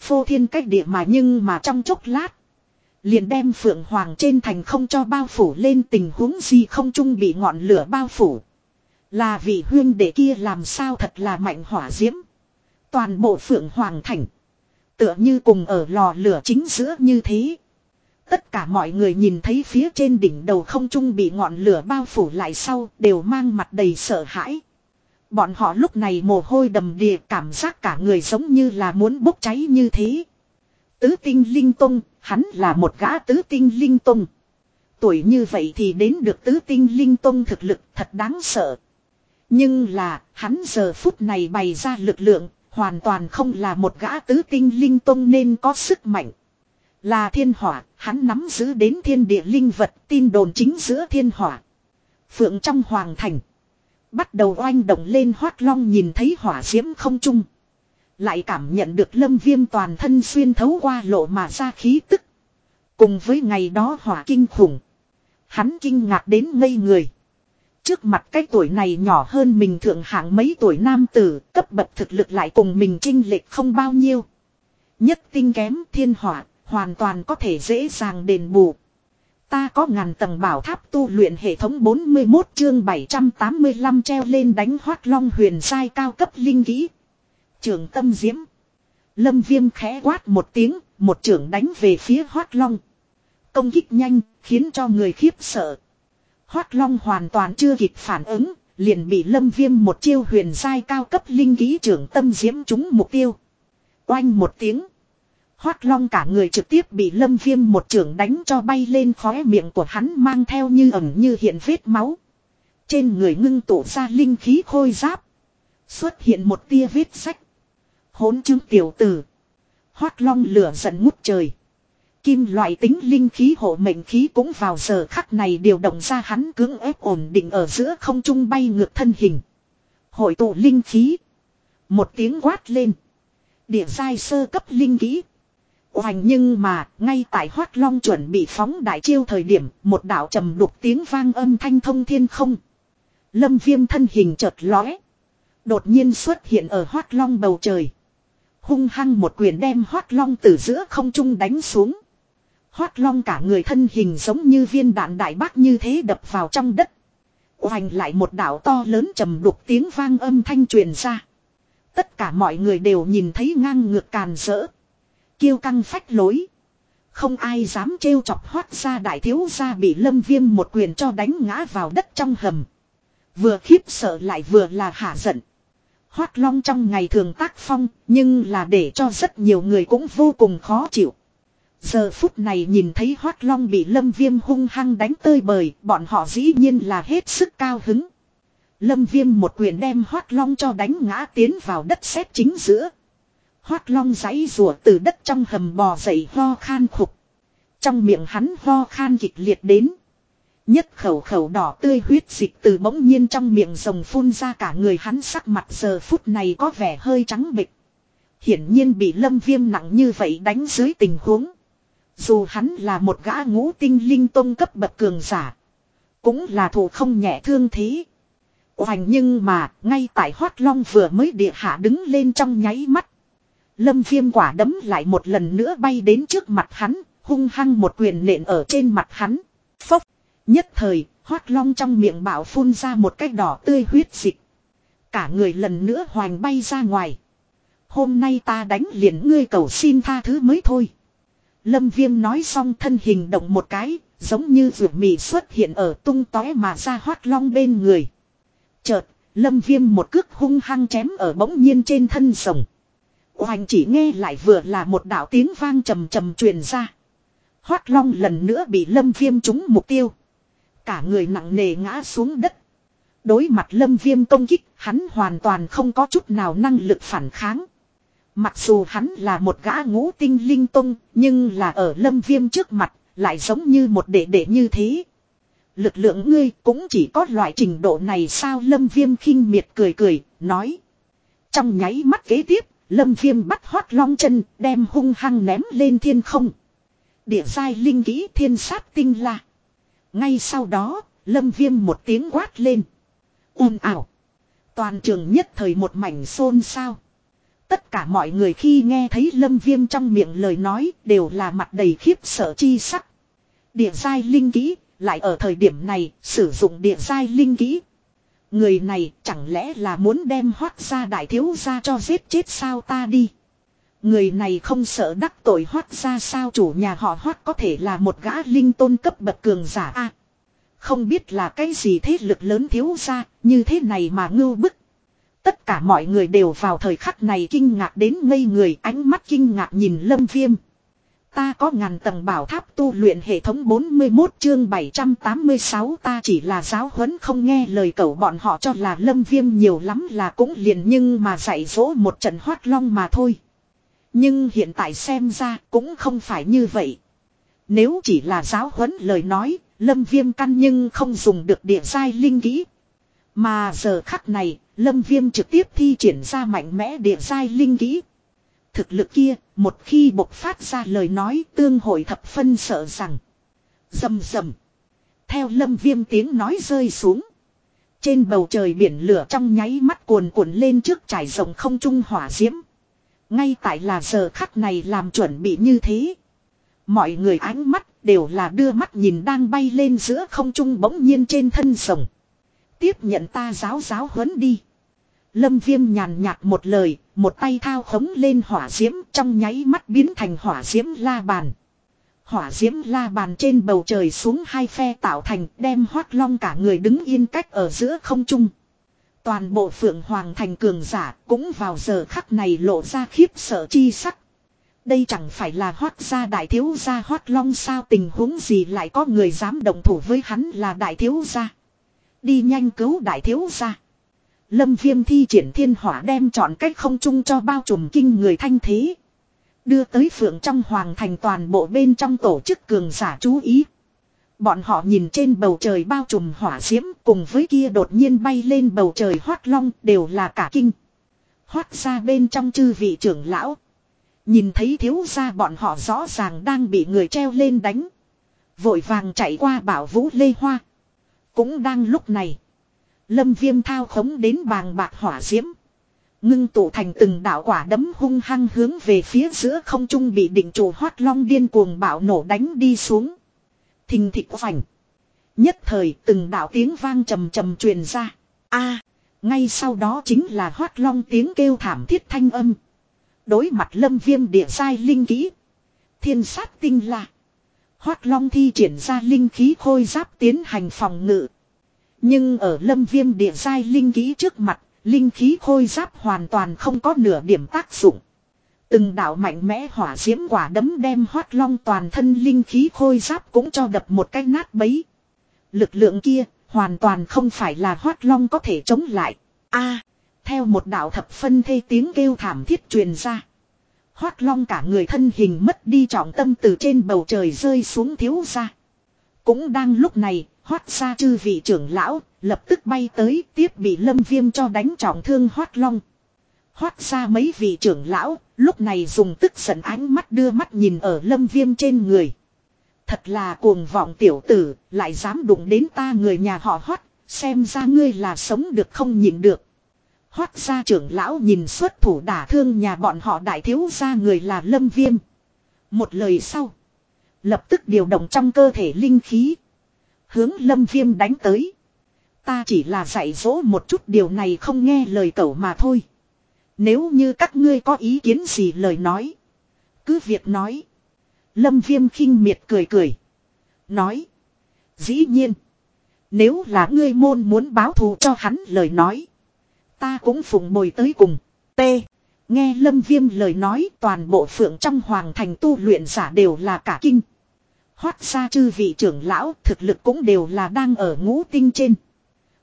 Phô thiên cách địa mà nhưng mà trong chốc lát. Liền đem phượng hoàng trên thành không cho bao phủ lên tình huống gì không chung bị ngọn lửa bao phủ. Là vị huyên đệ kia làm sao thật là mạnh hỏa diễm. Toàn bộ phượng hoàng thành. Tựa như cùng ở lò lửa chính giữa như thế. Tất cả mọi người nhìn thấy phía trên đỉnh đầu không trung bị ngọn lửa bao phủ lại sau đều mang mặt đầy sợ hãi. Bọn họ lúc này mồ hôi đầm đìa cảm giác cả người giống như là muốn bốc cháy như thế. Tứ tinh linh tông, hắn là một gã tứ tinh linh tông. Tuổi như vậy thì đến được tứ tinh linh tông thực lực thật đáng sợ. Nhưng là, hắn giờ phút này bày ra lực lượng, hoàn toàn không là một gã tứ tinh linh tông nên có sức mạnh. Là thiên hỏa, hắn nắm giữ đến thiên địa linh vật tin đồn chính giữa thiên hỏa. Phượng trong hoàng thành. Bắt đầu oanh động lên hoát long nhìn thấy hỏa diễm không trung. Lại cảm nhận được lâm viêm toàn thân xuyên thấu qua lộ mà ra khí tức. Cùng với ngày đó hỏa kinh khủng. Hắn kinh ngạc đến ngây người. Trước mặt cái tuổi này nhỏ hơn mình thượng hạng mấy tuổi nam tử, cấp bậc thực lực lại cùng mình trinh lệch không bao nhiêu. Nhất tinh kém thiên hỏa, hoàn toàn có thể dễ dàng đền bù. Ta có ngàn tầng bảo tháp tu luyện hệ thống 41 chương 785 treo lên đánh hoát long huyền sai cao cấp linh kỹ. Trường tâm diễm. Lâm viêm khẽ quát một tiếng, một trưởng đánh về phía hoát long. Công kích nhanh, khiến cho người khiếp sợ. Hoát long hoàn toàn chưa kịp phản ứng, liền bị lâm viêm một chiêu huyền sai cao cấp linh kỹ trưởng tâm diễm trúng mục tiêu. Oanh một tiếng. Hoát long cả người trực tiếp bị lâm viêm một trường đánh cho bay lên khóe miệng của hắn mang theo như ẩm như hiện vết máu. Trên người ngưng tụ ra linh khí khôi giáp. Xuất hiện một tia vết sách. Hốn chứng tiểu tử. Hoát long lửa giận ngút trời. Kim loại tính linh khí hộ mệnh khí cũng vào giờ khắc này điều động ra hắn cưỡng ép ổn định ở giữa không trung bay ngược thân hình. Hội tụ linh khí. Một tiếng quát lên. Địa giai sơ cấp linh khí. Hoành nhưng mà, ngay tại Hoát Long chuẩn bị phóng đại chiêu thời điểm, một đạo trầm đục tiếng vang âm thanh thông thiên không. Lâm viêm thân hình chợt lóe. Đột nhiên xuất hiện ở hoát long bầu trời. Hung hăng một quyền đem hoát long từ giữa không trung đánh xuống. Hoát long cả người thân hình giống như viên đạn đại bác như thế đập vào trong đất. Hoành lại một đảo to lớn trầm đục tiếng vang âm thanh truyền ra. Tất cả mọi người đều nhìn thấy ngang ngược càn rỡ. Kiêu căng phách lối. Không ai dám trêu chọc hoác ra đại thiếu gia bị lâm viêm một quyền cho đánh ngã vào đất trong hầm. Vừa khiếp sợ lại vừa là hạ giận. Hoác long trong ngày thường tác phong, nhưng là để cho rất nhiều người cũng vô cùng khó chịu. Giờ phút này nhìn thấy hoác long bị lâm viêm hung hăng đánh tơi bời, bọn họ dĩ nhiên là hết sức cao hứng. Lâm viêm một quyền đem hoác long cho đánh ngã tiến vào đất sét chính giữa. Hoát long giấy rùa từ đất trong hầm bò dậy ho khan khục. Trong miệng hắn ho khan kịch liệt đến. Nhất khẩu khẩu đỏ tươi huyết dịch từ bỗng nhiên trong miệng rồng phun ra cả người hắn sắc mặt giờ phút này có vẻ hơi trắng bịch. Hiển nhiên bị lâm viêm nặng như vậy đánh dưới tình huống. Dù hắn là một gã ngũ tinh linh tông cấp bậc cường giả. Cũng là thủ không nhẹ thương thế. Hoành nhưng mà, ngay tại Hoát Long vừa mới địa hạ đứng lên trong nháy mắt. Lâm viêm quả đấm lại một lần nữa bay đến trước mặt hắn, hung hăng một quyền nện ở trên mặt hắn. Phốc, nhất thời, hoác Long trong miệng bảo phun ra một cái đỏ tươi huyết dịch. Cả người lần nữa hoành bay ra ngoài. Hôm nay ta đánh liền ngươi cầu xin tha thứ mới thôi. Lâm Viêm nói xong thân hình động một cái, giống như rượu mì xuất hiện ở tung tói mà ra hoác long bên người. Chợt, Lâm Viêm một cước hung hăng chém ở bỗng nhiên trên thân rồng. Hoành chỉ nghe lại vừa là một đạo tiếng vang trầm trầm truyền ra. Hoác long lần nữa bị Lâm Viêm trúng mục tiêu. Cả người nặng nề ngã xuống đất. Đối mặt Lâm Viêm công kích, hắn hoàn toàn không có chút nào năng lực phản kháng. Mặc dù hắn là một gã ngũ tinh linh tông, nhưng là ở lâm viêm trước mặt, lại giống như một đệ đệ như thế. Lực lượng ngươi cũng chỉ có loại trình độ này sao lâm viêm khinh miệt cười cười, nói. Trong nháy mắt kế tiếp, lâm viêm bắt hoát long chân, đem hung hăng ném lên thiên không. Địa Sai linh kỹ thiên sát tinh la. Ngay sau đó, lâm viêm một tiếng quát lên. ồn ảo. Toàn trường nhất thời một mảnh xôn xao. Tất cả mọi người khi nghe thấy lâm viêm trong miệng lời nói đều là mặt đầy khiếp sợ chi sắc. Địa giai linh kỹ, lại ở thời điểm này sử dụng địa giai linh kỹ. Người này chẳng lẽ là muốn đem hoác ra đại thiếu gia cho giết chết sao ta đi. Người này không sợ đắc tội hoác ra sao chủ nhà họ hoác có thể là một gã linh tôn cấp bậc cường giả a Không biết là cái gì thế lực lớn thiếu gia, như thế này mà ngưu bức Tất cả mọi người đều vào thời khắc này kinh ngạc đến ngây người, ánh mắt kinh ngạc nhìn lâm viêm. Ta có ngàn tầng bảo tháp tu luyện hệ thống 41 chương 786 ta chỉ là giáo huấn không nghe lời cậu bọn họ cho là lâm viêm nhiều lắm là cũng liền nhưng mà dạy dỗ một trận hoát long mà thôi. Nhưng hiện tại xem ra cũng không phải như vậy. Nếu chỉ là giáo huấn lời nói, lâm viêm căn nhưng không dùng được địa sai linh kỹ. Mà giờ khắc này, Lâm Viêm trực tiếp thi triển ra mạnh mẽ địa sai linh kỹ. Thực lực kia, một khi bộc phát ra lời nói tương hội thập phân sợ rằng. Dầm dầm. Theo Lâm Viêm tiếng nói rơi xuống. Trên bầu trời biển lửa trong nháy mắt cuồn cuộn lên trước trải rộng không trung hỏa diễm. Ngay tại là giờ khắc này làm chuẩn bị như thế. Mọi người ánh mắt đều là đưa mắt nhìn đang bay lên giữa không trung bỗng nhiên trên thân rồng. Tiếp nhận ta giáo giáo huấn đi. Lâm viêm nhàn nhạt một lời, một tay thao khống lên hỏa diễm trong nháy mắt biến thành hỏa diễm la bàn. Hỏa diễm la bàn trên bầu trời xuống hai phe tạo thành đem hoác long cả người đứng yên cách ở giữa không trung. Toàn bộ phượng hoàng thành cường giả cũng vào giờ khắc này lộ ra khiếp sợ chi sắc. Đây chẳng phải là hoác gia đại thiếu gia hoác long sao tình huống gì lại có người dám đồng thủ với hắn là đại thiếu gia. Đi nhanh cứu đại thiếu gia. Lâm viêm thi triển thiên hỏa đem chọn cách không chung cho bao trùm kinh người thanh thế. Đưa tới phượng trong hoàng thành toàn bộ bên trong tổ chức cường giả chú ý. Bọn họ nhìn trên bầu trời bao trùm hỏa diễm cùng với kia đột nhiên bay lên bầu trời hoát long đều là cả kinh. Hoát ra bên trong chư vị trưởng lão. Nhìn thấy thiếu gia bọn họ rõ ràng đang bị người treo lên đánh. Vội vàng chạy qua bảo vũ lê hoa. Cũng đang lúc này. Lâm viêm thao khống đến bàng bạc hỏa diễm. Ngưng tụ thành từng đạo quả đấm hung hăng hướng về phía giữa không trung bị định chủ hoát long điên cuồng bạo nổ đánh đi xuống. Thình thịch vành. Nhất thời từng đạo tiếng vang trầm trầm truyền ra. a, ngay sau đó chính là hoát long tiếng kêu thảm thiết thanh âm. Đối mặt lâm viêm địa sai linh kỹ. Thiên sát tinh là. Hoát long thi triển ra linh khí khôi giáp tiến hành phòng ngự. Nhưng ở lâm viêm địa sai linh khí trước mặt, linh khí khôi giáp hoàn toàn không có nửa điểm tác dụng. Từng đạo mạnh mẽ hỏa diễm quả đấm đem hoát long toàn thân linh khí khôi giáp cũng cho đập một cái nát bấy. Lực lượng kia hoàn toàn không phải là hoát long có thể chống lại. a theo một đạo thập phân thê tiếng kêu thảm thiết truyền ra. Hoát long cả người thân hình mất đi trọng tâm từ trên bầu trời rơi xuống thiếu ra. Cũng đang lúc này, hoát ra chư vị trưởng lão, lập tức bay tới tiếp bị lâm viêm cho đánh trọng thương hoát long. Hoát ra mấy vị trưởng lão, lúc này dùng tức giận ánh mắt đưa mắt nhìn ở lâm viêm trên người. Thật là cuồng vọng tiểu tử, lại dám đụng đến ta người nhà họ hoát, xem ra ngươi là sống được không nhịn được. Hoát ra trưởng lão nhìn xuất thủ đả thương nhà bọn họ đại thiếu ra người là lâm viêm. Một lời sau. Lập tức điều động trong cơ thể linh khí. Hướng lâm viêm đánh tới. Ta chỉ là dạy dỗ một chút điều này không nghe lời cậu mà thôi. Nếu như các ngươi có ý kiến gì lời nói. Cứ việc nói. Lâm viêm khinh miệt cười cười. Nói. Dĩ nhiên. Nếu là ngươi môn muốn báo thù cho hắn lời nói. Ta cũng phụng mồi tới cùng. T. Nghe lâm viêm lời nói toàn bộ phượng trong hoàng thành tu luyện giả đều là cả kinh. Hoác ra chư vị trưởng lão thực lực cũng đều là đang ở ngũ tinh trên.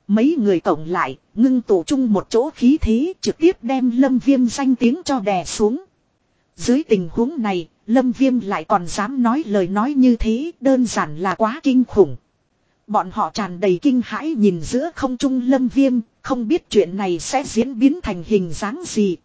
Mấy người cộng lại, ngưng tụ chung một chỗ khí thế trực tiếp đem lâm viêm danh tiếng cho đè xuống. Dưới tình huống này, lâm viêm lại còn dám nói lời nói như thế đơn giản là quá kinh khủng. Bọn họ tràn đầy kinh hãi nhìn giữa không trung lâm viêm, không biết chuyện này sẽ diễn biến thành hình dáng gì.